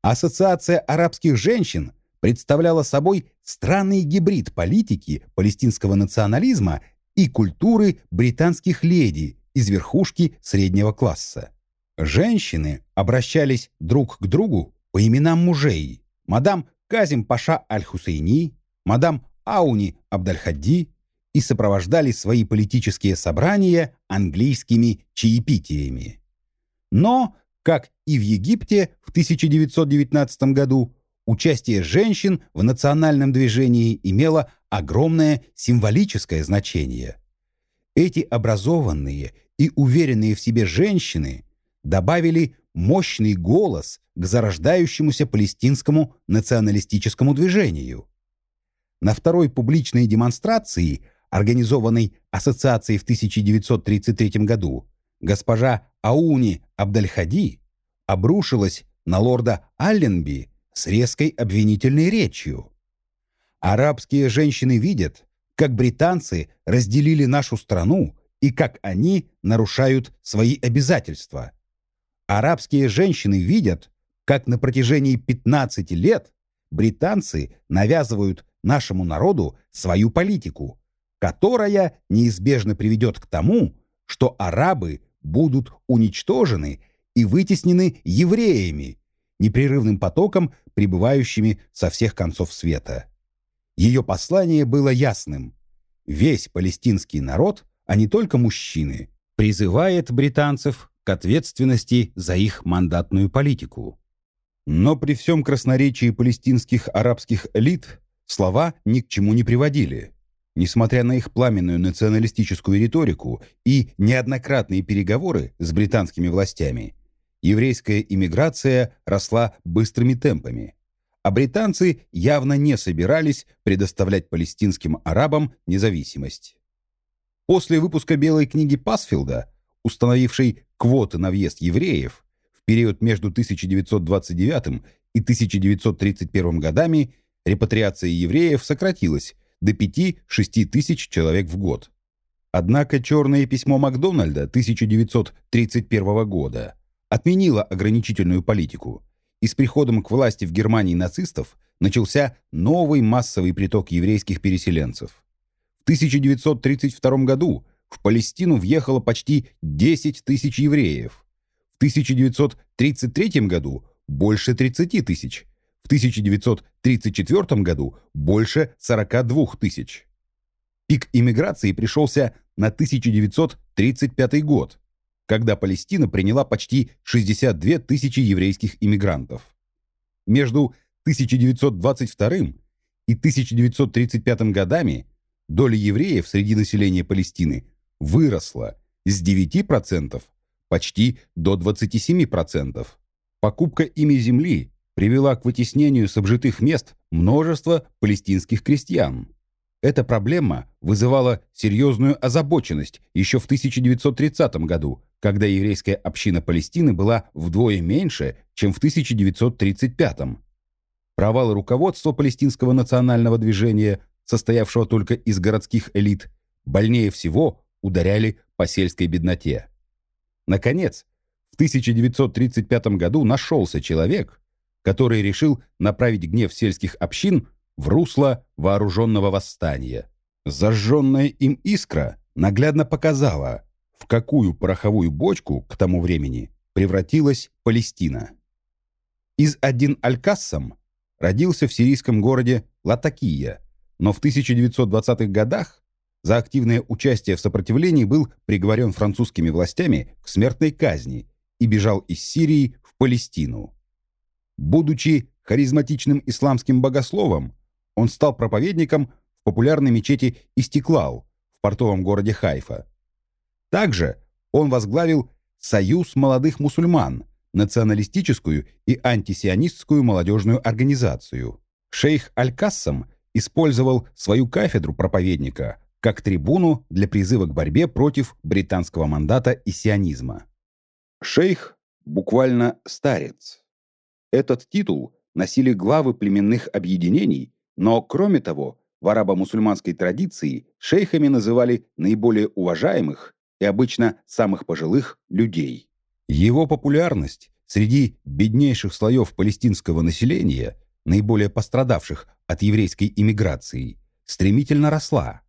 Ассоциация арабских женщин представляла собой странный гибрид политики палестинского национализма и культуры британских леди из верхушки среднего класса. Женщины обращались друг к другу по именам мужей. Мадам Казим Паша Аль-Хусейни, мадам Ауни Абдальхадди и сопровождали свои политические собрания английскими чаепитиями. Но, как и в Египте в 1919 году, участие женщин в национальном движении имело огромное символическое значение. Эти образованные и уверенные в себе женщины добавили мощный голос к зарождающемуся палестинскому националистическому движению. На второй публичной демонстрации, организованной Ассоциацией в 1933 году, госпожа Ауни Абдальхади обрушилась на лорда Алленби с резкой обвинительной речью. Арабские женщины видят, как британцы разделили нашу страну и как они нарушают свои обязательства. Арабские женщины видят, как на протяжении 15 лет британцы навязывают нашему народу свою политику, которая неизбежно приведет к тому, что арабы будут уничтожены и вытеснены евреями, непрерывным потоком, прибывающими со всех концов света. Ее послание было ясным. Весь палестинский народ, а не только мужчины, призывает британцев к ответственности за их мандатную политику. Но при всем красноречии палестинских арабских элит слова ни к чему не приводили. Несмотря на их пламенную националистическую риторику и неоднократные переговоры с британскими властями, еврейская иммиграция росла быстрыми темпами, а британцы явно не собирались предоставлять палестинским арабам независимость. После выпуска Белой книги Пасфилда, установившей квоты на въезд евреев, в период между 1929 и 1931 годами репатриация евреев сократилась до 5-6 тысяч человек в год. Однако черное письмо Макдональда 1931 года отменило ограничительную политику, и с приходом к власти в Германии нацистов начался новый массовый приток еврейских переселенцев. В 1932 году в Палестину въехало почти 10 тысяч евреев. В 1933 году больше 30 тысяч. В 1934 году больше 42 тысяч. Пик иммиграции пришелся на 1935 год, когда Палестина приняла почти 62 тысячи еврейских иммигрантов. Между 1922 и 1935 годами доля евреев среди населения Палестины выросла с 9% почти до 27%. Покупка ими земли привела к вытеснению с обжитых мест множества палестинских крестьян. Эта проблема вызывала серьезную озабоченность еще в 1930 году, когда еврейская община Палестины была вдвое меньше, чем в 1935. Провалы руководства палестинского национального движения, состоявшего только из городских элит, больнее всего ударяли по сельской бедноте. Наконец, в 1935 году нашелся человек, который решил направить гнев сельских общин в русло вооруженного восстания. Зажженная им искра наглядно показала, в какую пороховую бочку к тому времени превратилась Палестина. Из один Аль-Кассам родился в сирийском городе Латакия, но в 1920-х годах за активное участие в сопротивлении был приговорен французскими властями к смертной казни и бежал из Сирии в Палестину. Будучи харизматичным исламским богословом, он стал проповедником в популярной мечети Истеклал в портовом городе Хайфа. Также он возглавил Союз молодых мусульман, националистическую и антисионистскую молодежную организацию. Шейх Аль-Кассам использовал свою кафедру проповедника как трибуну для призыва к борьбе против британского мандата и сионизма. Шейх буквально старец. Этот титул носили главы племенных объединений но, кроме того, в арабо-мусульманской традиции шейхами называли наиболее уважаемых и обычно самых пожилых людей. Его популярность среди беднейших слоев палестинского населения, наиболее пострадавших от еврейской иммиграции, стремительно росла.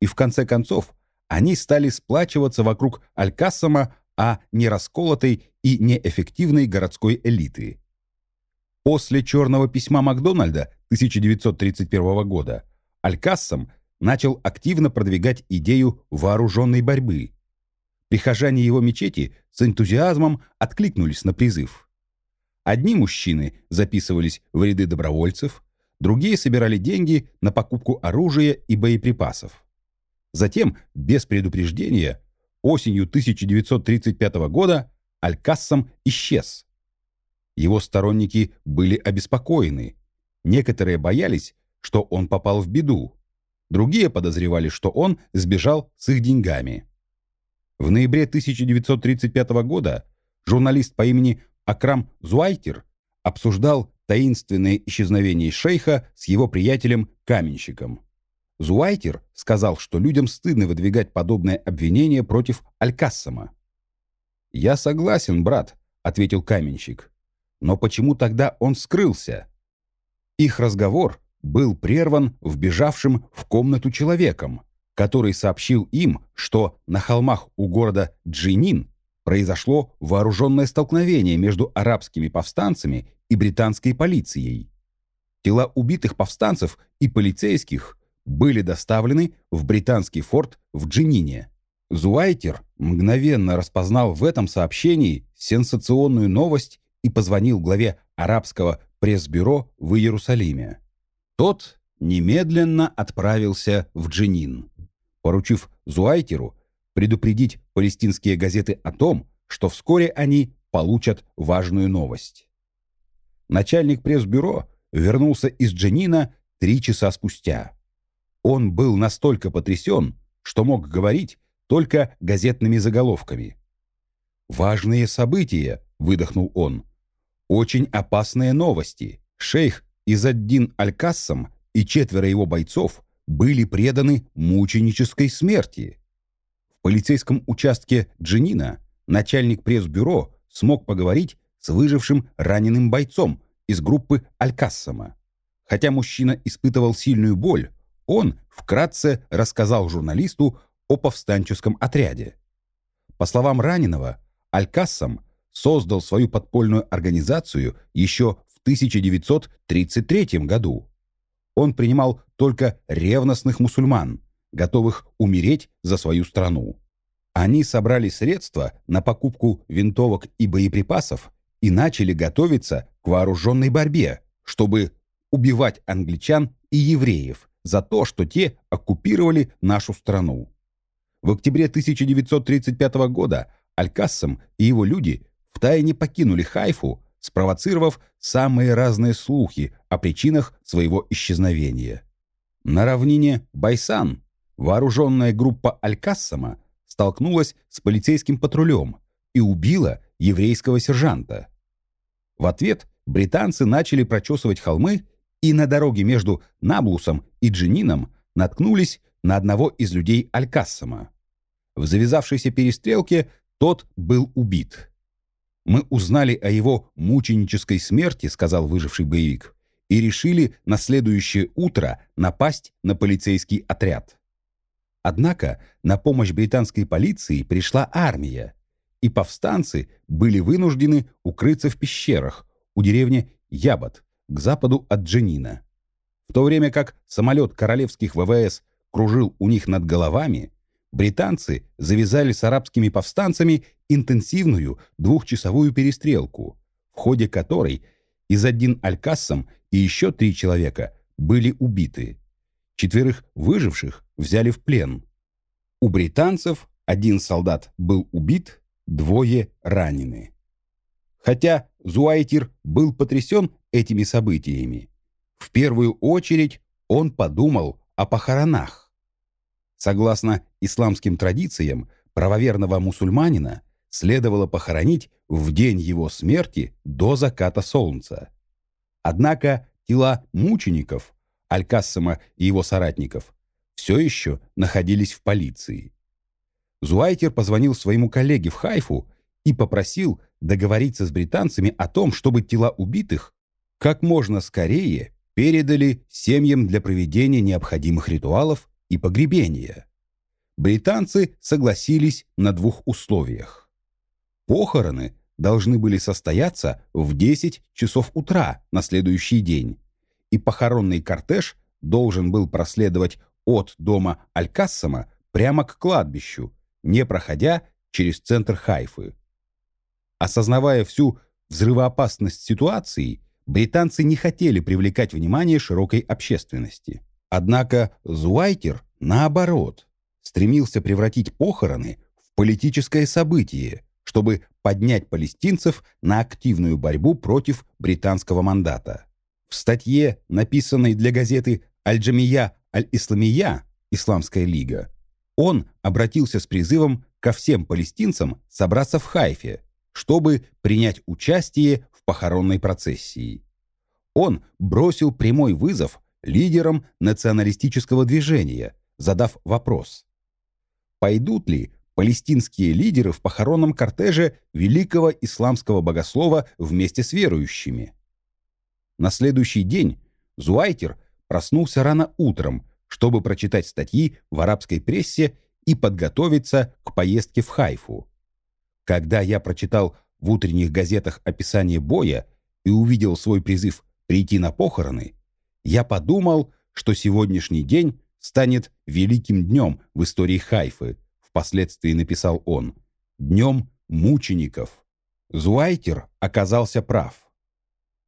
И в конце концов они стали сплачиваться вокруг Аль-Кассама, а не расколотой и неэффективной городской элиты. После черного письма Макдональда 1931 года Аль-Кассам начал активно продвигать идею вооруженной борьбы. Прихожане его мечети с энтузиазмом откликнулись на призыв. Одни мужчины записывались в ряды добровольцев, другие собирали деньги на покупку оружия и боеприпасов. Затем, без предупреждения, осенью 1935 года Аль-Кассам исчез. Его сторонники были обеспокоены. Некоторые боялись, что он попал в беду. Другие подозревали, что он сбежал с их деньгами. В ноябре 1935 года журналист по имени Акрам Зуайтер обсуждал таинственное исчезновение шейха с его приятелем-каменщиком. Зуайтер сказал, что людям стыдно выдвигать подобное обвинение против Алькассама. «Я согласен, брат», — ответил каменщик. «Но почему тогда он скрылся?» Их разговор был прерван вбежавшим в комнату человеком, который сообщил им, что на холмах у города Джинин произошло вооруженное столкновение между арабскими повстанцами и британской полицией. Тела убитых повстанцев и полицейских были доставлены в британский форт в Джинине. Зуайтер мгновенно распознал в этом сообщении сенсационную новость и позвонил главе арабского пресс-бюро в Иерусалиме. Тот немедленно отправился в Джинин поручив Зуайтеру предупредить палестинские газеты о том, что вскоре они получат важную новость. Начальник пресс-бюро вернулся из Дженина три часа спустя. Он был настолько потрясен, что мог говорить только газетными заголовками. «Важные события», — выдохнул он. «Очень опасные новости. Шейх Изаддин Аль-Кассам и четверо его бойцов были преданы мученической смерти. В полицейском участке Джинина начальник пресс-бюро смог поговорить с выжившим раненым бойцом из группы Алькассама. Хотя мужчина испытывал сильную боль, он вкратце рассказал журналисту о повстанческом отряде. По словам раненого, Алькассам создал свою подпольную организацию еще в 1933 году он принимал только ревностных мусульман, готовых умереть за свою страну. Они собрали средства на покупку винтовок и боеприпасов и начали готовиться к вооруженной борьбе, чтобы убивать англичан и евреев за то, что те оккупировали нашу страну. В октябре 1935 года Аль-Кассам и его люди втайне покинули Хайфу спровоцировав самые разные слухи о причинах своего исчезновения. На равнине Байсан вооруженная группа Аль-Кассама столкнулась с полицейским патрулем и убила еврейского сержанта. В ответ британцы начали прочесывать холмы и на дороге между Наблусом и Джинином наткнулись на одного из людей Аль-Кассама. В завязавшейся перестрелке тот был убит. «Мы узнали о его мученической смерти», — сказал выживший боевик, «и решили на следующее утро напасть на полицейский отряд». Однако на помощь британской полиции пришла армия, и повстанцы были вынуждены укрыться в пещерах у деревни Ябот к западу от Дженина. В то время как самолет королевских ВВС кружил у них над головами, британцы завязали с арабскими повстанцами интенсивную двухчасовую перестрелку, в ходе которой Изаддин Аль-Кассам и еще три человека были убиты. Четверых выживших взяли в плен. У британцев один солдат был убит, двое ранены. Хотя Зуайтир был потрясен этими событиями, в первую очередь он подумал о похоронах. Согласно исламским традициям, правоверного мусульманина следовало похоронить в день его смерти до заката солнца. Однако тела мучеников, Аль-Кассама и его соратников, все еще находились в полиции. Зуайтер позвонил своему коллеге в Хайфу и попросил договориться с британцами о том, чтобы тела убитых как можно скорее передали семьям для проведения необходимых ритуалов и погребения. Британцы согласились на двух условиях. Похороны должны были состояться в 10 часов утра на следующий день, и похоронный кортеж должен был проследовать от дома Алькассама прямо к кладбищу, не проходя через центр Хайфы. Осознавая всю взрывоопасность ситуации, британцы не хотели привлекать внимание широкой общественности. Однако Зуайтер, наоборот, стремился превратить похороны в политическое событие, чтобы поднять палестинцев на активную борьбу против британского мандата. В статье, написанной для газеты «Аль-Джамия Аль-Исламия» «Исламская лига», он обратился с призывом ко всем палестинцам собраться в Хайфе, чтобы принять участие похоронной процессии. Он бросил прямой вызов лидерам националистического движения, задав вопрос. Пойдут ли палестинские лидеры в похоронном кортеже великого исламского богослова вместе с верующими? На следующий день Зуайтер проснулся рано утром, чтобы прочитать статьи в арабской прессе и подготовиться к поездке в Хайфу. Когда я прочитал в утренних газетах описание боя и увидел свой призыв прийти на похороны, я подумал, что сегодняшний день станет великим днем в истории Хайфы, впоследствии написал он, днем мучеников. Зуайтер оказался прав.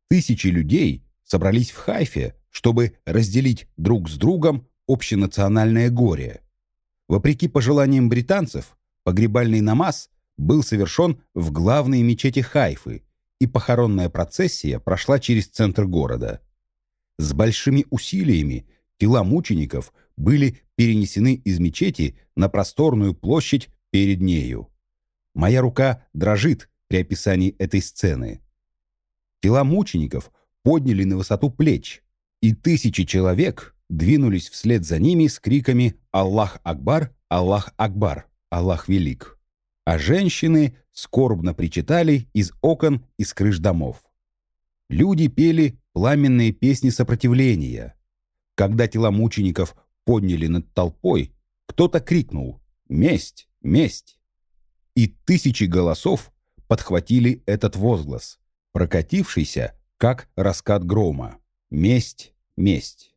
Тысячи людей собрались в Хайфе, чтобы разделить друг с другом общенациональное горе. Вопреки пожеланиям британцев, погребальный намаз был совершен в главной мечети Хайфы, и похоронная процессия прошла через центр города. С большими усилиями тела мучеников были перенесены из мечети на просторную площадь перед нею. Моя рука дрожит при описании этой сцены. Тела мучеников подняли на высоту плеч, и тысячи человек двинулись вслед за ними с криками «Аллах Акбар! Аллах Акбар! Аллах Велик!» А женщины скорбно причитали из окон и с крыш домов. Люди пели пламенные песни сопротивления. Когда тела мучеников подняли над толпой, кто-то крикнул «Месть! Месть!» И тысячи голосов подхватили этот возглас, прокатившийся, как раскат грома. Месть! Месть!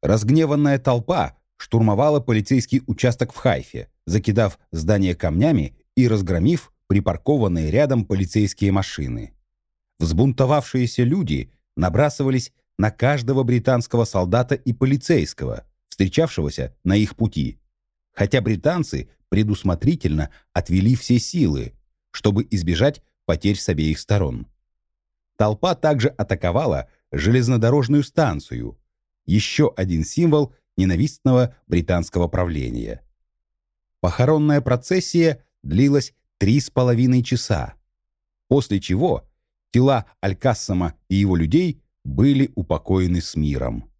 Разгневанная толпа штурмовала полицейский участок в Хайфе, закидав здание камнями и разгромив припаркованные рядом полицейские машины. Взбунтовавшиеся люди набрасывались на каждого британского солдата и полицейского, встречавшегося на их пути, хотя британцы предусмотрительно отвели все силы, чтобы избежать потерь с обеих сторон. Толпа также атаковала железнодорожную станцию, еще один символ ненавистного британского правления. Похоронная процессия длилась три с половиной часа, после чего тела Алькассама и его людей были упокоены с миром.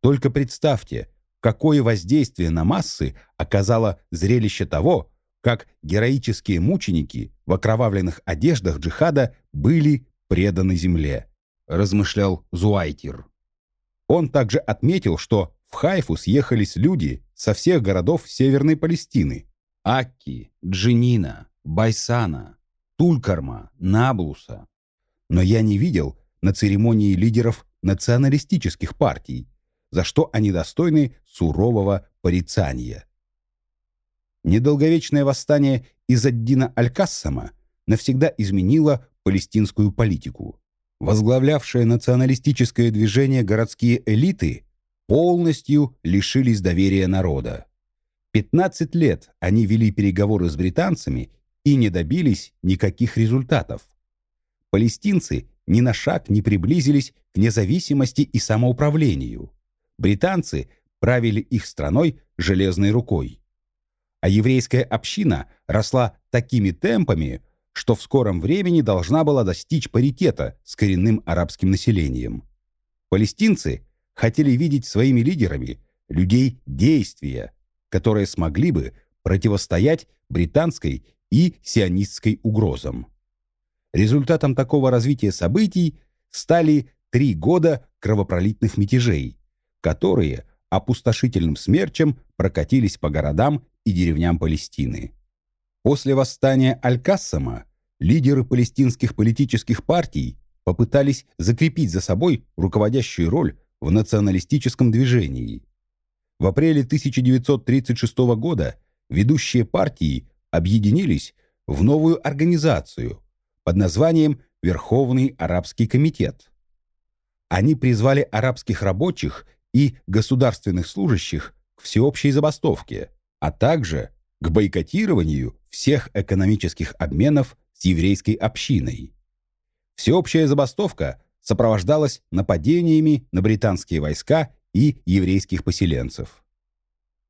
Только представьте, какое воздействие на массы оказало зрелище того, как героические мученики в окровавленных одеждах джихада были преданы земле, размышлял Зуайтир. Он также отметил, что в Хайфу съехались люди со всех городов Северной Палестины – Акки, Джинина, Байсана, Тулькарма, Наблуса. Но я не видел на церемонии лидеров националистических партий, за что они достойны сурового порицания. Недолговечное восстание из Аддина Аль-Кассама навсегда изменило палестинскую политику возглавлявшие националистическое движение городские элиты, полностью лишились доверия народа. 15 лет они вели переговоры с британцами и не добились никаких результатов. Палестинцы ни на шаг не приблизились к независимости и самоуправлению. Британцы правили их страной железной рукой. А еврейская община росла такими темпами, что в скором времени должна была достичь паритета с коренным арабским населением. Палестинцы хотели видеть своими лидерами людей действия, которые смогли бы противостоять британской и сионистской угрозам. Результатом такого развития событий стали три года кровопролитных мятежей, которые опустошительным смерчем прокатились по городам и деревням Палестины. После восстания Аль-Кассама лидеры палестинских политических партий попытались закрепить за собой руководящую роль в националистическом движении. В апреле 1936 года ведущие партии объединились в новую организацию под названием Верховный Арабский комитет. Они призвали арабских рабочих и государственных служащих к всеобщей забастовке, а также к бойкотированию всех экономических обменов с еврейской общиной. Всеобщая забастовка сопровождалась нападениями на британские войска и еврейских поселенцев.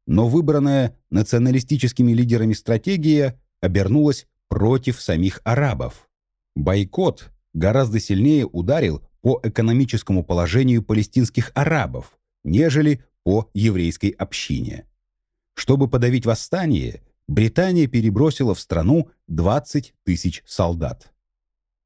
Но выбранная националистическими лидерами стратегия обернулась против самих арабов. Бойкот гораздо сильнее ударил по экономическому положению палестинских арабов, нежели по еврейской общине. Чтобы подавить восстание, Британия перебросила в страну 20 тысяч солдат.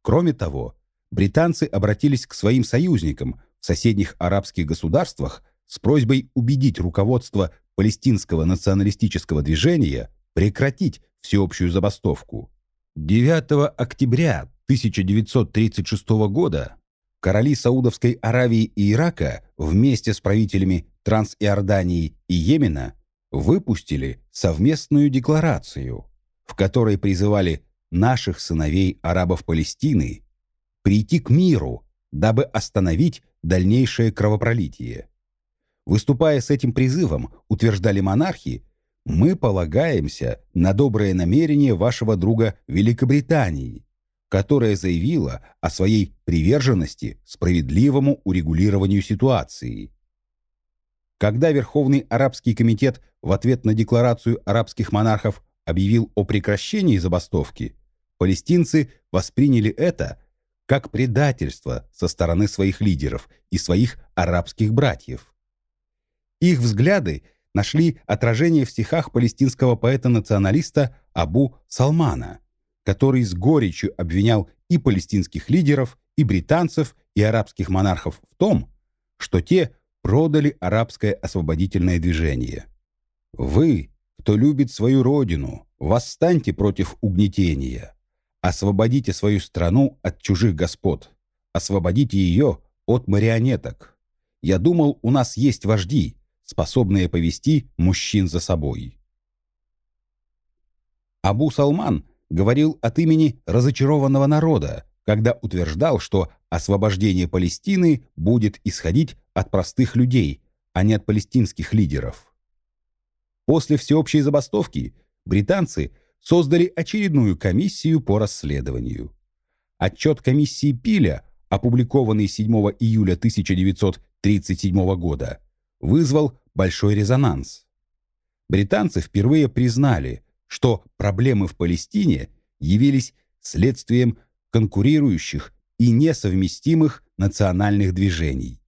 Кроме того, британцы обратились к своим союзникам в соседних арабских государствах с просьбой убедить руководство палестинского националистического движения прекратить всеобщую забастовку. 9 октября 1936 года короли Саудовской Аравии и Ирака вместе с правителями Трансиордании и Йемена выпустили совместную декларацию, в которой призывали наших сыновей арабов Палестины прийти к миру, дабы остановить дальнейшее кровопролитие. Выступая с этим призывом, утверждали монархи, мы полагаемся на доброе намерение вашего друга Великобритании, которая заявила о своей приверженности справедливому урегулированию ситуации. Когда Верховный Арабский комитет в ответ на декларацию арабских монархов объявил о прекращении забастовки, палестинцы восприняли это как предательство со стороны своих лидеров и своих арабских братьев. Их взгляды нашли отражение в стихах палестинского поэта-националиста Абу Салмана, который с горечью обвинял и палестинских лидеров, и британцев, и арабских монархов в том, что те продали арабское освободительное движение. Вы, кто любит свою родину, восстаньте против угнетения. Освободите свою страну от чужих господ. Освободите ее от марионеток. Я думал, у нас есть вожди, способные повести мужчин за собой. Абу Салман говорил от имени разочарованного народа, когда утверждал, что освобождение Палестины будет исходить от простых людей, а не от палестинских лидеров. После всеобщей забастовки британцы создали очередную комиссию по расследованию. Отчет комиссии Пиля, опубликованный 7 июля 1937 года, вызвал большой резонанс. Британцы впервые признали, что проблемы в Палестине явились следствием конкурирующих и несовместимых национальных движений.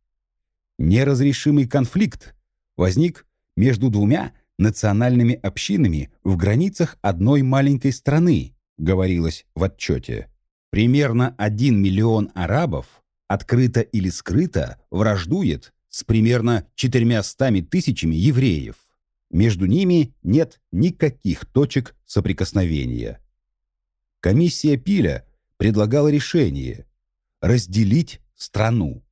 Неразрешимый конфликт возник между двумя национальными общинами в границах одной маленькой страны, говорилось в отчете. Примерно 1 миллион арабов открыто или скрыто враждует с примерно 400 тысячами евреев. Между ними нет никаких точек соприкосновения. Комиссия Пиля предлагала решение – разделить страну.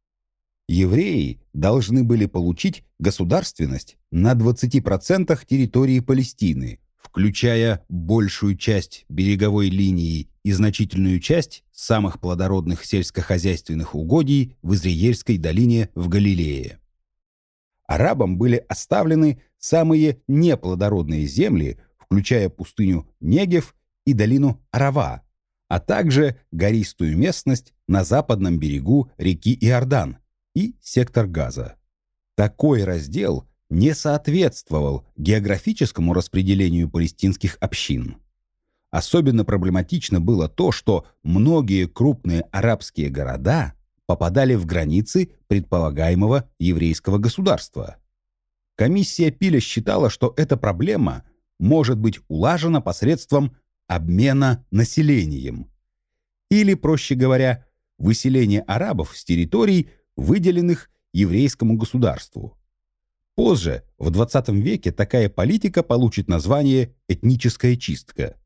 Евреи должны были получить государственность на 20% территории Палестины, включая большую часть береговой линии и значительную часть самых плодородных сельскохозяйственных угодий в Изриельской долине в Галилее. Арабам были оставлены самые неплодородные земли, включая пустыню Негев и долину Арава, а также гористую местность на западном берегу реки Иордан и сектор Газа. Такой раздел не соответствовал географическому распределению палестинских общин. Особенно проблематично было то, что многие крупные арабские города попадали в границы предполагаемого еврейского государства. Комиссия Пиля считала, что эта проблема может быть улажена посредством обмена населением. или, проще говоря, выселение арабов с территорий, выделенных еврейскому государству. Позже, в 20 веке, такая политика получит название «этническая чистка».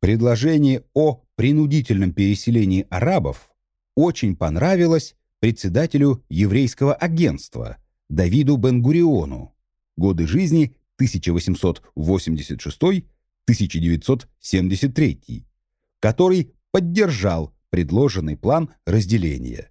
Предложение о принудительном переселении арабов очень понравилось председателю еврейского агентства Давиду Бен-Гуриону. Годы жизни 1886-1973, который поддержал предложенный план разделения.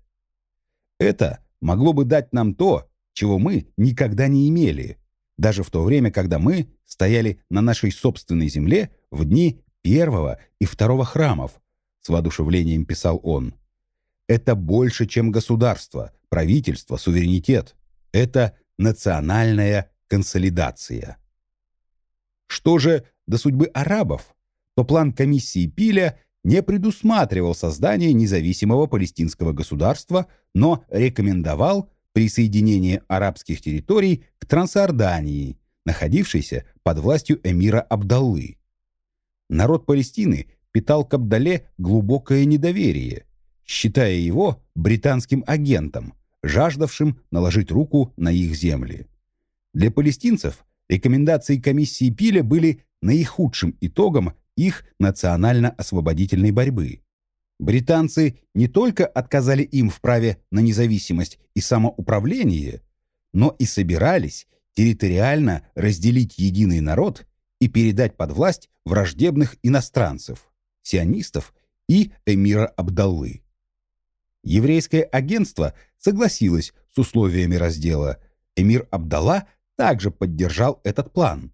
Это могло бы дать нам то, чего мы никогда не имели, даже в то время, когда мы стояли на нашей собственной земле в дни первого и второго храмов, с воодушевлением писал он. Это больше, чем государство, правительство, суверенитет. Это национальная консолидация. Что же до судьбы арабов, то план комиссии Пиля не предусматривал создание независимого палестинского государства, но рекомендовал присоединение арабских территорий к Трансордании, находившейся под властью эмира Абдаллы. Народ Палестины питал к Абдале глубокое недоверие, считая его британским агентом, жаждавшим наложить руку на их земли. Для палестинцев рекомендации комиссии Пиля были наихудшим итогом их национально-освободительной борьбы. Британцы не только отказали им в праве на независимость и самоуправление, но и собирались территориально разделить единый народ и передать под власть враждебных иностранцев, сионистов и эмира Абдаллы. Еврейское агентство согласилось с условиями раздела. Эмир Абдалла также поддержал этот план.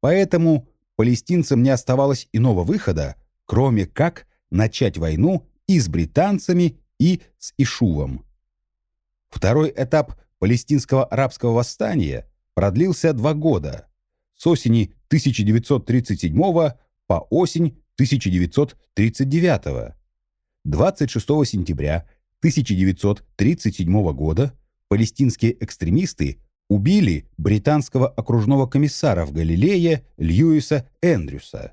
Поэтому палестинцам не оставалось иного выхода, кроме как начать войну и с британцами, и с Ишувом. Второй этап палестинского арабского восстания продлился два года, с осени 1937 по осень 1939. 26 сентября 1937 года палестинские экстремисты убили британского окружного комиссара в Галилее Льюиса Эндрюса.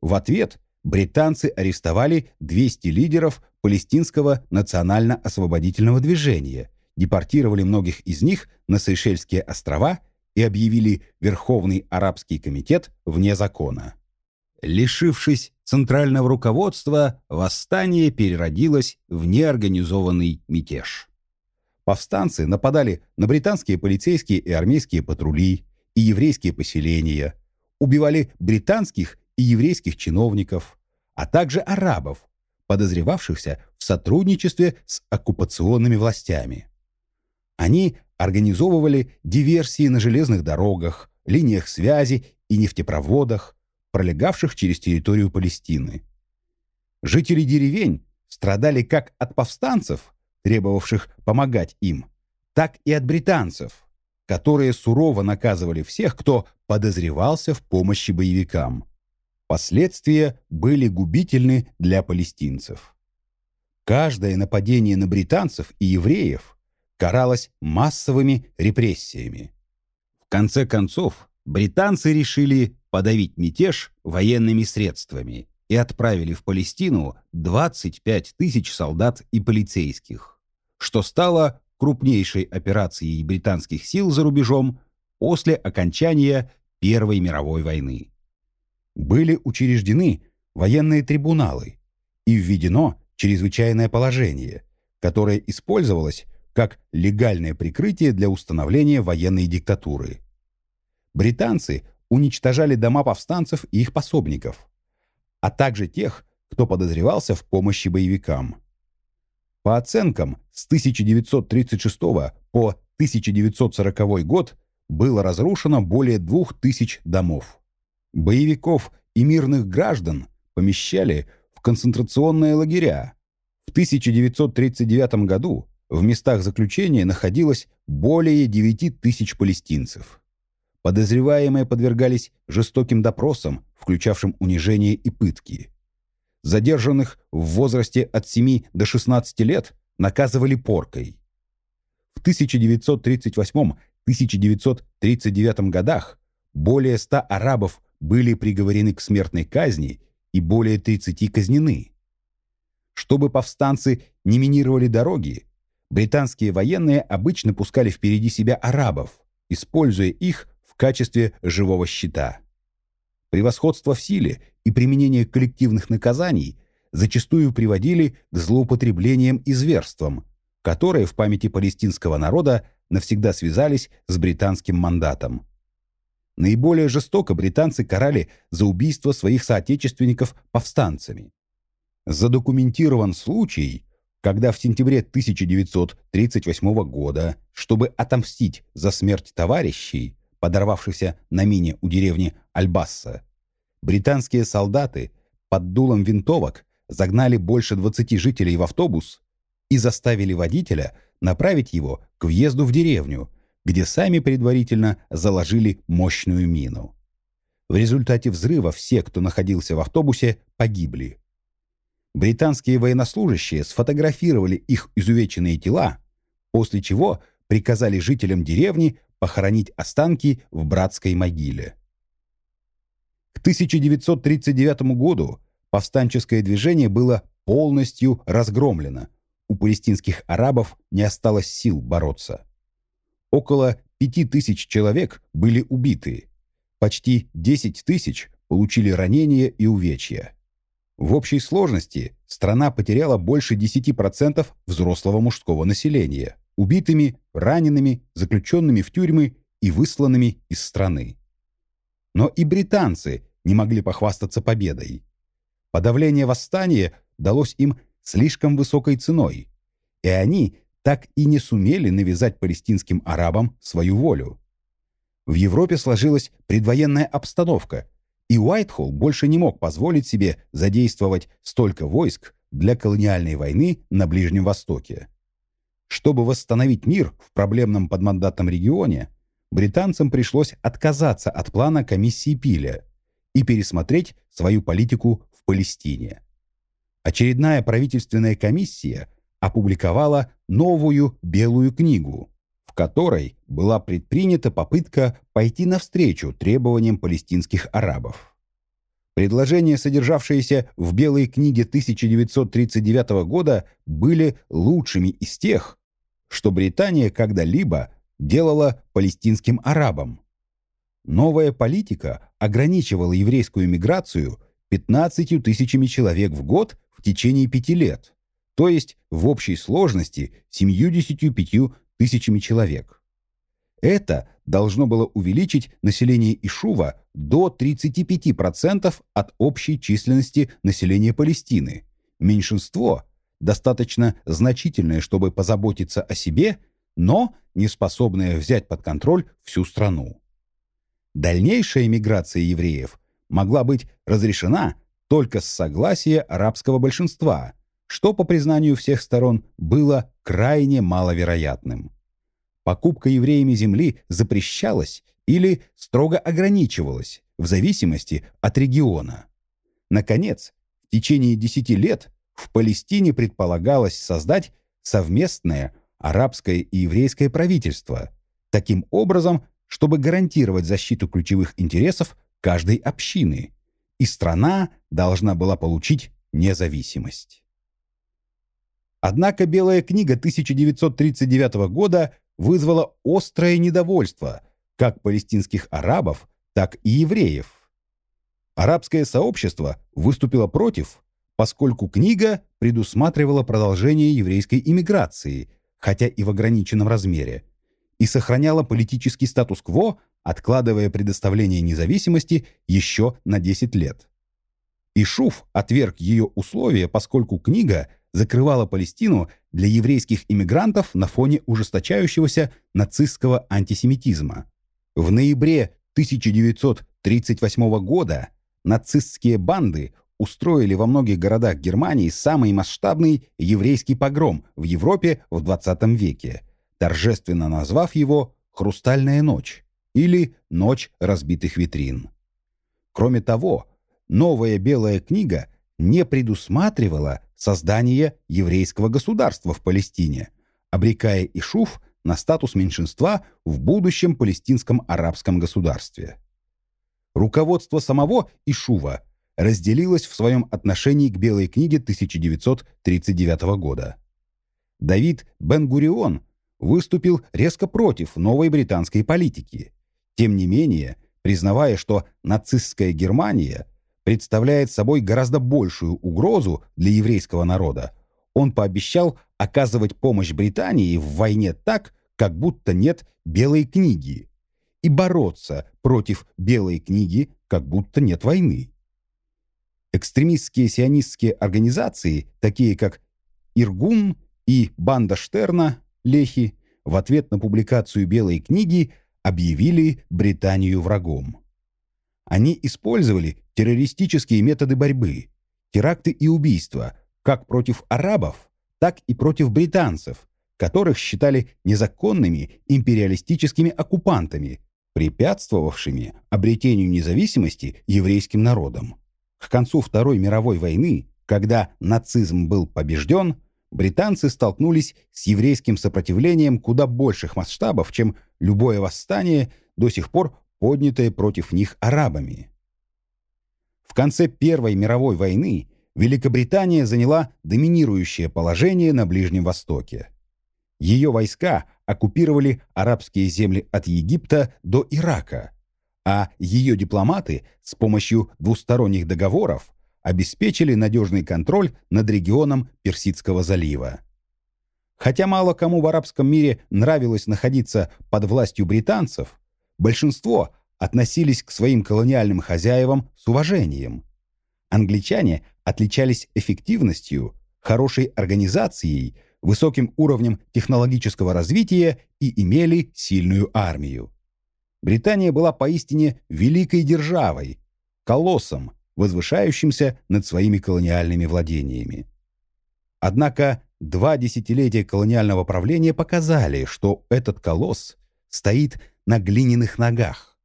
В ответ британцы арестовали 200 лидеров палестинского национально-освободительного движения, депортировали многих из них на Сейшельские острова и объявили Верховный Арабский комитет вне закона. Лишившись центрального руководства, восстание переродилось в неорганизованный мятеж. Повстанцы нападали на британские полицейские и армейские патрули и еврейские поселения, убивали британских и еврейских чиновников, а также арабов, подозревавшихся в сотрудничестве с оккупационными властями. Они организовывали диверсии на железных дорогах, линиях связи и нефтепроводах, пролегавших через территорию Палестины. Жители деревень страдали как от повстанцев, требовавших помогать им, так и от британцев, которые сурово наказывали всех, кто подозревался в помощи боевикам. Последствия были губительны для палестинцев. Каждое нападение на британцев и евреев каралось массовыми репрессиями. В конце концов, британцы решили подавить мятеж военными средствами и отправили в Палестину 25 тысяч солдат и полицейских, что стало крупнейшей операцией британских сил за рубежом после окончания Первой мировой войны. Были учреждены военные трибуналы и введено чрезвычайное положение, которое использовалось как легальное прикрытие для установления военной диктатуры. Британцы уничтожали дома повстанцев и их пособников, а также тех, кто подозревался в помощи боевикам. По оценкам, с 1936 по 1940 год было разрушено более 2000 домов. Боевиков и мирных граждан помещали в концентрационные лагеря. В 1939 году в местах заключения находилось более 9 тысяч палестинцев. Подозреваемые подвергались жестоким допросам, включавшим унижение и пытки. Задержанных в возрасте от 7 до 16 лет наказывали поркой. В 1938-1939 годах более 100 арабов были приговорены к смертной казни и более 30 казнены. Чтобы повстанцы не минировали дороги, британские военные обычно пускали впереди себя арабов, используя их в качестве живого щита. Превосходство в силе и применение коллективных наказаний зачастую приводили к злоупотреблениям и зверствам, которые в памяти палестинского народа навсегда связались с британским мандатом. Наиболее жестоко британцы карали за убийство своих соотечественников повстанцами. Задокументирован случай, когда в сентябре 1938 года, чтобы отомстить за смерть товарищей, подорвавшихся на мине у деревни Альбасса, британские солдаты под дулом винтовок загнали больше 20 жителей в автобус и заставили водителя направить его к въезду в деревню, где сами предварительно заложили мощную мину. В результате взрыва все, кто находился в автобусе, погибли. Британские военнослужащие сфотографировали их изувеченные тела, после чего приказали жителям деревни похоронить останки в братской могиле. К 1939 году повстанческое движение было полностью разгромлено. У палестинских арабов не осталось сил бороться. Около 5000 человек были убиты. Почти 10 тысяч получили ранения и увечья. В общей сложности страна потеряла больше 10% взрослого мужского населения, убитыми, ранеными, заключенными в тюрьмы и высланными из страны. Но и британцы не могли похвастаться победой. Подавление восстания далось им слишком высокой ценой, и они так и не сумели навязать палестинским арабам свою волю. В Европе сложилась предвоенная обстановка, и Уайтхолл больше не мог позволить себе задействовать столько войск для колониальной войны на Ближнем Востоке. Чтобы восстановить мир в проблемном подмандатном регионе, британцам пришлось отказаться от плана комиссии Пиля и пересмотреть свою политику в Палестине. Очередная правительственная комиссия опубликовала новую белую книгу, в которой была предпринята попытка пойти навстречу требованиям палестинских арабов. Предложения, содержавшиеся в Белой книге 1939 года, были лучшими из тех, что Британия когда-либо делала палестинским арабам. Новая политика ограничивала еврейскую миграцию 15 тысячами человек в год в течение пяти лет то есть в общей сложности 75 тысячами человек. Это должно было увеличить население Ишува до 35% от общей численности населения Палестины. Меньшинство достаточно значительное, чтобы позаботиться о себе, но не способное взять под контроль всю страну. Дальнейшая миграция евреев могла быть разрешена только с согласия арабского большинства – что, по признанию всех сторон, было крайне маловероятным. Покупка евреями земли запрещалась или строго ограничивалась в зависимости от региона. Наконец, в течение 10 лет в Палестине предполагалось создать совместное арабское и еврейское правительство, таким образом, чтобы гарантировать защиту ключевых интересов каждой общины, и страна должна была получить независимость. Однако Белая книга 1939 года вызвала острое недовольство как палестинских арабов, так и евреев. Арабское сообщество выступило против, поскольку книга предусматривала продолжение еврейской иммиграции, хотя и в ограниченном размере, и сохраняла политический статус-кво, откладывая предоставление независимости еще на 10 лет. Ишуф отверг ее условия, поскольку книга – закрывала Палестину для еврейских иммигрантов на фоне ужесточающегося нацистского антисемитизма. В ноябре 1938 года нацистские банды устроили во многих городах Германии самый масштабный еврейский погром в Европе в 20 веке, торжественно назвав его «Хрустальная ночь» или «Ночь разбитых витрин». Кроме того, новая белая книга не предусматривала создание еврейского государства в Палестине, обрекая Ишуф на статус меньшинства в будущем палестинском арабском государстве. Руководство самого Ишува разделилась в своем отношении к Белой книге 1939 года. Давид Бен-Гурион выступил резко против новой британской политики. Тем не менее, признавая, что нацистская Германия представляет собой гораздо большую угрозу для еврейского народа, он пообещал оказывать помощь Британии в войне так, как будто нет Белой книги, и бороться против Белой книги, как будто нет войны. Экстремистские сионистские организации, такие как Иргун и Банда Штерна, Лехи, в ответ на публикацию Белой книги объявили Британию врагом. Они использовали террористические методы борьбы, теракты и убийства, как против арабов, так и против британцев, которых считали незаконными империалистическими оккупантами, препятствовавшими обретению независимости еврейским народам. К концу Второй мировой войны, когда нацизм был побежден, британцы столкнулись с еврейским сопротивлением куда больших масштабов, чем любое восстание, до сих пор поднятое против них арабами. В конце Первой мировой войны Великобритания заняла доминирующее положение на Ближнем Востоке. Ее войска оккупировали арабские земли от Египта до Ирака, а ее дипломаты с помощью двусторонних договоров обеспечили надежный контроль над регионом Персидского залива. Хотя мало кому в арабском мире нравилось находиться под властью британцев, большинство относились к своим колониальным хозяевам с уважением. Англичане отличались эффективностью, хорошей организацией, высоким уровнем технологического развития и имели сильную армию. Британия была поистине великой державой, колоссом, возвышающимся над своими колониальными владениями. Однако два десятилетия колониального правления показали, что этот колосс стоит на глиняных ногах.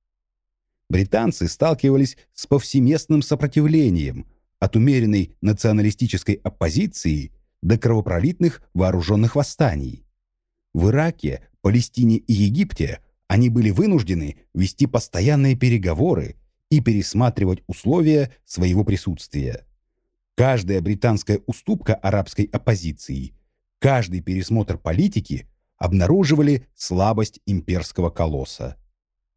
Британцы сталкивались с повсеместным сопротивлением от умеренной националистической оппозиции до кровопролитных вооруженных восстаний. В Ираке, Палестине и Египте они были вынуждены вести постоянные переговоры и пересматривать условия своего присутствия. Каждая британская уступка арабской оппозиции, каждый пересмотр политики обнаруживали слабость имперского колосса.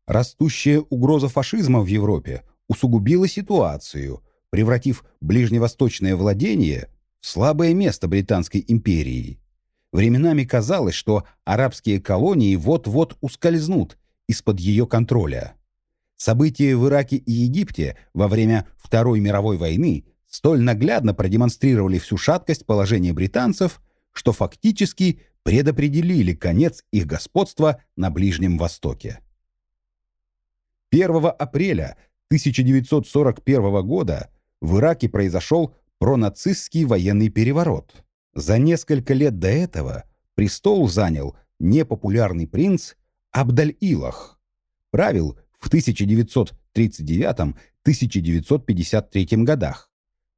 Растущая угроза фашизма в Европе усугубила ситуацию, превратив ближневосточное владение в слабое место Британской империи. Временами казалось, что арабские колонии вот-вот ускользнут из-под ее контроля. События в Ираке и Египте во время Второй мировой войны столь наглядно продемонстрировали всю шаткость положения британцев, что фактически предопределили конец их господства на Ближнем Востоке. 1 апреля 1941 года в Ираке произошел пронацистский военный переворот. За несколько лет до этого престол занял непопулярный принц Абдаль-Илах. Правил в 1939-1953 годах.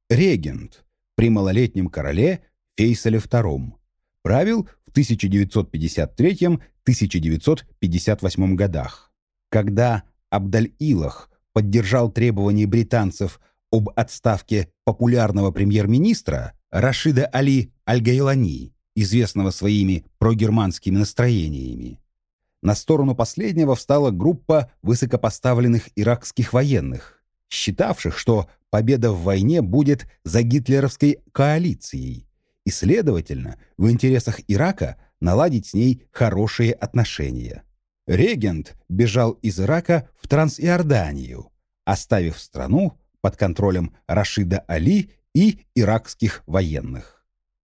Регент при малолетнем короле Фейсале II. Правил в 1953-1958 годах. Когда Абдаль-Илах поддержал требования британцев об отставке популярного премьер-министра Рашида Али Аль-Гайлани, известного своими прогерманскими настроениями. На сторону последнего встала группа высокопоставленных иракских военных, считавших, что победа в войне будет за гитлеровской коалицией, и, следовательно, в интересах Ирака наладить с ней хорошие отношения. Регент бежал из Ирака в Трансиорданию, оставив страну под контролем Рашида Али и иракских военных.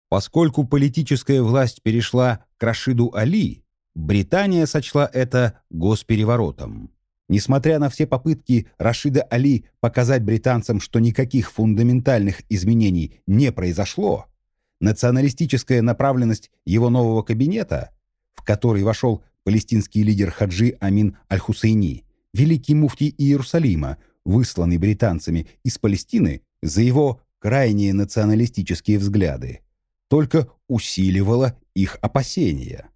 Поскольку политическая власть перешла к Рашиду Али, Британия сочла это госпереворотом. Несмотря на все попытки Рашида Али показать британцам, что никаких фундаментальных изменений не произошло, националистическая направленность его нового кабинета, в который вошел палестинский лидер Хаджи Амин Аль-Хусейни, великий муфтий Иерусалима, высланный британцами из Палестины за его крайние националистические взгляды, только усиливала их опасения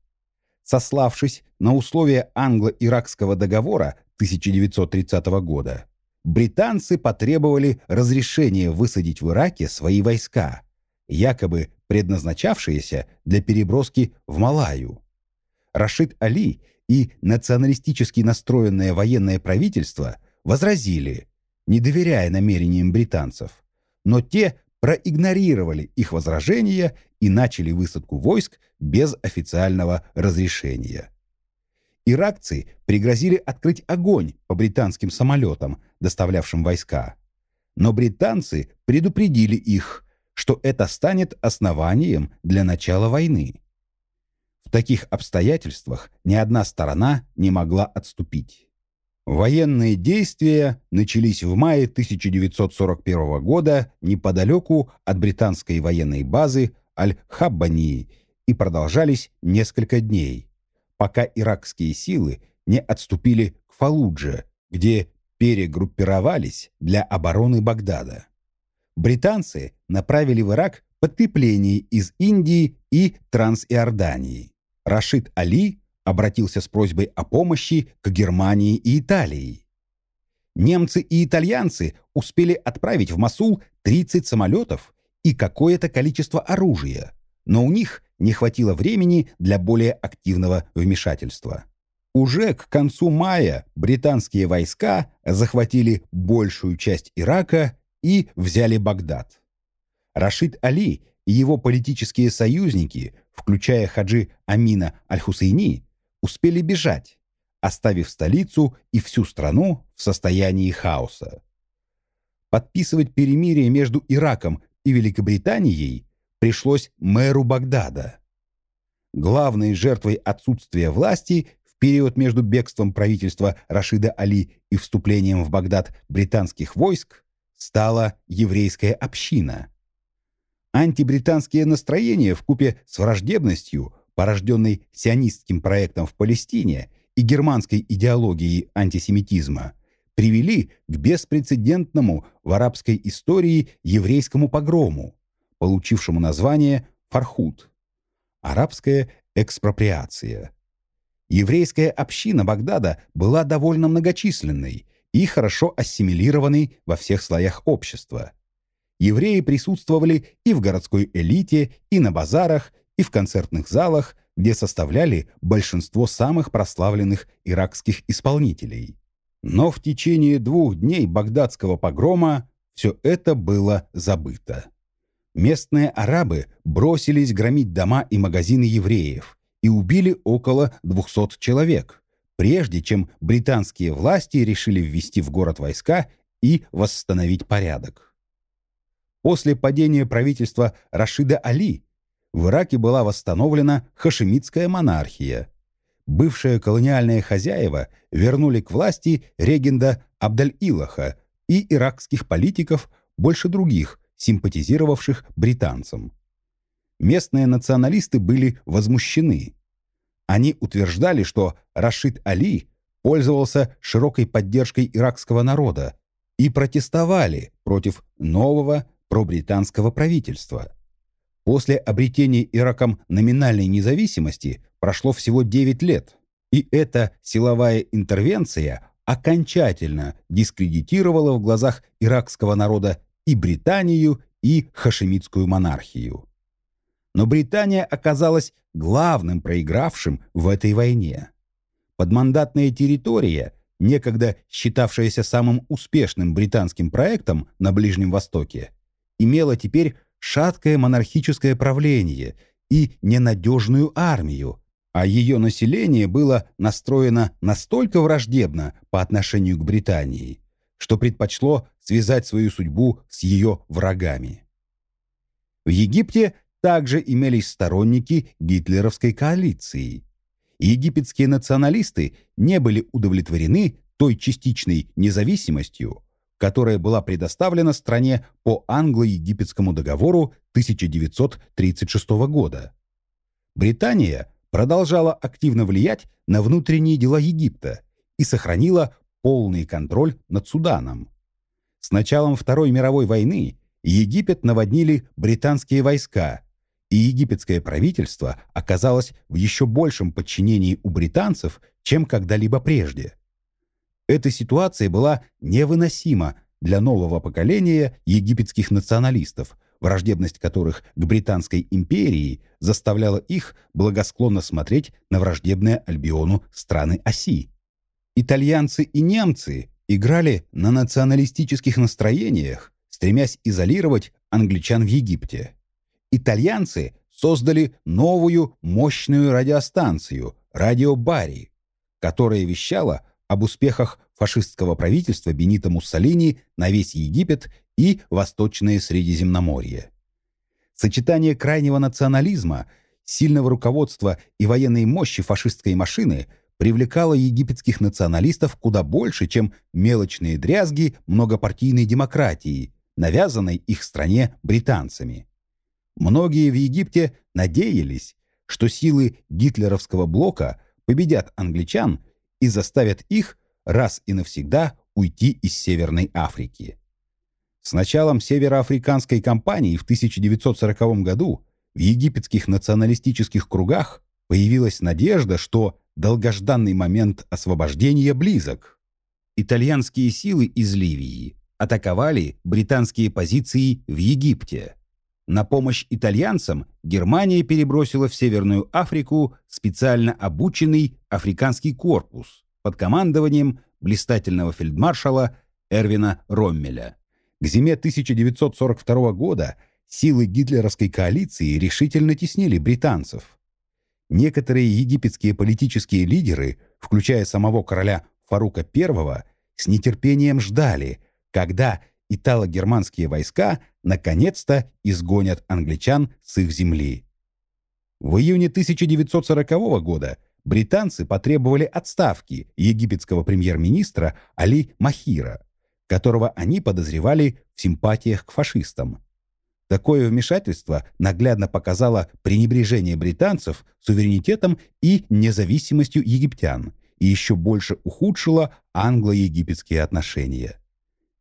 сославшись на условия англо-иракского договора 1930 года, британцы потребовали разрешения высадить в Ираке свои войска, якобы предназначавшиеся для переброски в Малайю. Рашид Али и националистически настроенное военное правительство возразили, не доверяя намерениям британцев, но те проигнорировали их возражения и начали высадку войск без официального разрешения. Иракцы пригрозили открыть огонь по британским самолетам, доставлявшим войска. Но британцы предупредили их, что это станет основанием для начала войны. В таких обстоятельствах ни одна сторона не могла отступить. Военные действия начались в мае 1941 года неподалеку от британской военной базы Аль-Хаббании и продолжались несколько дней, пока иракские силы не отступили к Фалудже, где перегруппировались для обороны Багдада. Британцы направили в Ирак подкрепление из Индии и Трансиордании. Рашид Али обратился с просьбой о помощи к Германии и Италии. Немцы и итальянцы успели отправить в Масул 30 самолетов и какое-то количество оружия, но у них не хватило времени для более активного вмешательства. Уже к концу мая британские войска захватили большую часть Ирака и взяли Багдад. Рашид Али и его политические союзники включая Хаджи Амина Аль-Хусейни, успели бежать, оставив столицу и всю страну в состоянии хаоса. Подписывать перемирие между Ираком и Великобританией пришлось мэру Багдада. Главной жертвой отсутствия власти в период между бегством правительства Рашида Али и вступлением в Багдад британских войск стала еврейская община – антибританские настроения в купе с враждебностью, порожденной сионистским проектом в Палестине и германской идеологией антисемитизма, привели к беспрецедентному в арабской истории еврейскому погрому, получившему название Фархут – арабская экспроприация. Еврейская община Багдада была довольно многочисленной и хорошо ассимилированной во всех слоях общества – евреи присутствовали и в городской элите, и на базарах, и в концертных залах, где составляли большинство самых прославленных иракских исполнителей. Но в течение двух дней багдадского погрома все это было забыто. Местные арабы бросились громить дома и магазины евреев и убили около 200 человек, прежде чем британские власти решили ввести в город войска и восстановить порядок. После падения правительства Рашида Али в Ираке была восстановлена хашемитская монархия. Бывшие колониальные хозяева вернули к власти регенда Абдаль-Илаха и иракских политиков, больше других, симпатизировавших британцам. Местные националисты были возмущены. Они утверждали, что Рашид Али пользовался широкой поддержкой иракского народа и протестовали против нового пробританского правительства. После обретения Ираком номинальной независимости прошло всего 9 лет, и эта силовая интервенция окончательно дискредитировала в глазах иракского народа и Британию, и хашемитскую монархию. Но Британия оказалась главным проигравшим в этой войне. Подмандатная территория, некогда считавшаяся самым успешным британским проектом на Ближнем Востоке, имела теперь шаткое монархическое правление и ненадежную армию, а ее население было настроено настолько враждебно по отношению к Британии, что предпочло связать свою судьбу с ее врагами. В Египте также имелись сторонники гитлеровской коалиции. Египетские националисты не были удовлетворены той частичной независимостью, которая была предоставлена стране по англо-египетскому договору 1936 года. Британия продолжала активно влиять на внутренние дела Египта и сохранила полный контроль над Суданом. С началом Второй мировой войны Египет наводнили британские войска, и египетское правительство оказалось в еще большем подчинении у британцев, чем когда-либо прежде. Эта ситуация была невыносима для нового поколения египетских националистов, враждебность которых к Британской империи заставляла их благосклонно смотреть на враждебные Альбиону страны оси. Итальянцы и немцы играли на националистических настроениях, стремясь изолировать англичан в Египте. Итальянцы создали новую мощную радиостанцию «Радио Бари», которая вещала об успехах фашистского правительства Бенита Муссолини на весь Египет и Восточное Средиземноморье. Сочетание крайнего национализма, сильного руководства и военной мощи фашистской машины привлекало египетских националистов куда больше, чем мелочные дрязги многопартийной демократии, навязанной их стране британцами. Многие в Египте надеялись, что силы гитлеровского блока победят англичан и заставят их раз и навсегда уйти из Северной Африки. С началом североафриканской кампании в 1940 году в египетских националистических кругах появилась надежда, что долгожданный момент освобождения близок. Итальянские силы из Ливии атаковали британские позиции в Египте. На помощь итальянцам Германия перебросила в Северную Африку специально обученный африканский корпус под командованием блистательного фельдмаршала Эрвина Роммеля. К зиме 1942 года силы гитлеровской коалиции решительно теснили британцев. Некоторые египетские политические лидеры, включая самого короля Фарука I, с нетерпением ждали, когда итало-германские войска наконец-то изгонят англичан с их земли. В июне 1940 года британцы потребовали отставки египетского премьер-министра Али Махира, которого они подозревали в симпатиях к фашистам. Такое вмешательство наглядно показало пренебрежение британцев суверенитетом и независимостью египтян и еще больше ухудшило англо-египетские отношения.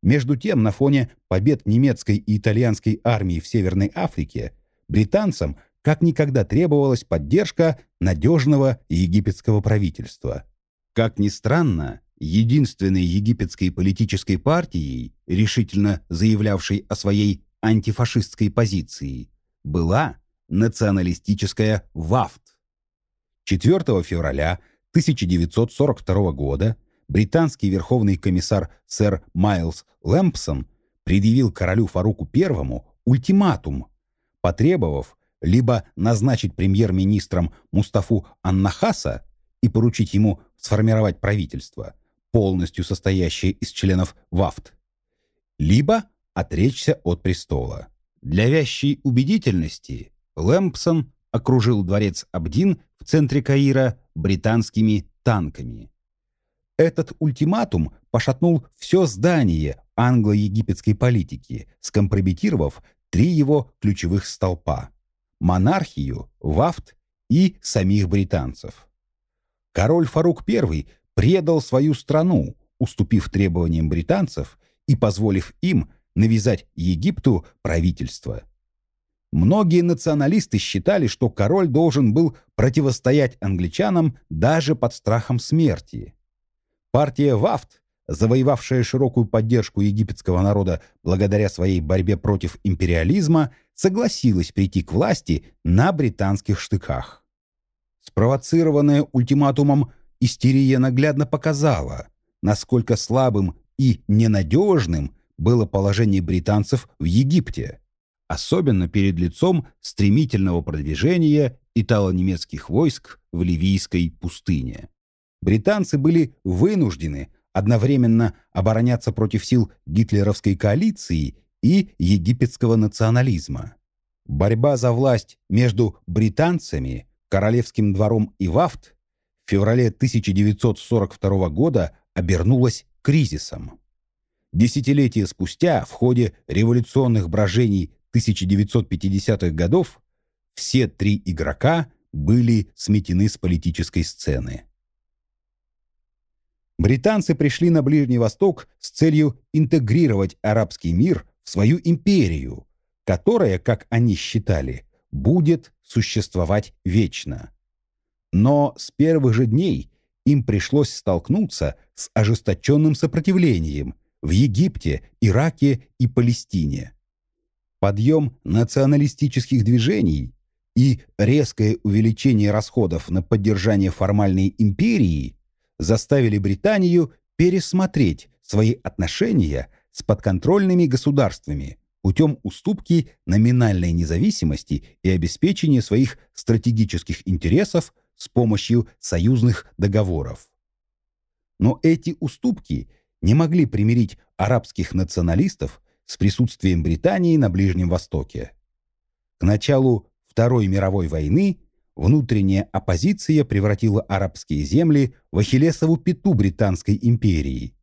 Между тем, на фоне побед немецкой и итальянской армии в Северной Африке, британцам как никогда требовалась поддержка надежного египетского правительства. Как ни странно, единственной египетской политической партией, решительно заявлявшей о своей антифашистской позиции, была националистическая ВАФТ. 4 февраля 1942 года британский верховный комиссар сэр Майлз Лэмпсон предъявил королю Фаруку I ультиматум, потребовав либо назначить премьер-министром Мустафу Аннахаса и поручить ему сформировать правительство, полностью состоящее из членов ВАФТ, либо отречься от престола. Для вящей убедительности Лэмпсон окружил дворец Абдин в центре Каира британскими танками. Этот ультиматум пошатнул все здание англо-египетской политики, скомпрометировав три его ключевых столпа – монархию, вафт и самих британцев. Король Фарук I предал свою страну, уступив требованиям британцев и позволив им навязать Египту правительство. Многие националисты считали, что король должен был противостоять англичанам даже под страхом смерти. Партия ВАФТ, завоевавшая широкую поддержку египетского народа благодаря своей борьбе против империализма, согласилась прийти к власти на британских штыках. Спровоцированная ультиматумом истерия наглядно показала, насколько слабым и ненадежным было положение британцев в Египте, особенно перед лицом стремительного продвижения итало-немецких войск в Ливийской пустыне британцы были вынуждены одновременно обороняться против сил гитлеровской коалиции и египетского национализма. Борьба за власть между британцами, королевским двором и Вафт в феврале 1942 года обернулась кризисом. Десятилетия спустя, в ходе революционных брожений 1950-х годов, все три игрока были сметены с политической сцены британцы пришли на Ближний Восток с целью интегрировать арабский мир в свою империю, которая, как они считали, будет существовать вечно. Но с первых же дней им пришлось столкнуться с ожесточенным сопротивлением в Египте, Ираке и Палестине. Подъем националистических движений и резкое увеличение расходов на поддержание формальной империи заставили Британию пересмотреть свои отношения с подконтрольными государствами путем уступки номинальной независимости и обеспечения своих стратегических интересов с помощью союзных договоров. Но эти уступки не могли примирить арабских националистов с присутствием Британии на Ближнем Востоке. К началу Второй мировой войны внутренняя оппозиция превратила арабские земли в ахиллесову пяту Британской империи.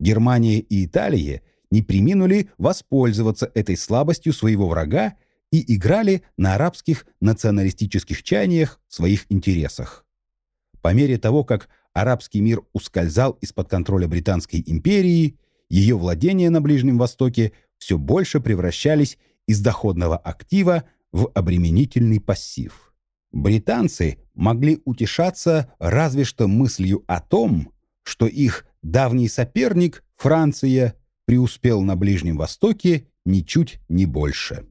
Германия и Италия не приминули воспользоваться этой слабостью своего врага и играли на арабских националистических чаяниях в своих интересах. По мере того, как арабский мир ускользал из-под контроля Британской империи, ее владения на Ближнем Востоке все больше превращались из доходного актива в обременительный пассив. Британцы могли утешаться разве что мыслью о том, что их давний соперник, Франция, преуспел на Ближнем Востоке ничуть не больше.